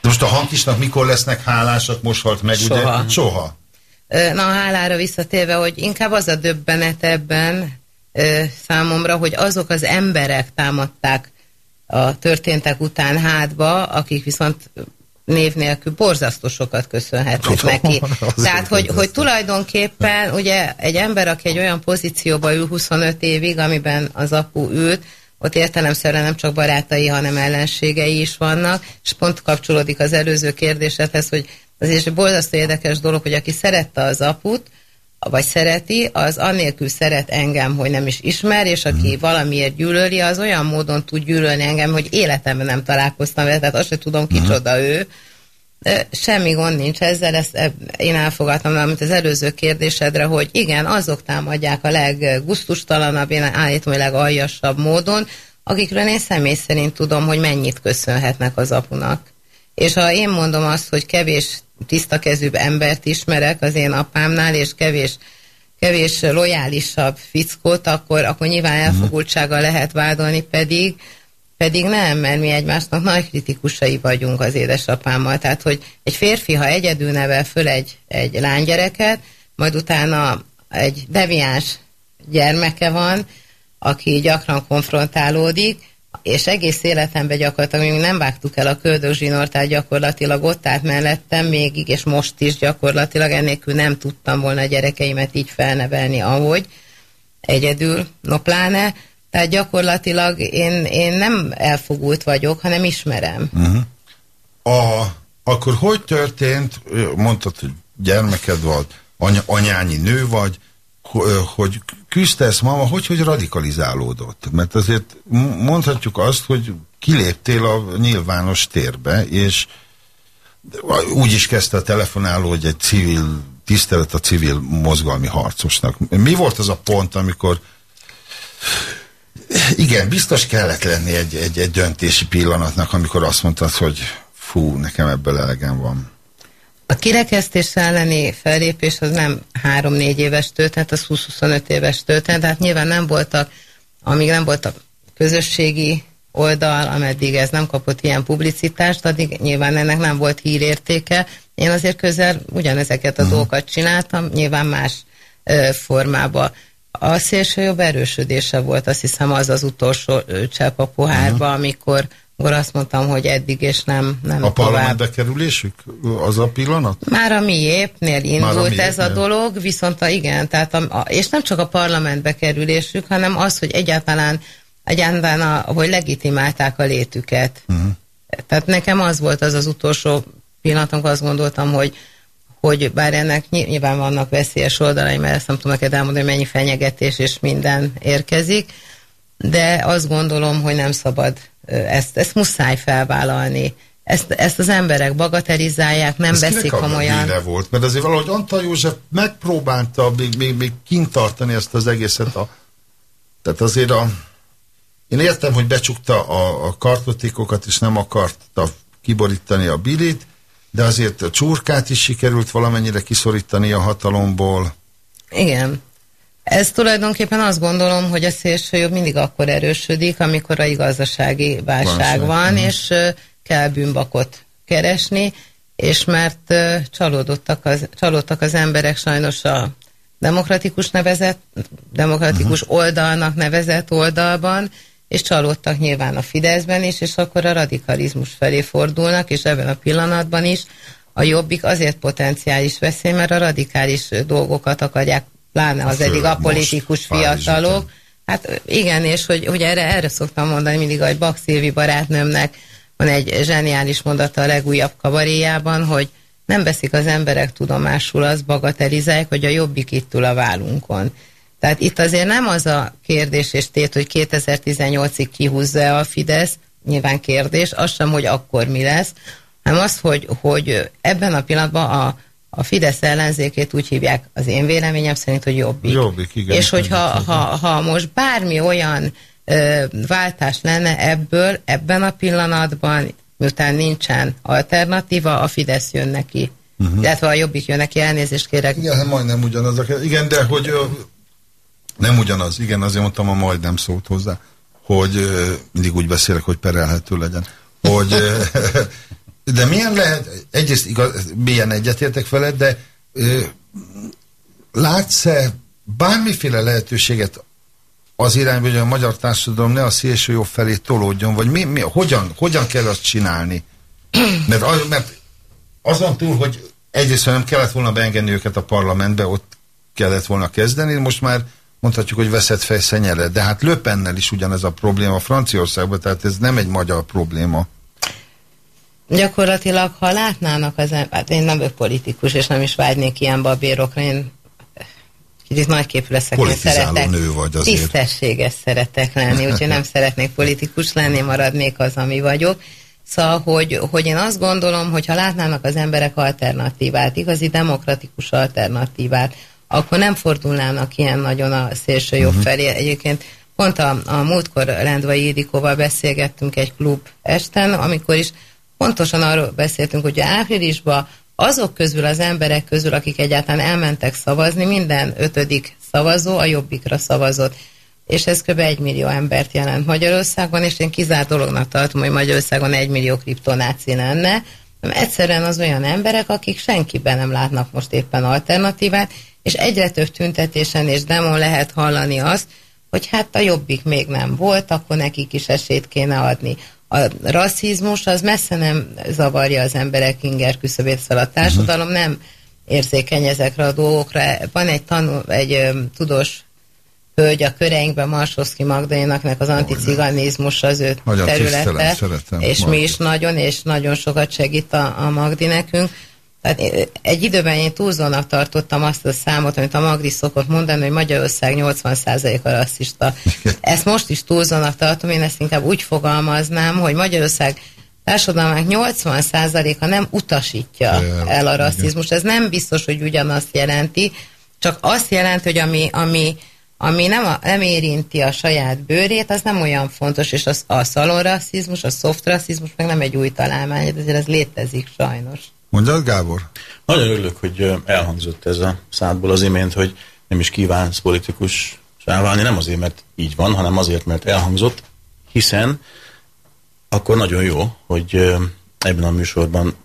De most a hankisnak mikor lesznek hálásak, most halt meg, Soha. ugye? Soha. Na, a hálára visszatérve, hogy inkább az a döbbenet ebben számomra, hogy azok az emberek támadták a történtek után hátba, akik viszont név nélkül borzasztó sokat köszönhetnek *laughs* neki. Tehát, hogy, hogy tulajdonképpen ugye egy ember, aki egy olyan pozícióba ül 25 évig, amiben az apu ült, ott értelemszerűen nem csak barátai, hanem ellenségei is vannak, és pont kapcsolódik az előző kérdésedhez, hogy az is egy borzasztó érdekes dolog, hogy aki szerette az aput, vagy szereti, az annélkül szeret engem, hogy nem is ismer, és aki hmm. valamiért gyűlöli, az olyan módon tud gyűlölni engem, hogy életemben nem találkoztam vele, tehát azt sem tudom, kicsoda hmm. ő. Semmi gond nincs ezzel, ezt én elfogadtam, amit az előző kérdésedre, hogy igen, azok támadják a leggusztustalanabb, én állítom, hogy legaljasabb módon, akikről én személy szerint tudom, hogy mennyit köszönhetnek az apunak. És ha én mondom azt, hogy kevés tiszta kezűbb embert ismerek az én apámnál, és kevés, kevés lojálisabb fickót, akkor, akkor nyilván mhm. elfogultsága lehet vádolni, pedig pedig nem, mert mi egymásnak nagy kritikusai vagyunk az édesapámmal. Tehát, hogy egy férfi, ha egyedül nevel föl egy, egy lánygyereket, majd utána egy deviáns gyermeke van, aki gyakran konfrontálódik, és egész életemben gyakorlatilag még nem vágtuk el a köldögzsinort, tehát gyakorlatilag ott állt mellettem még, és most is gyakorlatilag ennélkül nem tudtam volna a gyerekeimet így felnevelni, ahogy egyedül, no pláne, tehát gyakorlatilag én, én nem elfogult vagyok, hanem ismerem. Uh-huh. A, akkor hogy történt, mondtad, hogy gyermeked volt, anya, anyányi nő vagy, hogy küzdesz mama, hogy, hogy radikalizálódott? Mert azért mondhatjuk azt, hogy kiléptél a nyilvános térbe, és úgy is kezdte a telefonáló, hogy egy civil, tisztelet a civil mozgalmi harcosnak. Mi volt az a pont, amikor igen, biztos kellett lenni egy, egy, egy döntési pillanatnak, amikor azt mondtad, hogy fú, nekem ebből elegem van. A kirekesztés elleni fellépés az nem 3-4 éves történet, az 20-25 éves történet, tehát nyilván nem voltak, amíg nem voltak közösségi oldal, ameddig ez nem kapott ilyen publicitást, addig nyilván ennek nem volt hírértéke. Én azért közel ugyanezeket a uh-huh. dolgokat csináltam, nyilván más ö, formába. A szélső jobb erősödése volt, azt hiszem az az utolsó csepp a pohárba, uh-huh. amikor akkor azt mondtam, hogy eddig és nem, nem A parlamentbe kerülésük? Az a pillanat? Már a mi épnél indult mi ez a dolog, viszont a, igen, tehát a, a, és nem csak a parlamentbe kerülésük, hanem az, hogy egyáltalán, egyáltalán a, hogy legitimálták a létüket. Uh-huh. Tehát nekem az volt az az utolsó pillanat, amikor azt gondoltam, hogy hogy bár ennek nyilván vannak veszélyes oldalai, mert ezt nem tudom neked elmondani, hogy mennyi fenyegetés és minden érkezik, de azt gondolom, hogy nem szabad ezt, ezt muszáj felvállalni. Ezt, ezt az emberek bagatelizálják, nem Ez veszik komolyan. Ez volt, mert azért valahogy Antal József megpróbálta még, még, még kint tartani ezt az egészet. A, tehát azért a, én értem, hogy becsukta a, a kartotékokat, és nem akarta kiborítani a bilit, de azért a csurkát is sikerült valamennyire kiszorítani a hatalomból. Igen. Ez tulajdonképpen azt gondolom, hogy a szélsőjobb mindig akkor erősödik, amikor a gazdasági válság, válság. van, uh-huh. és kell bűnbakot keresni, és mert csalódottak az, csalódtak az emberek sajnos a demokratikus nevezett, demokratikus uh-huh. oldalnak nevezett oldalban, és csalódtak nyilván a Fideszben is, és akkor a radikalizmus felé fordulnak, és ebben a pillanatban is a jobbik azért potenciális veszély, mert a radikális dolgokat akarják, pláne az eddig a politikus fiatalok. Hát igen, és hogy, hogy erre, erre szoktam mondani mindig, hogy Bak Szilvi barátnőmnek van egy zseniális mondata a legújabb kavaréjában, hogy nem veszik az emberek tudomásul, az bagatelizálják, hogy a jobbik itt ül a vállunkon. Tehát itt azért nem az a kérdés és tét, hogy 2018-ig kihúzza a Fidesz, nyilván kérdés, az sem, hogy akkor mi lesz, hanem az, hogy, hogy ebben a pillanatban a, a Fidesz ellenzékét úgy hívják az én véleményem szerint, hogy jobbik. Jobbik, igen. És hogyha ha, ha most bármi olyan ö, váltás lenne ebből, ebben a pillanatban, miután nincsen alternatíva, a Fidesz jön neki. Uh-huh. Illetve a jobbik jön neki, elnézést kérek. Igen, hát majdnem ugyanaz. Igen, de hogy nem ugyanaz, igen, azért mondtam a majdnem szót hozzá, hogy uh, mindig úgy beszélek, hogy perelhető legyen, hogy *laughs* de milyen lehet, egyrészt igaz, milyen egyetértek veled, de látsz-e bármiféle lehetőséget az irányba, hogy a magyar társadalom ne a szélső jobb felé tolódjon, vagy mi, mi, hogyan, hogyan kell azt csinálni? Mert, az, mert azon túl, hogy egyrészt nem kellett volna beengedni őket a parlamentbe, ott kellett volna kezdeni, most már mondhatjuk, hogy veszett fej szenyere, de hát Löpennel is ugyanez a probléma Franciaországban, tehát ez nem egy magyar probléma. Gyakorlatilag, ha látnának az hát én nem vagyok politikus, és nem is vágynék ilyen babérokra, én kicsit nagyképű leszek, én szeretek. nő vagy azért. Tisztességes szeretek lenni, úgyhogy nem szeretnék politikus lenni, maradnék az, ami vagyok. Szóval, hogy, hogy én azt gondolom, hogy ha látnának az emberek alternatívát, igazi demokratikus alternatívát, akkor nem fordulnának ilyen nagyon a szélső jobb Mhm. felé. Egyébként pont a, a múltkor Lendvai Ildikóval beszélgettünk egy klub esten, amikor is pontosan arról beszéltünk, hogy áprilisban azok közül az emberek közül, akik egyáltalán elmentek szavazni, minden ötödik szavazó a jobbikra szavazott. És ez kb. egy millió embert jelent Magyarországon, és én kizárt dolognak tartom, hogy Magyarországon egy millió kriptonáci lenne. Egyszerűen az olyan emberek, akik senkiben nem látnak most éppen alternatívát, és egyre több tüntetésen és demon lehet hallani azt, hogy hát a jobbik még nem volt, akkor nekik is esélyt kéne adni. A rasszizmus az messze nem zavarja az emberek inger küszöbét, szóval a társadalom nem érzékeny ezekre a dolgokra. Van egy, tanul, egy ö, tudós hölgy a köreinkben, Marsoszki Magdalénaknak az anticiganizmus az ő Nagyon területe, tisztelem, és mi Magdit. is nagyon, és nagyon sokat segít a, a Magdi nekünk. Tehát egy időben én túlzónak tartottam azt a számot, amit a Magdi szokott mondani, hogy Magyarország 80%-a rasszista. Ezt most is túlzónak tartom, én ezt inkább úgy fogalmaznám, hogy Magyarország társadalmának 80%-a nem utasítja El, a rasszizmust. Ez nem biztos, hogy ugyanazt jelenti, csak azt jelenti, hogy ami, ami, ami nem, a, nem érinti a saját bőrét, az nem olyan fontos, és az, a szalonrasszizmus, a soft rasszizmus meg nem egy új találmány, de azért ez létezik sajnos. Mondjad, Gábor? Nagyon örülök, hogy elhangzott ez a szádból az imént, hogy nem is kívánsz politikus válni, nem azért, mert így van, hanem azért, mert elhangzott, hiszen akkor nagyon jó, hogy ebben a műsorban,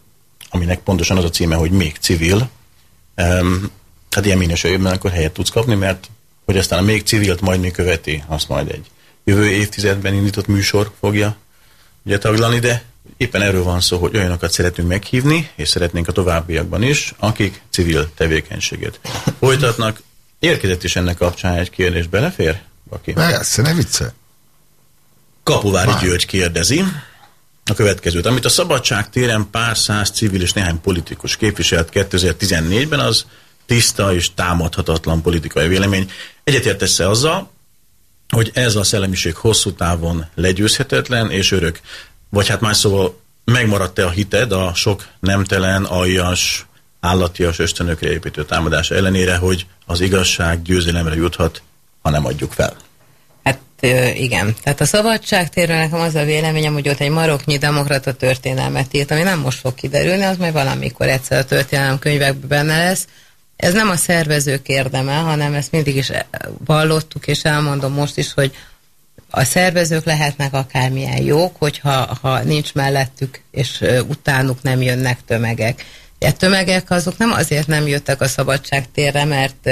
aminek pontosan az a címe, hogy még civil, hát ilyen minőségben akkor helyet tudsz kapni, mert hogy aztán a még civilt majd mi követi, azt majd egy jövő évtizedben indított műsor fogja ugye taglani, de éppen erről van szó, hogy olyanokat szeretünk meghívni, és szeretnénk a továbbiakban is, akik civil tevékenységet folytatnak. Érkezett is ennek kapcsán egy kérdés, belefér? Aki? Persze, ne vicce. Kapuvári Már. György kérdezi a következőt. Amit a Szabadság téren pár száz civil és néhány politikus képviselt 2014-ben, az tiszta és támadhatatlan politikai vélemény. Egyetértesz-e azzal, hogy ez a szellemiség hosszú távon legyőzhetetlen és örök? Vagy hát más szóval megmaradt-e a hited a sok nemtelen, aljas, állatias ösztönökre építő támadás ellenére, hogy az igazság győzelemre juthat, ha nem adjuk fel? Hát igen. Tehát a szabadságtérről nekem az a véleményem, hogy ott egy maroknyi demokrata történelmet írt, ami nem most fog kiderülni, az majd valamikor egyszer a történelem könyvekben benne lesz. Ez nem a szervezők érdeme, hanem ezt mindig is vallottuk, és elmondom most is, hogy a szervezők lehetnek akármilyen jók, hogyha ha nincs mellettük, és utánuk nem jönnek tömegek. A tömegek azok nem azért nem jöttek a szabadságtérre, mert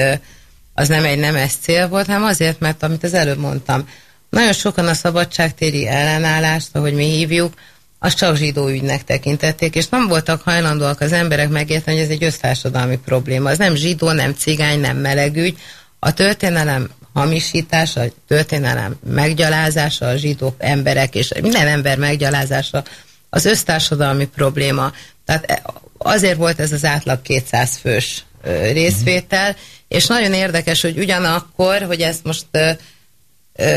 az nem egy nemes cél volt, hanem azért, mert amit az előbb mondtam, nagyon sokan a szabadságtéri ellenállást, ahogy mi hívjuk, azt csak zsidó ügynek tekintették, és nem voltak hajlandóak az emberek megérteni, hogy ez egy össztársadalmi probléma. Az nem zsidó, nem cigány, nem melegügy. A történelem hamisítása, a történelem meggyalázása, a zsidók emberek és minden ember meggyalázása az össztársadalmi probléma. Tehát e- azért volt ez az átlag 200 fős részvétel, és nagyon érdekes, hogy ugyanakkor, hogy ezt most ö,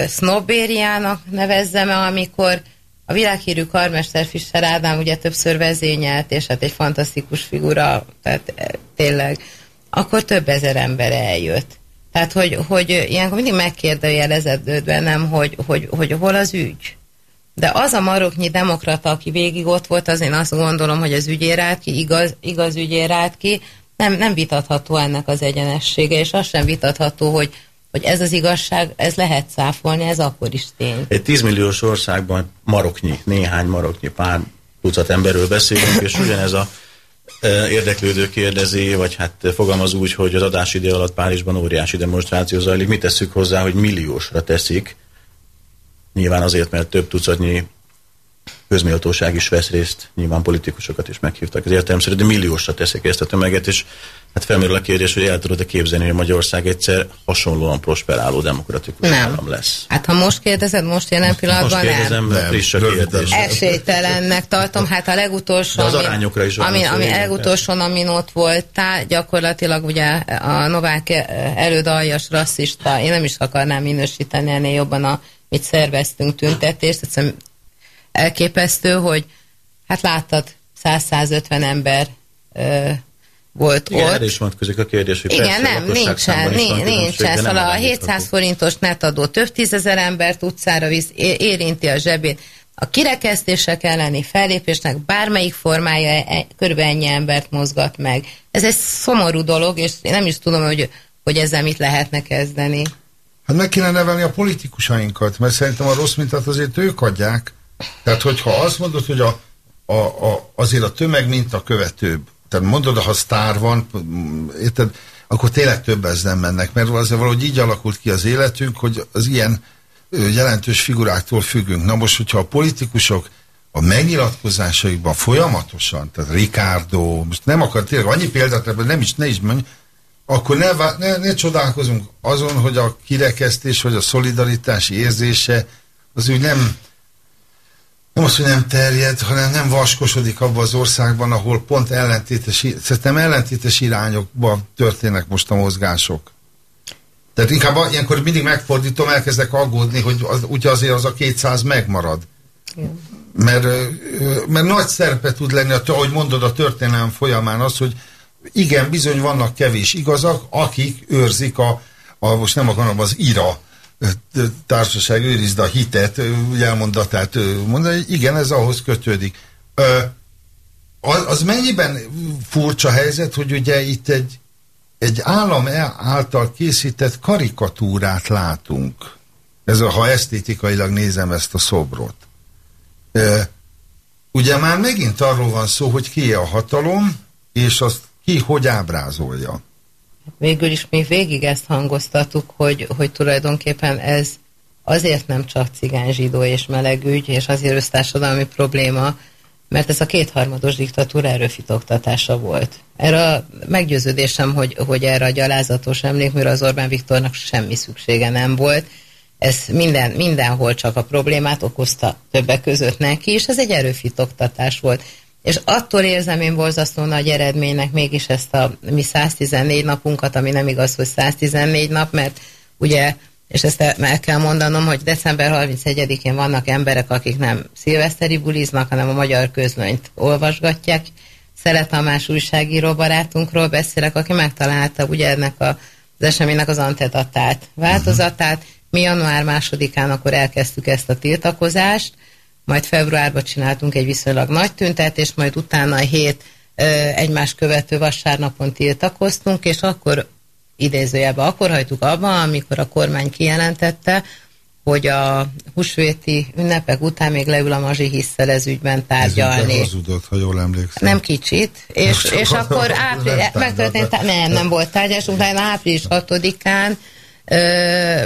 sznobériának nevezzem-e, amikor a világhírű karmester Fischer Ádám ugye többször vezényelt, és hát egy fantasztikus figura, tehát e, tényleg, akkor több ezer ember eljött. Tehát, hogy, hogy ilyenkor mindig megkérdőjelezett bennem, hogy, hogy, hogy hol az ügy. De az a maroknyi demokrata, aki végig ott volt, az én azt gondolom, hogy az ügyér állt ki, igaz, igaz ügyér állt ki, nem, nem vitatható ennek az egyenessége, és az sem vitatható, hogy, hogy ez az igazság, ez lehet száfolni, ez akkor is tény. Egy 10 milliós országban maroknyi, néhány maroknyi, pár tucat emberről beszélünk, és ugyanez a érdeklődő kérdezi, vagy hát fogalmaz úgy, hogy az adásidő alatt Párizsban óriási demonstráció zajlik. Mit tesszük hozzá, hogy milliósra teszik? Nyilván azért, mert több tucatnyi közméltóság is vesz részt, nyilván politikusokat is meghívtak az értelemszerű, de milliósra teszik ezt a tömeget, és Hát felmerül a kérdés, hogy el tudod-e képzelni, hogy Magyarország egyszer hasonlóan prosperáló demokratikus Nem. állam lesz. Hát ha most kérdezed, most jelen pillanatban Most kérdezem, nem. friss a kérdés. Esélytelennek tartom, hát a legutolsó, De az ami- arányokra is ami, ami igen, legutolsó, amin ott voltál, gyakorlatilag ugye a Novák elődaljas rasszista, én nem is akarnám minősíteni ennél jobban, a, mit szerveztünk tüntetést, egyszerűen elképesztő, hogy hát láttad, 100-150 ember volt Igen, ott. erre is vonatkozik a kérdés, hogy Igen, persze, nem, nincsen, nincs, nincsen. Szóval a arányítható. 700 forintos netadó több tízezer embert utcára visz, érinti a zsebét. A kirekesztések elleni fellépésnek bármelyik formája e- körülbelül ennyi embert mozgat meg. Ez egy szomorú dolog, és én nem is tudom, hogy, hogy ezzel mit lehetne kezdeni. Hát meg kéne nevelni a politikusainkat, mert szerintem a rossz mintát azért ők adják. Tehát, hogyha azt mondod, hogy a, a, a, azért a tömeg minta követőbb, tehát mondod, ha sztár van, érted, akkor tényleg több ez nem mennek, mert azért valahogy így alakult ki az életünk, hogy az ilyen jelentős figuráktól függünk. Na most, hogyha a politikusok a megnyilatkozásaikban folyamatosan, tehát Ricardo, most nem akar tényleg annyi példát, nem is, ne is mondj, akkor ne, ne, ne csodálkozunk azon, hogy a kirekesztés vagy a szolidaritási érzése az úgy nem, nem azt, hogy nem terjed, hanem nem vaskosodik abban az országban, ahol pont ellentétes, szerintem ellentétes irányokban történnek most a mozgások. Tehát inkább ilyenkor mindig megfordítom, elkezdek aggódni, hogy az, ugye azért az a 200 megmarad. Mert, mert nagy szerepe tud lenni, ahogy mondod a történelem folyamán az, hogy igen, bizony vannak kevés igazak, akik őrzik a, a most nem akarom az IRA társaság őrizd a hitet, elmondatát ö, mondani, hogy igen, ez ahhoz kötődik. Az, az mennyiben furcsa helyzet, hogy ugye itt egy, egy állam el- által készített karikatúrát látunk. Ez a, ha esztétikailag nézem ezt a szobrot. Ugye már megint arról van szó, hogy ki a hatalom, és azt ki hogy ábrázolja. Végül is mi végig ezt hangoztattuk, hogy, hogy tulajdonképpen ez azért nem csak cigány, zsidó és melegügy, és azért össztársadalmi probléma, mert ez a kétharmados diktatúra erőfitoktatása volt. Erre a meggyőződésem, hogy, hogy erre a gyalázatos emlékműre az Orbán Viktornak semmi szüksége nem volt. Ez minden, mindenhol csak a problémát okozta többek között neki, és ez egy erőfitoktatás volt. És attól érzem én borzasztó nagy eredménynek mégis ezt a mi 114 napunkat, ami nem igaz, hogy 114 nap, mert ugye, és ezt el kell mondanom, hogy december 31-én vannak emberek, akik nem szilveszteri buliznak, hanem a magyar közlönyt olvasgatják. Szeret Tamás újságíró barátunkról beszélek, aki megtalálta ugye ennek a, az eseménynek az antedatát, változatát. Mi január másodikán akkor elkezdtük ezt a tiltakozást, majd februárban csináltunk egy viszonylag nagy tüntetést, majd utána a hét egymás követő vasárnapon tiltakoztunk, és akkor idézőjelben akkor hagytuk abba, amikor a kormány kijelentette, hogy a húsvéti ünnepek után még leül a mazsi hisszel ez ügyben tárgyalni. Ez hazudott, ha jól emlékszem. Nem kicsit, és, és akkor április, megtörtént, nem, nem volt tárgyás, utána április 6-án ö,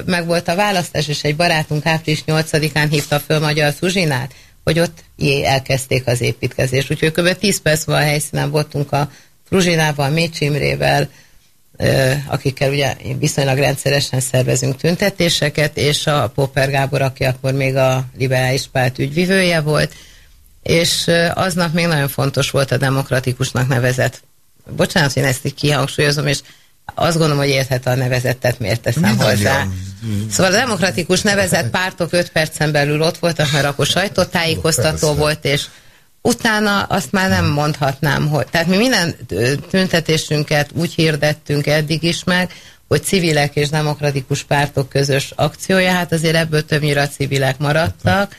meg volt a választás, és egy barátunk április 8-án hívta föl Magyar Szuzsinát, hogy ott jé, elkezdték az építkezést. Úgyhogy kb. 10 perc múlva a helyszínen voltunk a Fruzsinával, Mécs akikkel ugye viszonylag rendszeresen szervezünk tüntetéseket, és a Popper Gábor, aki akkor még a liberális párt ügyvivője volt, és aznap még nagyon fontos volt a demokratikusnak nevezett. Bocsánat, hogy én ezt így kihangsúlyozom, és azt gondolom, hogy érthet a nevezettet, miért teszem Mindannyian. hozzá. Szóval a demokratikus nevezett pártok 5 percen belül ott voltak, mert akkor sajtótájékoztató volt, és utána azt már nem mondhatnám, hogy... Tehát mi minden tüntetésünket úgy hirdettünk eddig is meg, hogy civilek és demokratikus pártok közös akciója, hát azért ebből többnyire a civilek maradtak,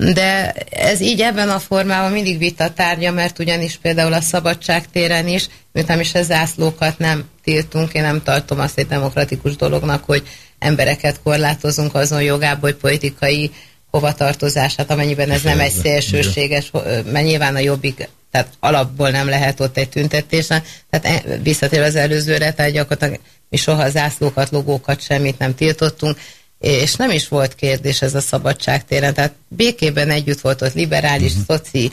de ez így ebben a formában mindig vita tárgya, mert ugyanis például a szabadságtéren is, miután is a zászlókat nem tiltunk, én nem tartom azt egy demokratikus dolognak, hogy embereket korlátozunk azon jogából, hogy politikai hovatartozását, amennyiben ez nem egy szélsőséges, mert nyilván a jobbik, tehát alapból nem lehet ott egy tüntetésen, tehát e- visszatérve az előzőre, tehát gyakorlatilag mi soha zászlókat, logókat, semmit nem tiltottunk, és nem is volt kérdés ez a szabadságtéren, tehát békében együtt volt ott liberális, uh-huh. szoci,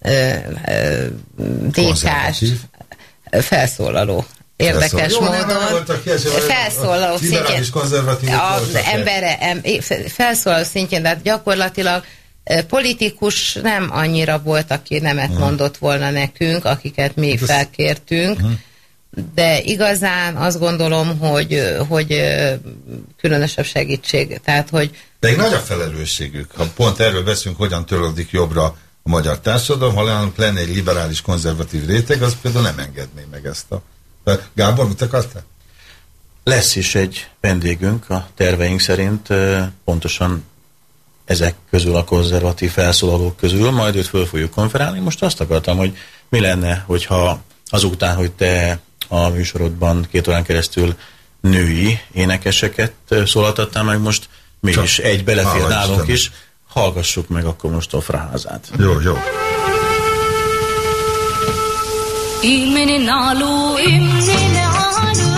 ö, ö, DK-s Konzervatív. felszólaló. érdekes Jó, módon. felszólaló szintjén. Az embere, em, felszólaló szintjén, de hát gyakorlatilag politikus nem annyira volt, aki nemet mondott volna nekünk, akiket mi Hát felkértünk, de igazán azt gondolom, hogy, hogy különösebb segítség. Tehát, hogy De egy nagy a felelősségük. Ha pont erről beszélünk, hogyan törődik jobbra a magyar társadalom, ha lenne- lenne egy liberális konzervatív réteg, az például nem engedné meg ezt a... Gábor, mit akartál? Lesz is egy vendégünk a terveink szerint, pontosan ezek közül a konzervatív felszólalók közül, majd őt föl fogjuk konferálni. Most azt akartam, hogy mi lenne, hogyha azután, hogy te a műsorodban két órán keresztül női énekeseket szólaltattál meg, most mi Csak egy belefér nálunk is, hallgassuk meg akkor most a fraházát. Jó, jó. Imene nalu, imene alu,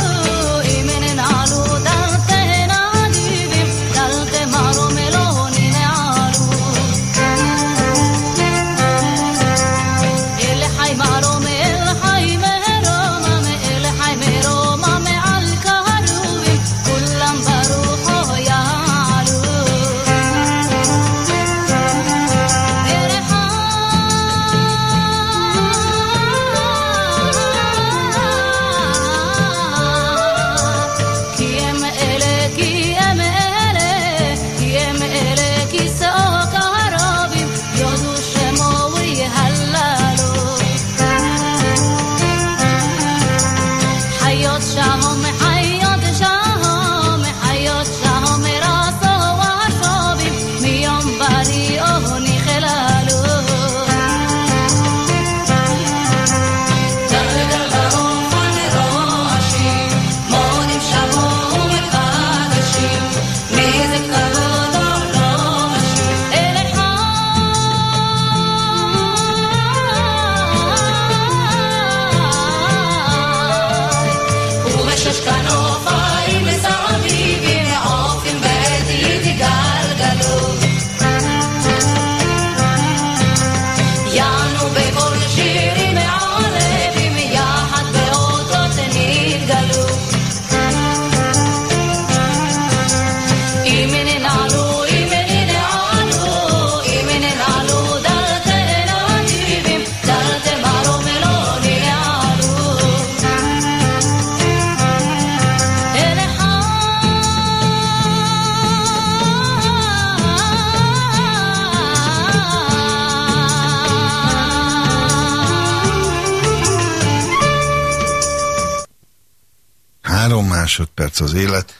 másodperc az élet.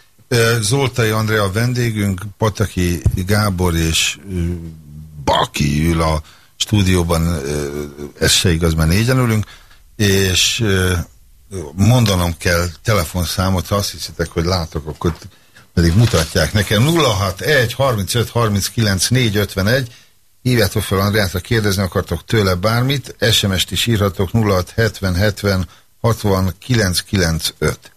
Zoltai Andrea vendégünk, Pataki Gábor és Baki ül a stúdióban, ez se igaz, mert négyen ülünk, és mondanom kell telefonszámot, ha azt hiszitek, hogy látok, akkor pedig mutatják nekem. 061 35 39 451 Hívjátok fel Andrát, ha kérdezni akartok tőle bármit, SMS-t is írhatok 06 70 70 60 995.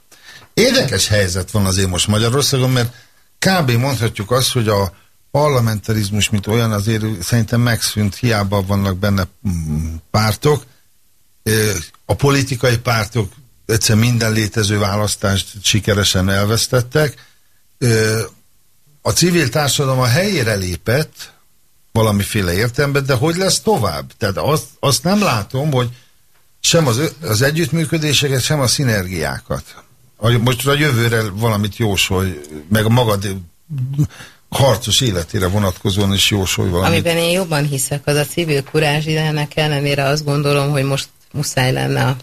Érdekes helyzet van azért most Magyarországon, mert kb. mondhatjuk azt, hogy a parlamentarizmus, mint olyan azért szerintem megszűnt, hiába vannak benne mm, pártok. A politikai pártok egyszer minden létező választást sikeresen elvesztettek. A civil társadalom a helyére lépett, valamiféle értelemben, de hogy lesz tovább? Tehát azt, azt nem látom, hogy sem az, az együttműködéseket, sem a szinergiákat. Most a jövőre valamit jósolj, meg a magad harcos életére vonatkozóan is jósolj valamit. Amiben én jobban hiszek, az a civil kurázs, de ennek ellenére azt gondolom, hogy most muszáj lenne a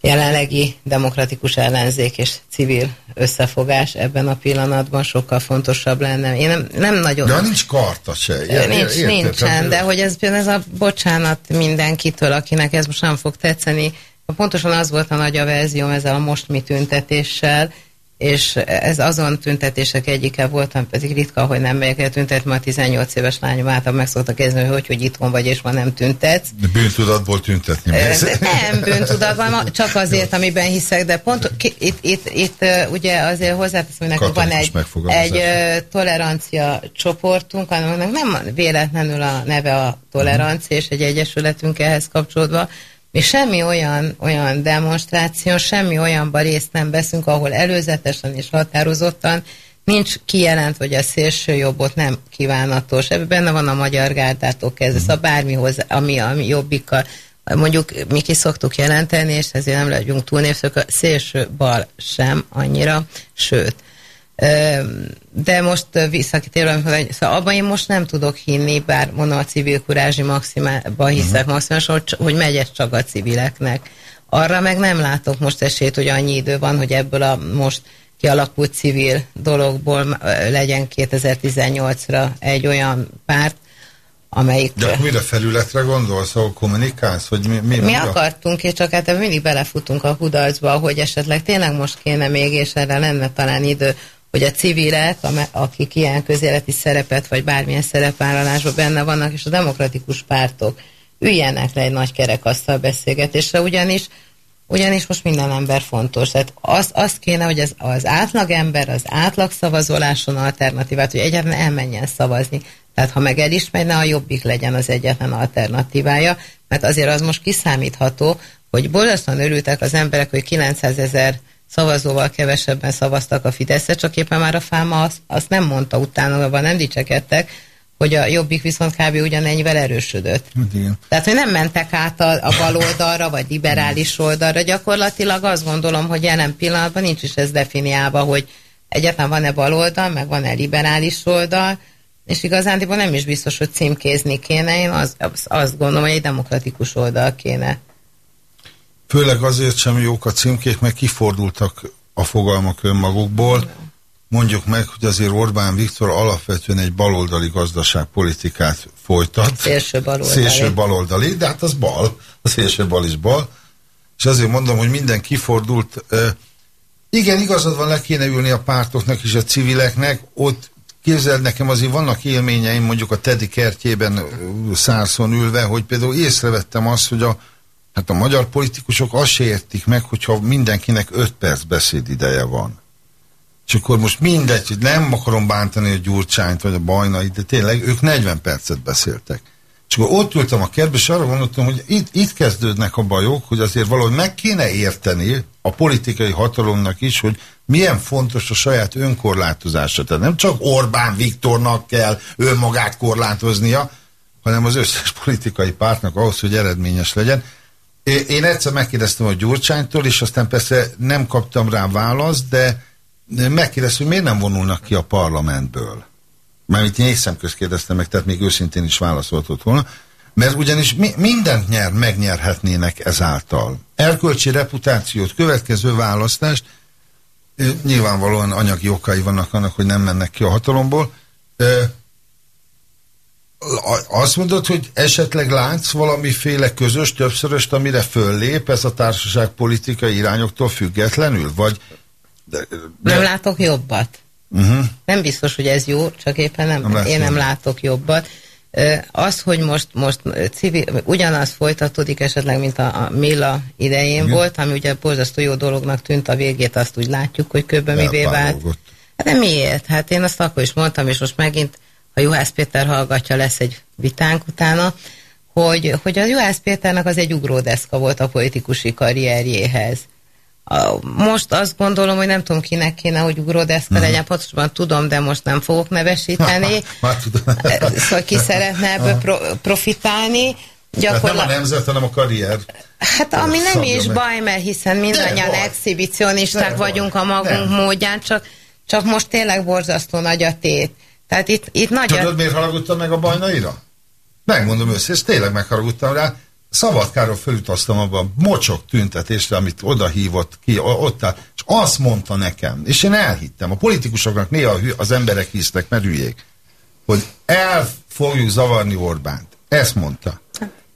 jelenlegi demokratikus ellenzék és civil összefogás ebben a pillanatban sokkal fontosabb lenne. Én nem, nem nagyon... De nincs karta se. Nincs, nincsen, de hogy ez, ez a bocsánat mindenkitől, akinek ez most nem fog tetszeni. Pontosan az volt a nagy averzióm ezzel a most mi tüntetéssel, és ez azon tüntetések egyike voltam, pedig ritka, hogy nem megyek el tüntetni, mert a 18 éves lányom által meg szoktak kezdeni, hogy, hogy itthon vagy, és ma nem tüntetsz. De bűntudatból tüntetni. Mész. Nem bűntudatban, csak azért, amiben hiszek, de pont itt, itt, itt ugye azért hozzáteszem, hogy nekünk van egy, egy tolerancia csoportunk, aminek nem véletlenül a neve a tolerancia, és egy egyesületünk ehhez kapcsolódva. Mi semmi olyan, olyan demonstráció, semmi olyanban részt nem veszünk, ahol előzetesen és határozottan nincs kijelent, hogy a szélső jobbot nem kívánatos. Ebben benne van a magyar gárdától kezdve, szóval bármihoz, ami, ami jobbikkal, mondjuk mi ki szoktuk jelenteni, és ezért nem legyünk túl népszök, a szélső bal sem annyira, sőt. De most visszakitérve, hogy- szóval abban én most nem tudok hinni, bár mondom a civil kurázsi maximában hiszek uh-huh. maximálisan, hogy, cs- hogy megy ez csak a civileknek. Arra meg nem látok most esélyt, hogy annyi idő van, hogy ebből a most kialakult civil dologból legyen 2018-ra egy olyan párt, amelyik... De akkor mire felületre gondolsz, ahol kommunikálsz? Vagy mi, mi, Mi mi a- akartunk, és csak hát mindig belefutunk a kudarcba, hogy esetleg tényleg most kéne még, és erre lenne talán idő, hogy a civilek, akik ilyen közéleti szerepet, vagy bármilyen szerepvállalásban benne vannak, és a demokratikus pártok üljenek le egy nagy kerekasztal beszélgetésre, ugyanis ugyanis most minden ember fontos. Tehát az, az kéne, hogy az, az átlag ember, az átlag szavazoláson alternatívát, hogy egyáltalán elmenjen szavazni. Tehát ha meg el is megyne, a jobbik legyen az egyetlen alternatívája, mert azért az most kiszámítható, hogy borzasztóan örültek az emberek, hogy 900 ezer szavazóval kevesebben szavaztak a Fideszre, csak éppen már a fáma azt, azt nem mondta utána, abban nem dicsekedtek, hogy a jobbik viszont kb. ugyanennyivel erősödött. Hát igen. Tehát, hogy nem mentek át a, a bal oldalra, vagy liberális oldalra. Gyakorlatilag azt gondolom, hogy jelen pillanatban nincs is ez definiálva, hogy egyáltalán van-e bal oldal, meg van-e liberális oldal, és igazándiból nem is biztos, hogy címkézni kéne. Én az, azt gondolom, hogy egy demokratikus oldal kéne. Főleg azért sem jók a címkék, mert kifordultak a fogalmak önmagukból. Mondjuk meg, hogy azért Orbán Viktor alapvetően egy baloldali gazdaságpolitikát folytat. Szélső baloldali. Szélső baloldali, de hát az bal, a szélső bal is bal. És azért mondom, hogy minden kifordult. Igen, igazad van, le kéne ülni a pártoknak és a civileknek, ott képzeld nekem azért vannak élményeim mondjuk a Teddy kertjében szárszon ülve, hogy például észrevettem azt, hogy a, hát a magyar politikusok azt se értik meg, hogyha mindenkinek öt perc beszédideje van. És akkor most mindegy, hogy nem akarom bántani a Gyurcsányt vagy a Bajnait, de tényleg ők 40 percet beszéltek. És akkor ott ültem a kertbe, és arra gondoltam, hogy itt, itt kezdődnek a bajok, hogy azért valahogy meg kéne érteni a politikai hatalomnak is, hogy milyen fontos a saját önkorlátozása. Tehát nem csak Orbán Viktornak kell önmagát korlátoznia, hanem az összes politikai pártnak ahhoz, hogy eredményes legyen. Én egyszer megkérdeztem a Gyurcsánytól, és aztán persze nem kaptam rá választ, de de megkérdeztem, hogy miért nem vonulnak ki a parlamentből. Mármint én észemköz kérdeztem meg, tehát még őszintén is válaszoltott volna. Mert ugyanis mi, mindent nyer, megnyerhetnének ezáltal. Erkölcsi reputációt, következő választást, nyilvánvalóan anyagi okai vannak annak, hogy nem mennek ki a hatalomból. Azt mondod, hogy esetleg látsz valamiféle közös, többszöröst, amire föllép ez a társaság politikai irányoktól függetlenül? Vagy de, Nem látok jobbat. uh-huh. Nem biztos, hogy ez jó, csak éppen nem, Nem látsz én nem látok jobbat. Az, hogy most, most civil, ugyanaz folytatódik esetleg, mint a, a Milla idején Igen. volt, ami ugye borzasztó jó dolognak tűnt, a végét azt úgy látjuk, hogy köbben mivé vált. Hát de miért? Hát én azt akkor is mondtam, és most megint, ha Juhász Péter hallgatja, lesz egy vitánk utána, hogy, hogy a Juhász Péternek az egy ugródeszka volt a politikusi karrierjéhez. A, most azt gondolom, hogy nem tudom kinek kéne, hogy ugródeszka Mhm. legyen, pontosan tudom, de most nem fogok nevesíteni. *laughs* Szóval ki szeretne ebből pro, profitálni. Tehát nem a Gyakorla- nemzet, hanem a karrier. Hát ami nem is meg. baj, mert hiszen mindannyian exhibicionisták vagyunk a magunk módján, csak, csak most tényleg borzasztó nagy a tét. Tehát itt, itt nagy a... Tudod, miért haragudtam meg a bajnaira? Megmondom össze, és tényleg megharagudtam rá. Szabadkáról fölutaztam abba a mocsok tüntetésre, amit oda hívott ki, ott áll, és azt mondta nekem, és én elhittem, a politikusoknak néha az emberek hisznek, mert hülyék, hogy el fogjuk zavarni Orbánt. Ezt mondta.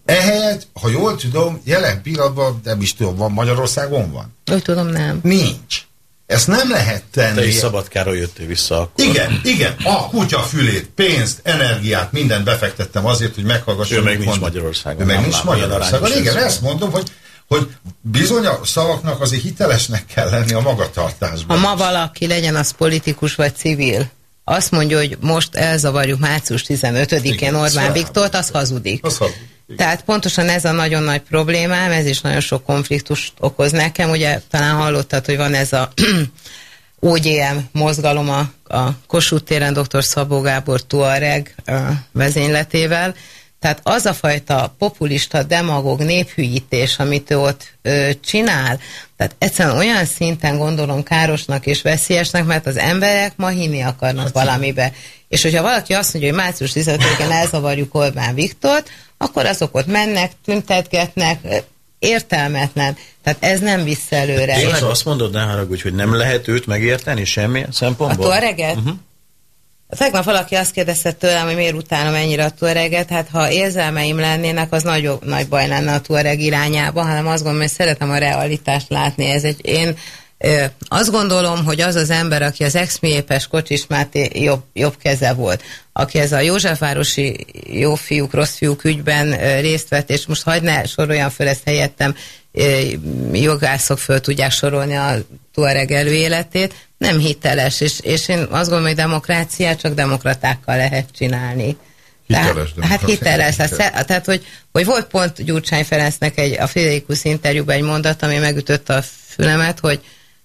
Ehelyett, ha jól tudom, jelen pillanatban, nem is tudom, van Magyarországon van? Úgy tudom, nem. Nincs. Ezt nem lehet tenni. Te is Szabadkáról jöttél vissza akkor. Igen, igen, a kutya fülét, pénzt, energiát, mindent befektettem azért, hogy meghallgassam. Ő meg nincs mond. Magyarországon. Ő meg nincs Magyarországon. Igen, ez. ezt mondom, hogy, hogy bizony a szavaknak azért hitelesnek kell lenni a Ha magatartásban. ma valaki legyen az politikus vagy civil, azt mondja, hogy most elzavarjuk március 15-én Igen, Orbán Viktort, az hazudik. Az hazudik. Tehát pontosan ez a nagyon nagy problémám, ez is nagyon sok konfliktust okoz nekem. Ugye talán hallottad, hogy van ez a *clears throat* OGM mozgalom a, a Kossuth téren dr. Szabó Gábor Tuareg vezényletével. Tehát az a fajta populista, demagóg néphűítés, amit ő ott ö, csinál, tehát egyszerűen olyan szinten gondolom károsnak és veszélyesnek, mert az emberek ma hinni akarnak hát, valamibe. És hogyha valaki azt mondja, hogy március 15-én elzavarjuk Orbán Viktort, akkor azok ott mennek, tüntetgetnek, értelmetlen. Tehát ez nem vissza előre. Tényleg azt mondod, ne haragudj, hogy nem lehet őt megérteni semmilyen szempontból? A Tuareget? Uh-huh. Tegnap valaki azt kérdezte tőlem, hogy miért utánom ennyire a Tuareget, hát ha érzelmeim lennének, az nagy, nagy baj lenne a Tuareg irányába, hanem azt gondolom, hogy szeretem a realitást látni. Ez egy, én azt gondolom, hogy az az ember, aki az ex-miépes Kocsis Máté jobb, jobb keze volt, aki ez a Józsefvárosi jó fiúk, rossz fiúk ügyben részt vett, és most hagyd ne soroljam föl ezt helyettem, jogászok föl tudják sorolni a Tuareg előéletét, nem hiteles, és, és én azt gondolom, hogy demokráciát csak demokratákkal lehet csinálni. Hiteles tehát, hát hiteles. Tehát, tehát hogy, hogy volt pont Gyurcsány Ferencnek egy, a Fidelikus interjúban egy mondat, ami megütötte a fülemet, hogy,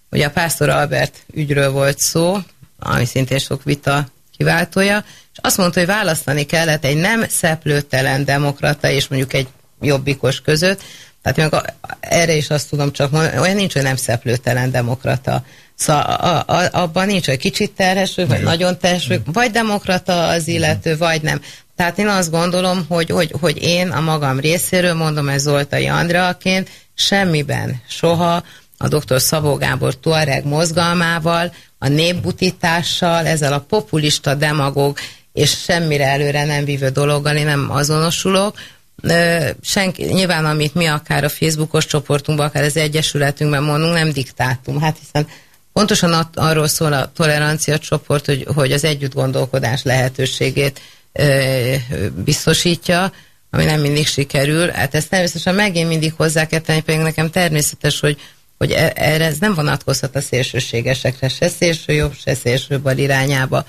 hogy a Pásztor Albert ügyről volt szó, ami szintén sok vita kiváltója, és azt mondta, hogy választani kellett egy nem szeplőtelen demokrata és mondjuk egy jobbikos között, tehát meg a, erre is azt tudom csak mondani, olyan nincs, hogy nem szeplőtelen demokrata. Szóval a, a, abban nincs, hogy kicsit terheső, vagy nagyon terheső, vagy demokrata az illető, vagy nem. Tehát én azt gondolom, hogy, hogy, hogy én a magam részéről, mondom ez Zoltai Andreaként, semmiben, soha a dr. Szabó Gábor Tuareg mozgalmával, a népbutítással, ezzel a populista demagóg és semmire előre nem vívő dologgal én nem azonosulok. Senki, nyilván amit mi akár a Facebookos csoportunkban, akár az Egyesületünkben mondunk, nem diktátum. Hát hiszen Pontosan arról szól a tolerancia csoport, hogy, hogy az együtt gondolkodás lehetőségét biztosítja, ami nem mindig sikerül. Hát ezt természetesen megint mindig hozzá kell tenni, pedig nekem természetes, hogy, hogy e, erre ez nem vonatkozhat a szélsőségesekre, se szélső jobb, se szélső bal irányába.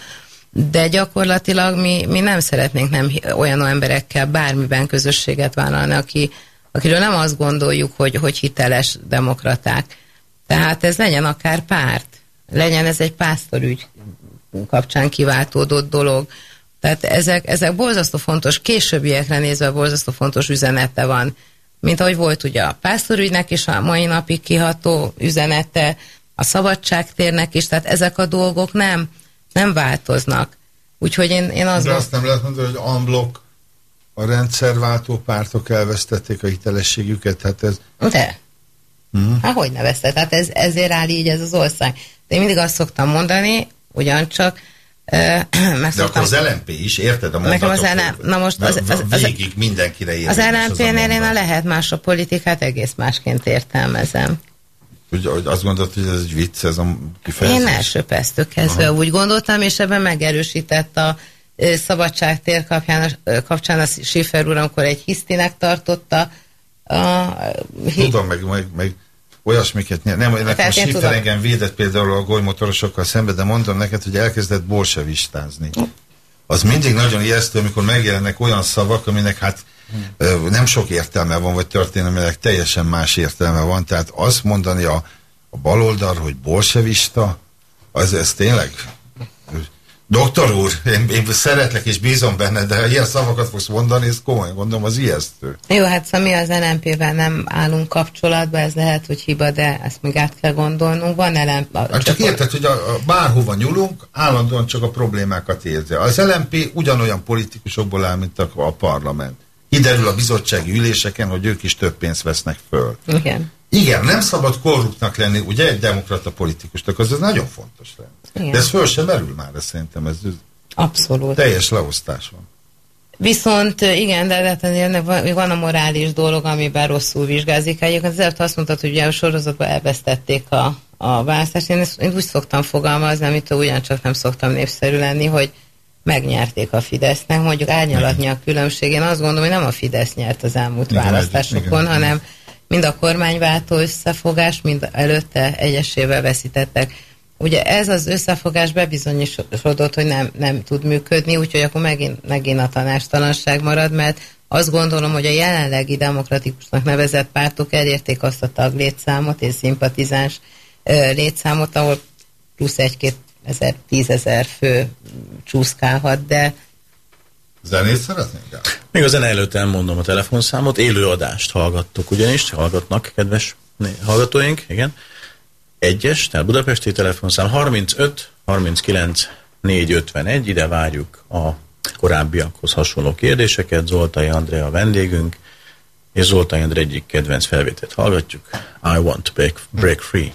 De gyakorlatilag mi, mi nem szeretnénk nem olyan emberekkel bármiben közösséget vállalni, aki, akiről nem azt gondoljuk, hogy, hogy hiteles demokraták tehát ez legyen akár párt, legyen ez egy pásztorügy kapcsán kiváltódott dolog. Tehát ezek, ezek borzasztó fontos, későbbiekre nézve borzasztó fontos üzenete van. Mint ahogy volt ugye a pásztorügynek is a mai napig kiható üzenete, a szabadságtérnek is, tehát ezek a dolgok nem, nem változnak. Úgyhogy én, én azt... De azt nem lehet mondani, hogy unblock a rendszerváltó pártok elvesztették a hitelességüket, hát ez... De. Hmm. Hát hogy nevezte? Tehát ez, ezért áll így ez az ország. De én mindig azt szoktam mondani, ugyancsak *clears throat* De akkor az LMP is, érted a Nekem az LMP, na most az, az, az, végig mindenkire. Az LMP-nél én a lehet más a politikát egész másként értelmezem. Úgy, azt gondolod, hogy ez egy vicc, ez a kifejezés? Én első perctől kezdve Aha. úgy gondoltam, és ebben megerősített a szabadságtér kapcsán, kapcsán a Schiffer úr, amikor egy hisztinek tartotta. A, Tudom, meg, meg, meg olyasmiket, nem, ennek most Schiffer engem védett például a golymotorosokkal szemben, de mondom neked, hogy elkezdett bolsevistázni. Az mindig nagyon ijesztő, amikor megjelennek olyan szavak, aminek hát nem sok értelme van, vagy történelmileg teljesen más értelme van. Tehát azt mondani a, a baloldal, hogy bolsevista, az ez tényleg Doktor úr, én, én szeretlek és bízom benne, de ha ilyen szavakat fogsz mondani, ez komolyan gondolom, az ijesztő. Jó, hát szóval mi az LNP-vel nem állunk kapcsolatba, ez lehet, hogy hiba, de ezt még át kell gondolnunk. Van LNP... Hát csak érted, hogy a, a, bárhova nyúlunk, állandóan csak a problémákat érzi. Az LNP ugyanolyan politikusokból áll, mint a, a parlament. Kiderül a bizottsági üléseken, hogy ők is több pénzt vesznek föl. Igen. Igen, nem szabad korruptnak lenni, ugye egy demokrata politikusnak, az ez nagyon fontos lenne. Igen. De ez föl sem merül már, ez szerintem ez Abszolút. teljes leosztás van. Viszont igen, de ennek van, van a morális dolog, amiben rosszul vizsgázik. Egyébként azért azt mondtad, hogy ugye a sorozatban elvesztették a, a választást. Én, ezt, én úgy szoktam fogalmazni, amit ugyancsak nem szoktam népszerű lenni, hogy megnyerték a Fidesznek, mondjuk árnyalatni a különbség. Én azt gondolom, hogy nem a Fidesz nyert az elmúlt igen, választásokon, igen, hanem mind a kormányváltó összefogás, mind előtte egyesével veszítettek. Ugye ez az összefogás bebizonyosodott, hogy nem, nem tud működni, úgyhogy akkor megint, megint a tanástalanság marad, mert azt gondolom, hogy a jelenlegi demokratikusnak nevezett pártok elérték azt a taglétszámot és szimpatizáns létszámot, ahol plusz egy-két ezer, tízezer fő csúszkálhat, de Zenét szeretnénk? Még a zene előtt elmondom a telefonszámot, élő adást hallgattok ugyanis, hallgatnak, kedves hallgatóink, igen. Egyes, tehát budapesti telefonszám 35 39 451, ide várjuk a korábbiakhoz hasonló kérdéseket, Zoltai Andrea a vendégünk, és Zoltai Andrea egyik kedvenc felvételt hallgatjuk, I want to break, break free.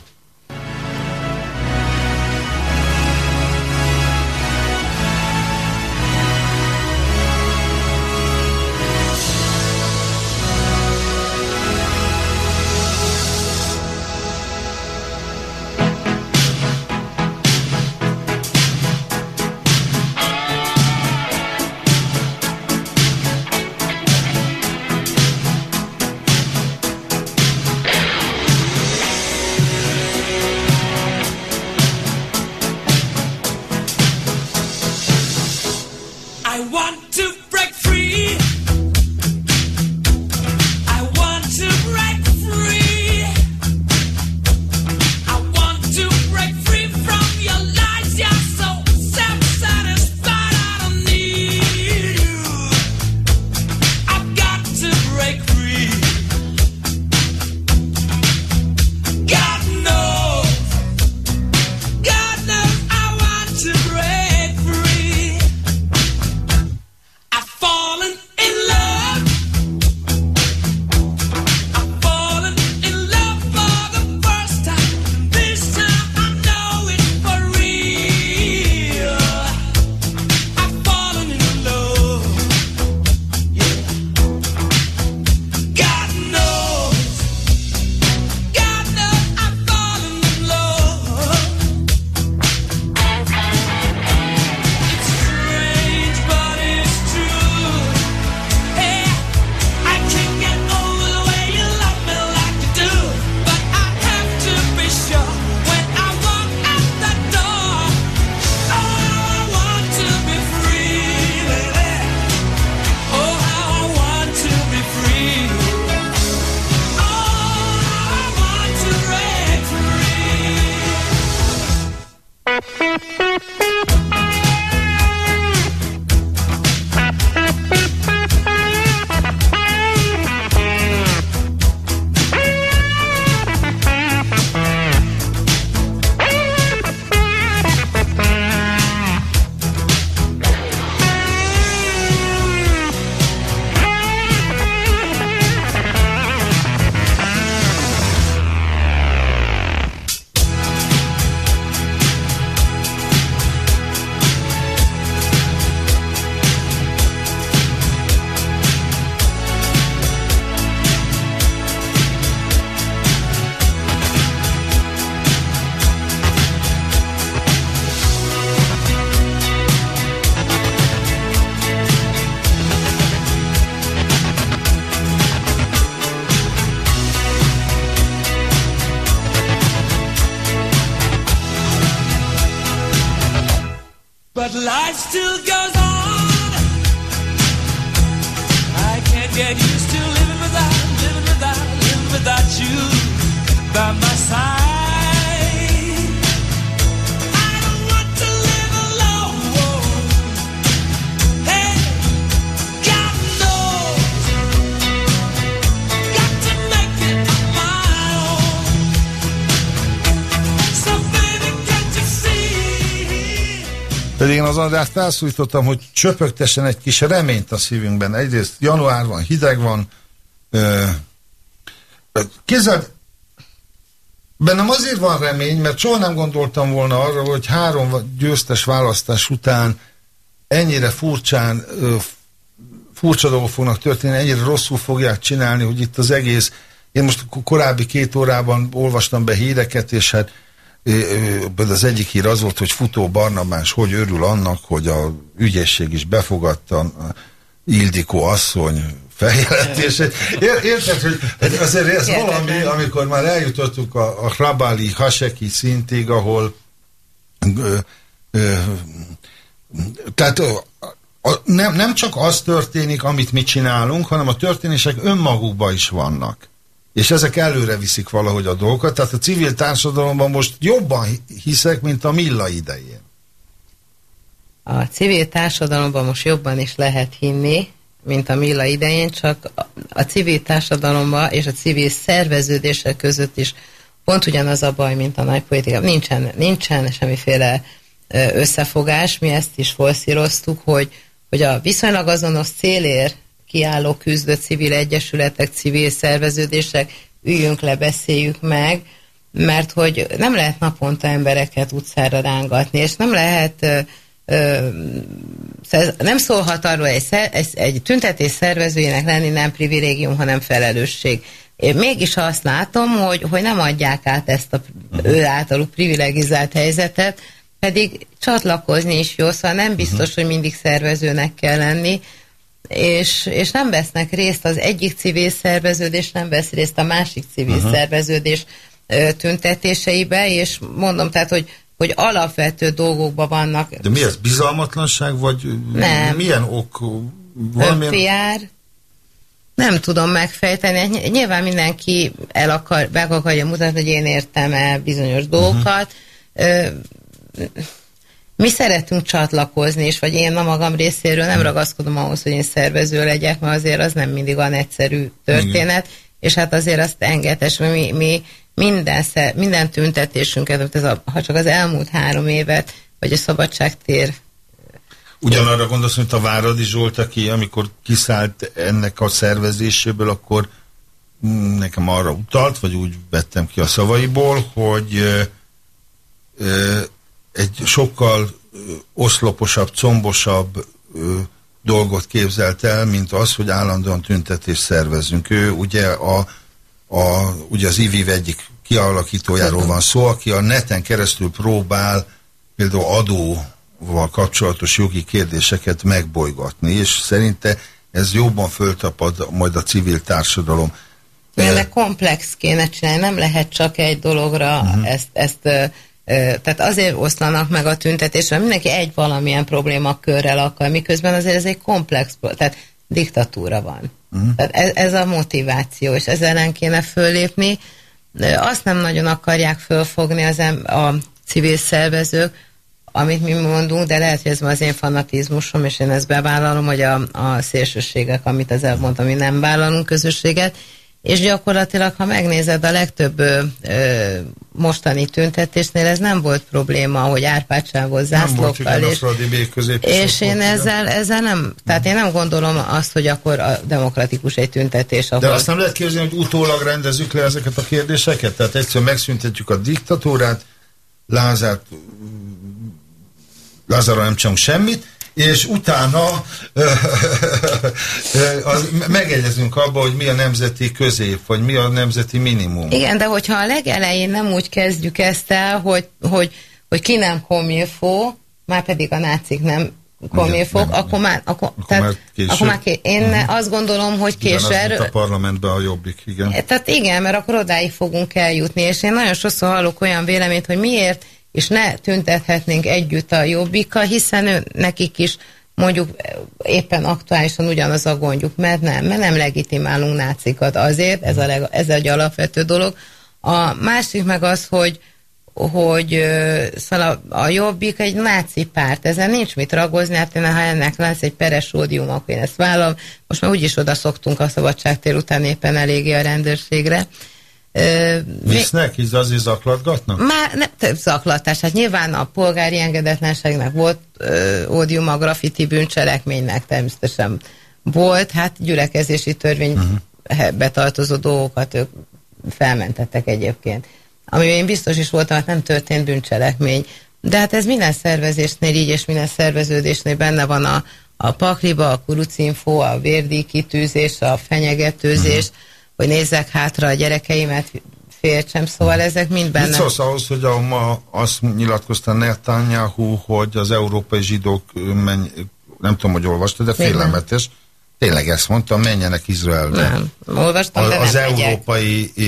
Andrát felszújtottam, hogy csöpögtessen egy kis reményt a szívünkben. Egyrészt január van, hideg van. Ö, Képzeld, bennem azért van remény, mert soha nem gondoltam volna arra, hogy három győztes választás után ennyire furcsán, furcsa dolgok fognak történni, ennyire rosszul fogják csinálni, hogy itt az egész, én most korábbi két órában olvastam be híreket, és hát az egyik hír az volt, hogy Futó Barnabás hogy örül annak, hogy a ügyészség is befogadta Ildikó asszony feljelentését. *laughs* Ér, érted, hogy azért ez valami, amikor már eljutottunk a, a Hrabali Haseki szintig, ahol ö, ö, tehát a, nem, nem csak az történik, amit mi csinálunk, hanem a történések önmagukban is vannak. És ezek előre viszik valahogy a dolgokat. Tehát a civil társadalomban most jobban hiszek, mint a Milla idején. A civil társadalomban most jobban is lehet hinni, mint a Milla idején, csak a- civil társadalomban és a civil szerveződések között is pont ugyanaz a baj, mint a nagy politika. Nincsen, nincsen semmiféle összefogás, mi ezt is forszíroztuk, hogy, hogy a viszonylag azonos célért kiálló küzdő civil egyesületek, civil szerveződések, üljünk le, beszéljük meg, mert hogy nem lehet naponta embereket utcára rángatni, és nem lehet ö, ö, ez nem szólhat arról egy, egy tüntetés szervezőjének lenni nem privilégium, hanem felelősség. Én mégis azt látom, hogy, hogy nem adják át ezt a ő általuk privilegizált helyzetet, pedig csatlakozni is jó, szóval nem biztos, hogy mindig szervezőnek kell lenni, és, és nem vesznek részt az egyik civil szerveződés, nem vesz részt a másik civil Aha. szerveződés tüntetéseibe, és mondom, tehát, hogy, hogy alapvető dolgokban vannak. De mi ez? Bizalmatlanság, vagy Nem. milyen ok? Valamilyen... Nem tudom megfejteni. Ny- Nyilván mindenki el akar, meg akarja mutatni, hogy én értem el bizonyos dolgokat. Ö, mi szeretünk csatlakozni, és vagy én a magam részéről nem ragaszkodom ahhoz, hogy én szervező legyek, mert azért az nem mindig olyan egyszerű történet, és hát azért azt engedtes, mert mi, mi minden, szer, minden tüntetésünket, ez a, ha csak az elmúlt három évet, vagy a szabadságtér Ugyanarra gondolsz, mint a Váradi Zsolt, aki amikor kiszállt ennek a szervezéséből, akkor mm, nekem arra utalt, vagy úgy vettem ki a szavaiból, hogy ö, ö, egy sokkal oszloposabb, combosabb dolgot képzelt el, mint az, hogy állandóan tüntetést szervezünk. Ő ugye, a, a, ugye az IVIV egyik kialakítójáról van szó, aki a neten keresztül próbál például adóval kapcsolatos jogi kérdéseket megbolygatni, és szerinte ez jobban föltapad majd a civil társadalom. Ennek komplex kéne csinálni, nem lehet csak egy dologra uh-huh. ezt, ezt ö, ö, tehát azért oszlanak meg a tüntetésre, mindenki egy valamilyen problémakörrel akar, miközben azért ez egy komplex, tehát diktatúra van. Uh-huh. Tehát ez, ez a motiváció, és ezzel ellen kéne föllépni. Azt nem nagyon akarják fölfogni az em- a civil szervezők, amit mi mondunk, de lehet, hogy ez az én fanatizmusom, és én ezt bevállalom, hogy a, a szélsőségek, amit az előbb mondtam, mi nem vállalunk közösséget, és gyakorlatilag, ha megnézed a legtöbb ö, ö, mostani tüntetésnél, ez nem volt probléma, hogy Árpádsávol Nem volt, zászlókkal, igen, a és, és én ezzel, ezzel nem, tehát én nem gondolom azt, hogy akkor a demokratikus egy tüntetés, ahol... De azt nem lehet képzelni, hogy utólag rendezzük le ezeket a kérdéseket? Tehát egyszerűen megszüntetjük a diktatúrát, Lázárt, Lázárra nem csinálunk semmit, és utána *laughs* megegyezünk abba, hogy mi a nemzeti közép, vagy mi a nemzeti minimum. Igen, de hogyha a legelején nem úgy kezdjük ezt el, hogy, hogy, hogy ki nem komilfó, már pedig a nácik nem komilfók, nem, akkor már, akkor, Akkor tehát, már később. akkor már ké, én Mhm. azt gondolom, hogy később, mint a parlamentben a jobbik, igen. tehát igen, mert akkor odáig fogunk eljutni, és én nagyon sokszor hallok olyan véleményt, hogy miért, és ne tüntethetnénk együtt a jobbikkal, hiszen ő, nekik is mondjuk éppen aktuálisan ugyanaz a gondjuk, mert nem, mert nem legitimálunk nácikat azért, ez, a leg, ez egy alapvető dolog. A másik meg az, hogy hogy szóval a, a jobbik egy náci párt, ezen nincs mit ragozni, hát én, ha ennek lesz egy peres ódium, akkor én ezt vállalom. Most már úgyis oda szoktunk a szabadságtér után éppen eléggé a rendőrségre. Ö, mi- Visznek, így azért zaklatgatnak? már nem több zaklatás. Hát nyilván a polgári engedetlenségnek volt ö, ódium, a graffiti bűncselekménynek természetesen volt. Hát gyülekezési törvény uh-huh. betartozó dolgokat ők felmentettek egyébként. Ami én biztos is voltam, hát nem történt bűncselekmény. De hát ez minden szervezésnél így, és minden szerveződésnél benne van a, a pakliba, a kurucinfo, a vérdíkitűzés, a fenyegetőzés, uh-huh. Hogy nézzek hátra a gyerekeimet, féltsem, szóval ezek mind benne. Mit szólsz ahhoz, hogy a, ma azt nyilatkozta Netanyahu, hogy az európai zsidók, menj, nem tudom, hogy olvastad, de félelmetes. Tényleg ezt mondta, menjenek Izraelbe. Nem, olvastam, de A, az nem megyek. európai eh,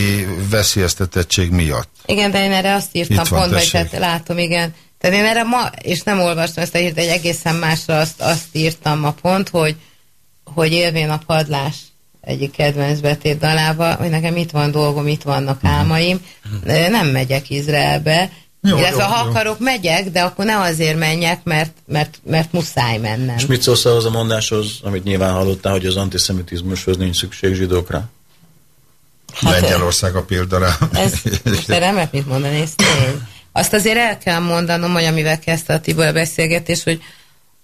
veszélyeztetettség miatt. Igen, de én erre azt írtam van, pont, tessék. tehát látom, igen. Tehát én erre ma, és nem olvastam ezt a hírt, egy egészen másra azt, azt írtam ma pont, hogy, hogy élvén a padlás egyik kedvenc betét dalába, hogy nekem itt van dolgom, itt vannak álmaim, De nem megyek Izraelbe, Jó, illetve jó, ha jó. akarok, megyek, de akkor ne azért menjek, mert, mert, mert muszáj mennem. És mit szólsz ahhoz a mondáshoz, amit nyilván hallottál, hogy az antiszemitizmushoz nincs szükség zsidókra? Hát, Lengyelország a példa rá. Ez, *laughs* most lehet mit mondani, ez tény. Azt azért el kell mondanom, hogy amivel kezdte a Tibor a beszélgetés, hogy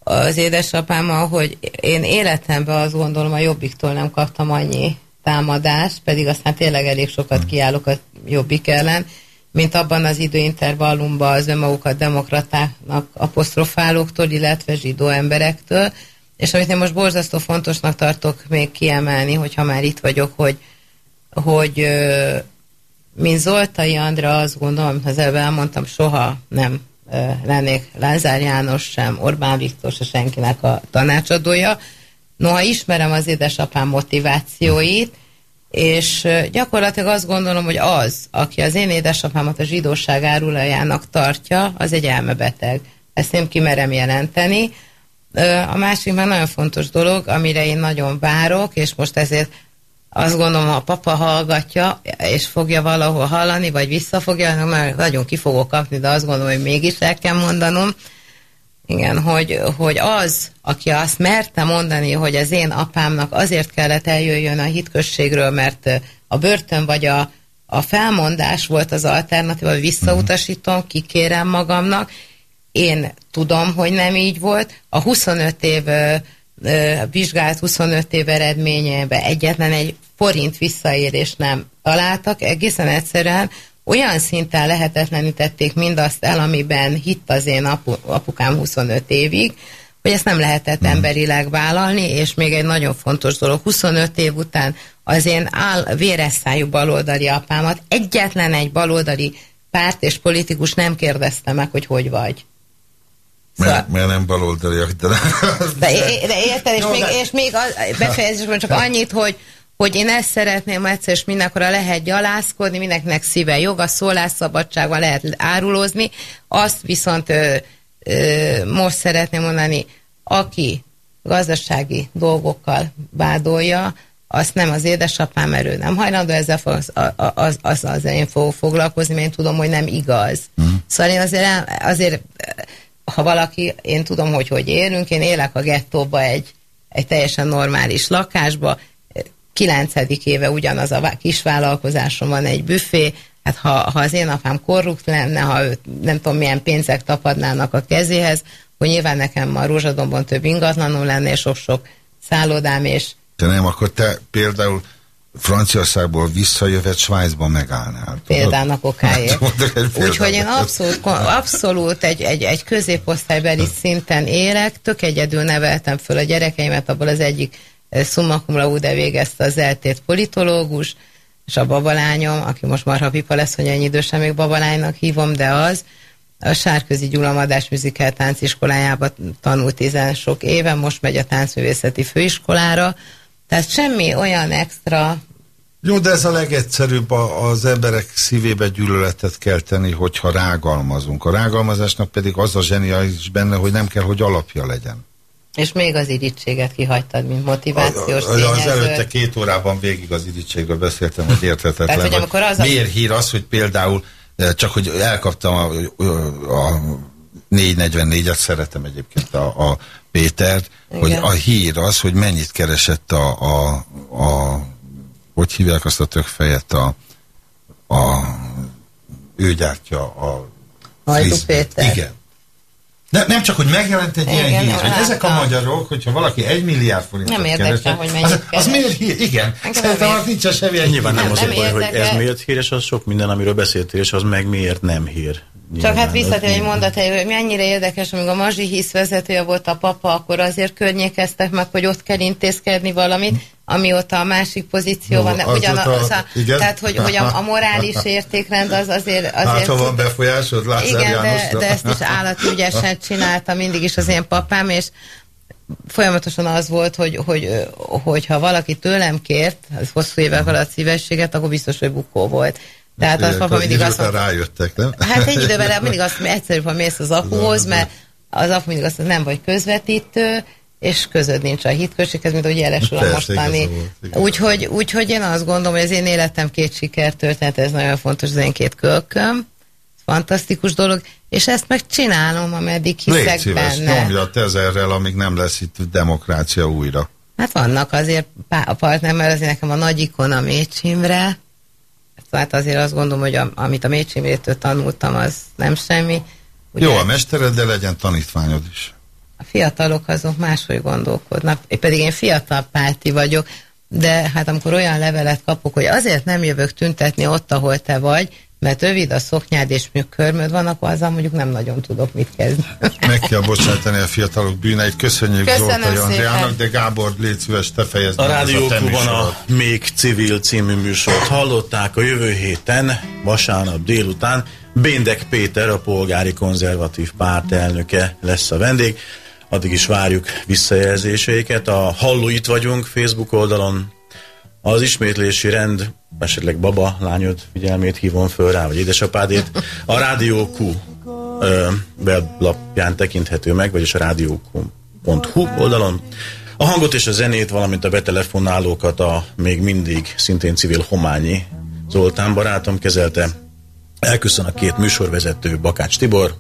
az édesapámmal, hogy én életemben azt gondolom, a Jobbiktól nem kaptam annyi támadást, pedig aztán tényleg elég sokat kiállok a Jobbik ellen, mint abban az időintervallumban az önmagukat demokratáknak apostrofálóktól, illetve zsidó emberektől, és amit én most borzasztó fontosnak tartok még kiemelni, hogyha már itt vagyok, hogy, hogy mint Zoltai Andra azt gondolom, amit az előbb elmondtam, soha nem lennék Lázár János sem, Orbán Viktor se senkinek a tanácsadója. Noha ismerem az édesapám motivációit, és gyakorlatilag azt gondolom, hogy az, aki az én édesapámat a zsidóság árulajának tartja, az egy elmebeteg. Ezt nem kimerem jelenteni. A másik már nagyon fontos dolog, amire én nagyon várok, és most ezért azt gondolom, ha a papa hallgatja, és fogja valahol hallani, vagy visszafogja, mert nagyon ki fogok kapni, de azt gondolom, hogy mégis el kell mondanom, igen, hogy, hogy az, aki azt merte mondani, hogy az én apámnak azért kellett eljöjjön a hitközségről, mert a börtön vagy a, a felmondás volt az alternatíva, hogy visszautasítom, kikérem magamnak. Én tudom, hogy nem így volt. A 25 év vizsgált 25 év eredményében egyetlen egy forint visszaérés nem találtak. Egészen egyszerűen olyan szinten lehetetlenítették mindazt el, amiben hitt az én apu, apukám 25 évig, hogy ezt nem lehetett emberileg vállalni, és még egy nagyon fontos dolog, 25 év után az én áll, véresszájú baloldali apámat egyetlen egy baloldali párt és politikus nem kérdezte meg, hogy hogy vagy. Mert, mert nem baloldaliak, de De, de érted, és Jó, még, de- és még befejezésben csak annyit, hogy hogy én ezt szeretném egyszer, és mindenkor lehet gyalázkodni, mindenkinek szíve joga, szólásszabadságban lehet árulózni, azt viszont ö, ö, most szeretném mondani, aki gazdasági dolgokkal vádolja, azt nem az édesapám erő, nem hajlandó ezzel fog, az, az, az, az én fogok foglalkozni, mert én tudom, hogy nem igaz. Mm. Szóval én azért, azért, ha valaki, én tudom, hogy hogy élünk, én élek a gettóba egy, egy teljesen normális lakásba, kilencedik éve ugyanaz a kis vállalkozásom van egy büfé, hát ha, ha az én apám korrupt lenne, ha őt nem tudom milyen pénzek tapadnának a kezéhez, hogy nyilván nekem a rózsadombon több ingatlanom lenne, és sok-sok szállodám, és te nem, akkor te például Franciaországból visszajövet Svájcba megállnál. példának okáért. Hát. Úgyhogy én abszolút, abszolút egy, egy, egy középosztálybeli szinten élek, tök egyedül neveltem föl a gyerekeimet, abból az egyik eh, summa cum laude végezte az eltét politológus, és a babalányom, aki most marha pipa lesz, hogy ennyi idősen még babalánynak hívom, de az, a Sárközi Gyula Madás Műzikál tánciskolájába tanult tizen sok éve, most megy a táncművészeti főiskolára, tehát semmi olyan extra Jó, de ez a legegyszerűbb, a- az emberek szívébe gyűlöletet kell tenni, hogyha rágalmazunk. A rágalmazásnak pedig az a zseniális benne, hogy nem kell, hogy alapja legyen. És még az irítséget kihagytad, mint motivációs Az, az előtte két órában végig az irítségről beszéltem, hogy érthetetlen. Tehát, hogy amikor az a- Miért hír az, hogy például, csak hogy elkaptam a, a 444-et, szeretem egyébként a, a Pétert, Igen. hogy a hír az, hogy mennyit keresett a, a, a hogy hívják azt a tökfejet, a, a ő gyártja a Hajdú frisbee. Péter. Igen. De nem csak, hogy megjelent egy ilyen Igen, hír, hogy láttam. ezek a magyarok, hogyha valaki egy milliárd forintot Nem érdekel, hogy mennyit az, az miért hír? Igen. Szerintem nem annak nincsen semmi Nyilván nem, Nem, az a baj, hogy ez miért híres, az sok minden, amiről beszéltél, és az meg miért nem hír. Csak hát visszatér egy mondat, hogy mennyire érdekes, amíg a Mazsi hisz vezetője volt a papa, akkor azért környékeztek meg, hogy ott kell intézkedni valamit, amióta a másik pozíció No, van. azóta- Ugyanaz, a, igen. tehát, hogy, hogy a, a morális *laughs* értékrend az azért... azért Hát, ha van befolyásod, Lázár Igen, de, Jánosra. de ezt is állati ügyesen *laughs* csinálta mindig is az én papám, és folyamatosan az volt, hogy, hogy, hogy ha valaki tőlem kért, az hosszú évek alatt szívességet, akkor biztos, hogy bukó volt. Tehát az papa mindig azt mondta, rájöttek, nem? hát egy időben rá mindig azt mondja, egyszerűbb, ha mész az apuhoz, mert az apu mindig azt mondja, nem vagy közvetítő, és közöd nincs a hitközséghez, mint hogy jelesül a mostani. Úgyhogy, úgyhogy én azt gondolom, hogy az én életem két sikertörténet, ez nagyon fontos, az én két kölköm, fantasztikus dolog, és ezt megcsinálom, ameddig hiszek Légy szíves, benne. nyomja tezerrel, amíg nem lesz itt demokrácia újra. Hát vannak azért pá- a partner, mert azért nekem a nagy ikon a Mécsimre. Hát azért azt gondolom, hogy a, amit a Mécsimrétől tanultam, az nem semmi. Ugye Jó, a mestered, de legyen tanítványod is. a fiatalok azok máshogy gondolkodnak. Én pedig én fiatal párti vagyok, de hát amikor olyan levelet kapok, hogy azért nem jövök tüntetni ott, ahol te vagy, mert rövid a szoknyád és körmöd van, akkor azzal mondjuk nem nagyon tudok mit kezdeni. Meg kell bocsátani a fiatalok bűneit. Köszönjük Köszönöm Zoltai Andriának, de Gábor, légy szíves, te fejezd A be ez Rádió te Klubban a műsorod. Még Civil című műsort hallották a jövő héten, vasárnap délután. Béndek Péter, a polgári konzervatív párt elnöke lesz a vendég. Addig is várjuk visszajelzéseiket. A Halló itt vagyunk Facebook oldalon. Az ismétlési rend, esetleg baba lányod figyelmét hívom föl rá, vagy édesapádét. A Rádió Q weblapján tekinthető meg, vagyis a rádióq.hu oldalon. A hangot és a zenét, valamint a betelefonálókat a még mindig szintén civil Hományi Zoltán barátom kezelte. Elköszön a két műsorvezető, Bakács Tibor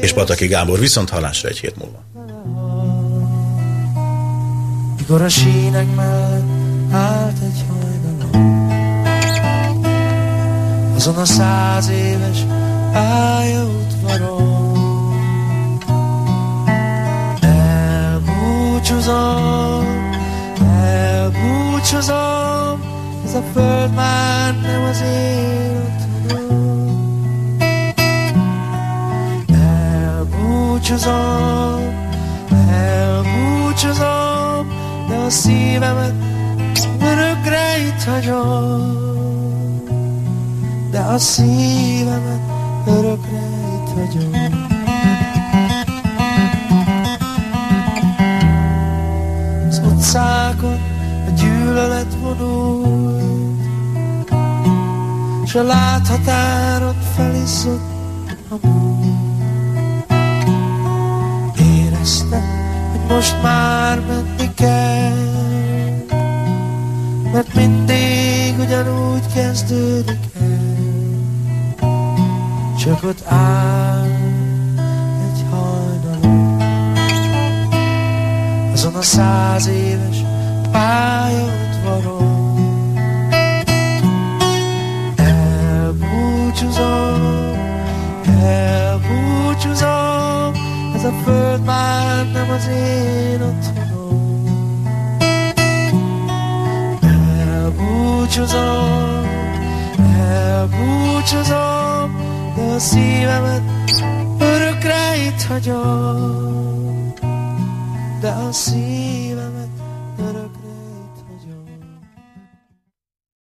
és Pataki Gábor. Viszont hallásra egy hét múlva. Mikor a sínek mellett állt egy hajnalom Azon a száz éves pályaudvaron Elbúcsúzom, elbúcsúzom Ez a föld már nem az én otthonom Elbúcsúzom, elbúcsúzom De a szívemet örökre itt hagyom. De a szívemet örökre itt hagyom. Az utcákon a gyűlölet vonult S a láthatáron felizzott a múlt. Éreztem, most már menni kell. Mert mindig ugyanúgy kezdődik el. Csak ott áll egy hajnalom Azon a száz éves pályaudvaron Elbúcsúzom, elbúcsúzom Ez a föld már nem az én otthonom. Elbúcsúzom, elbúcsúzom De a szívemet örökre itt hagyom. De a szívemet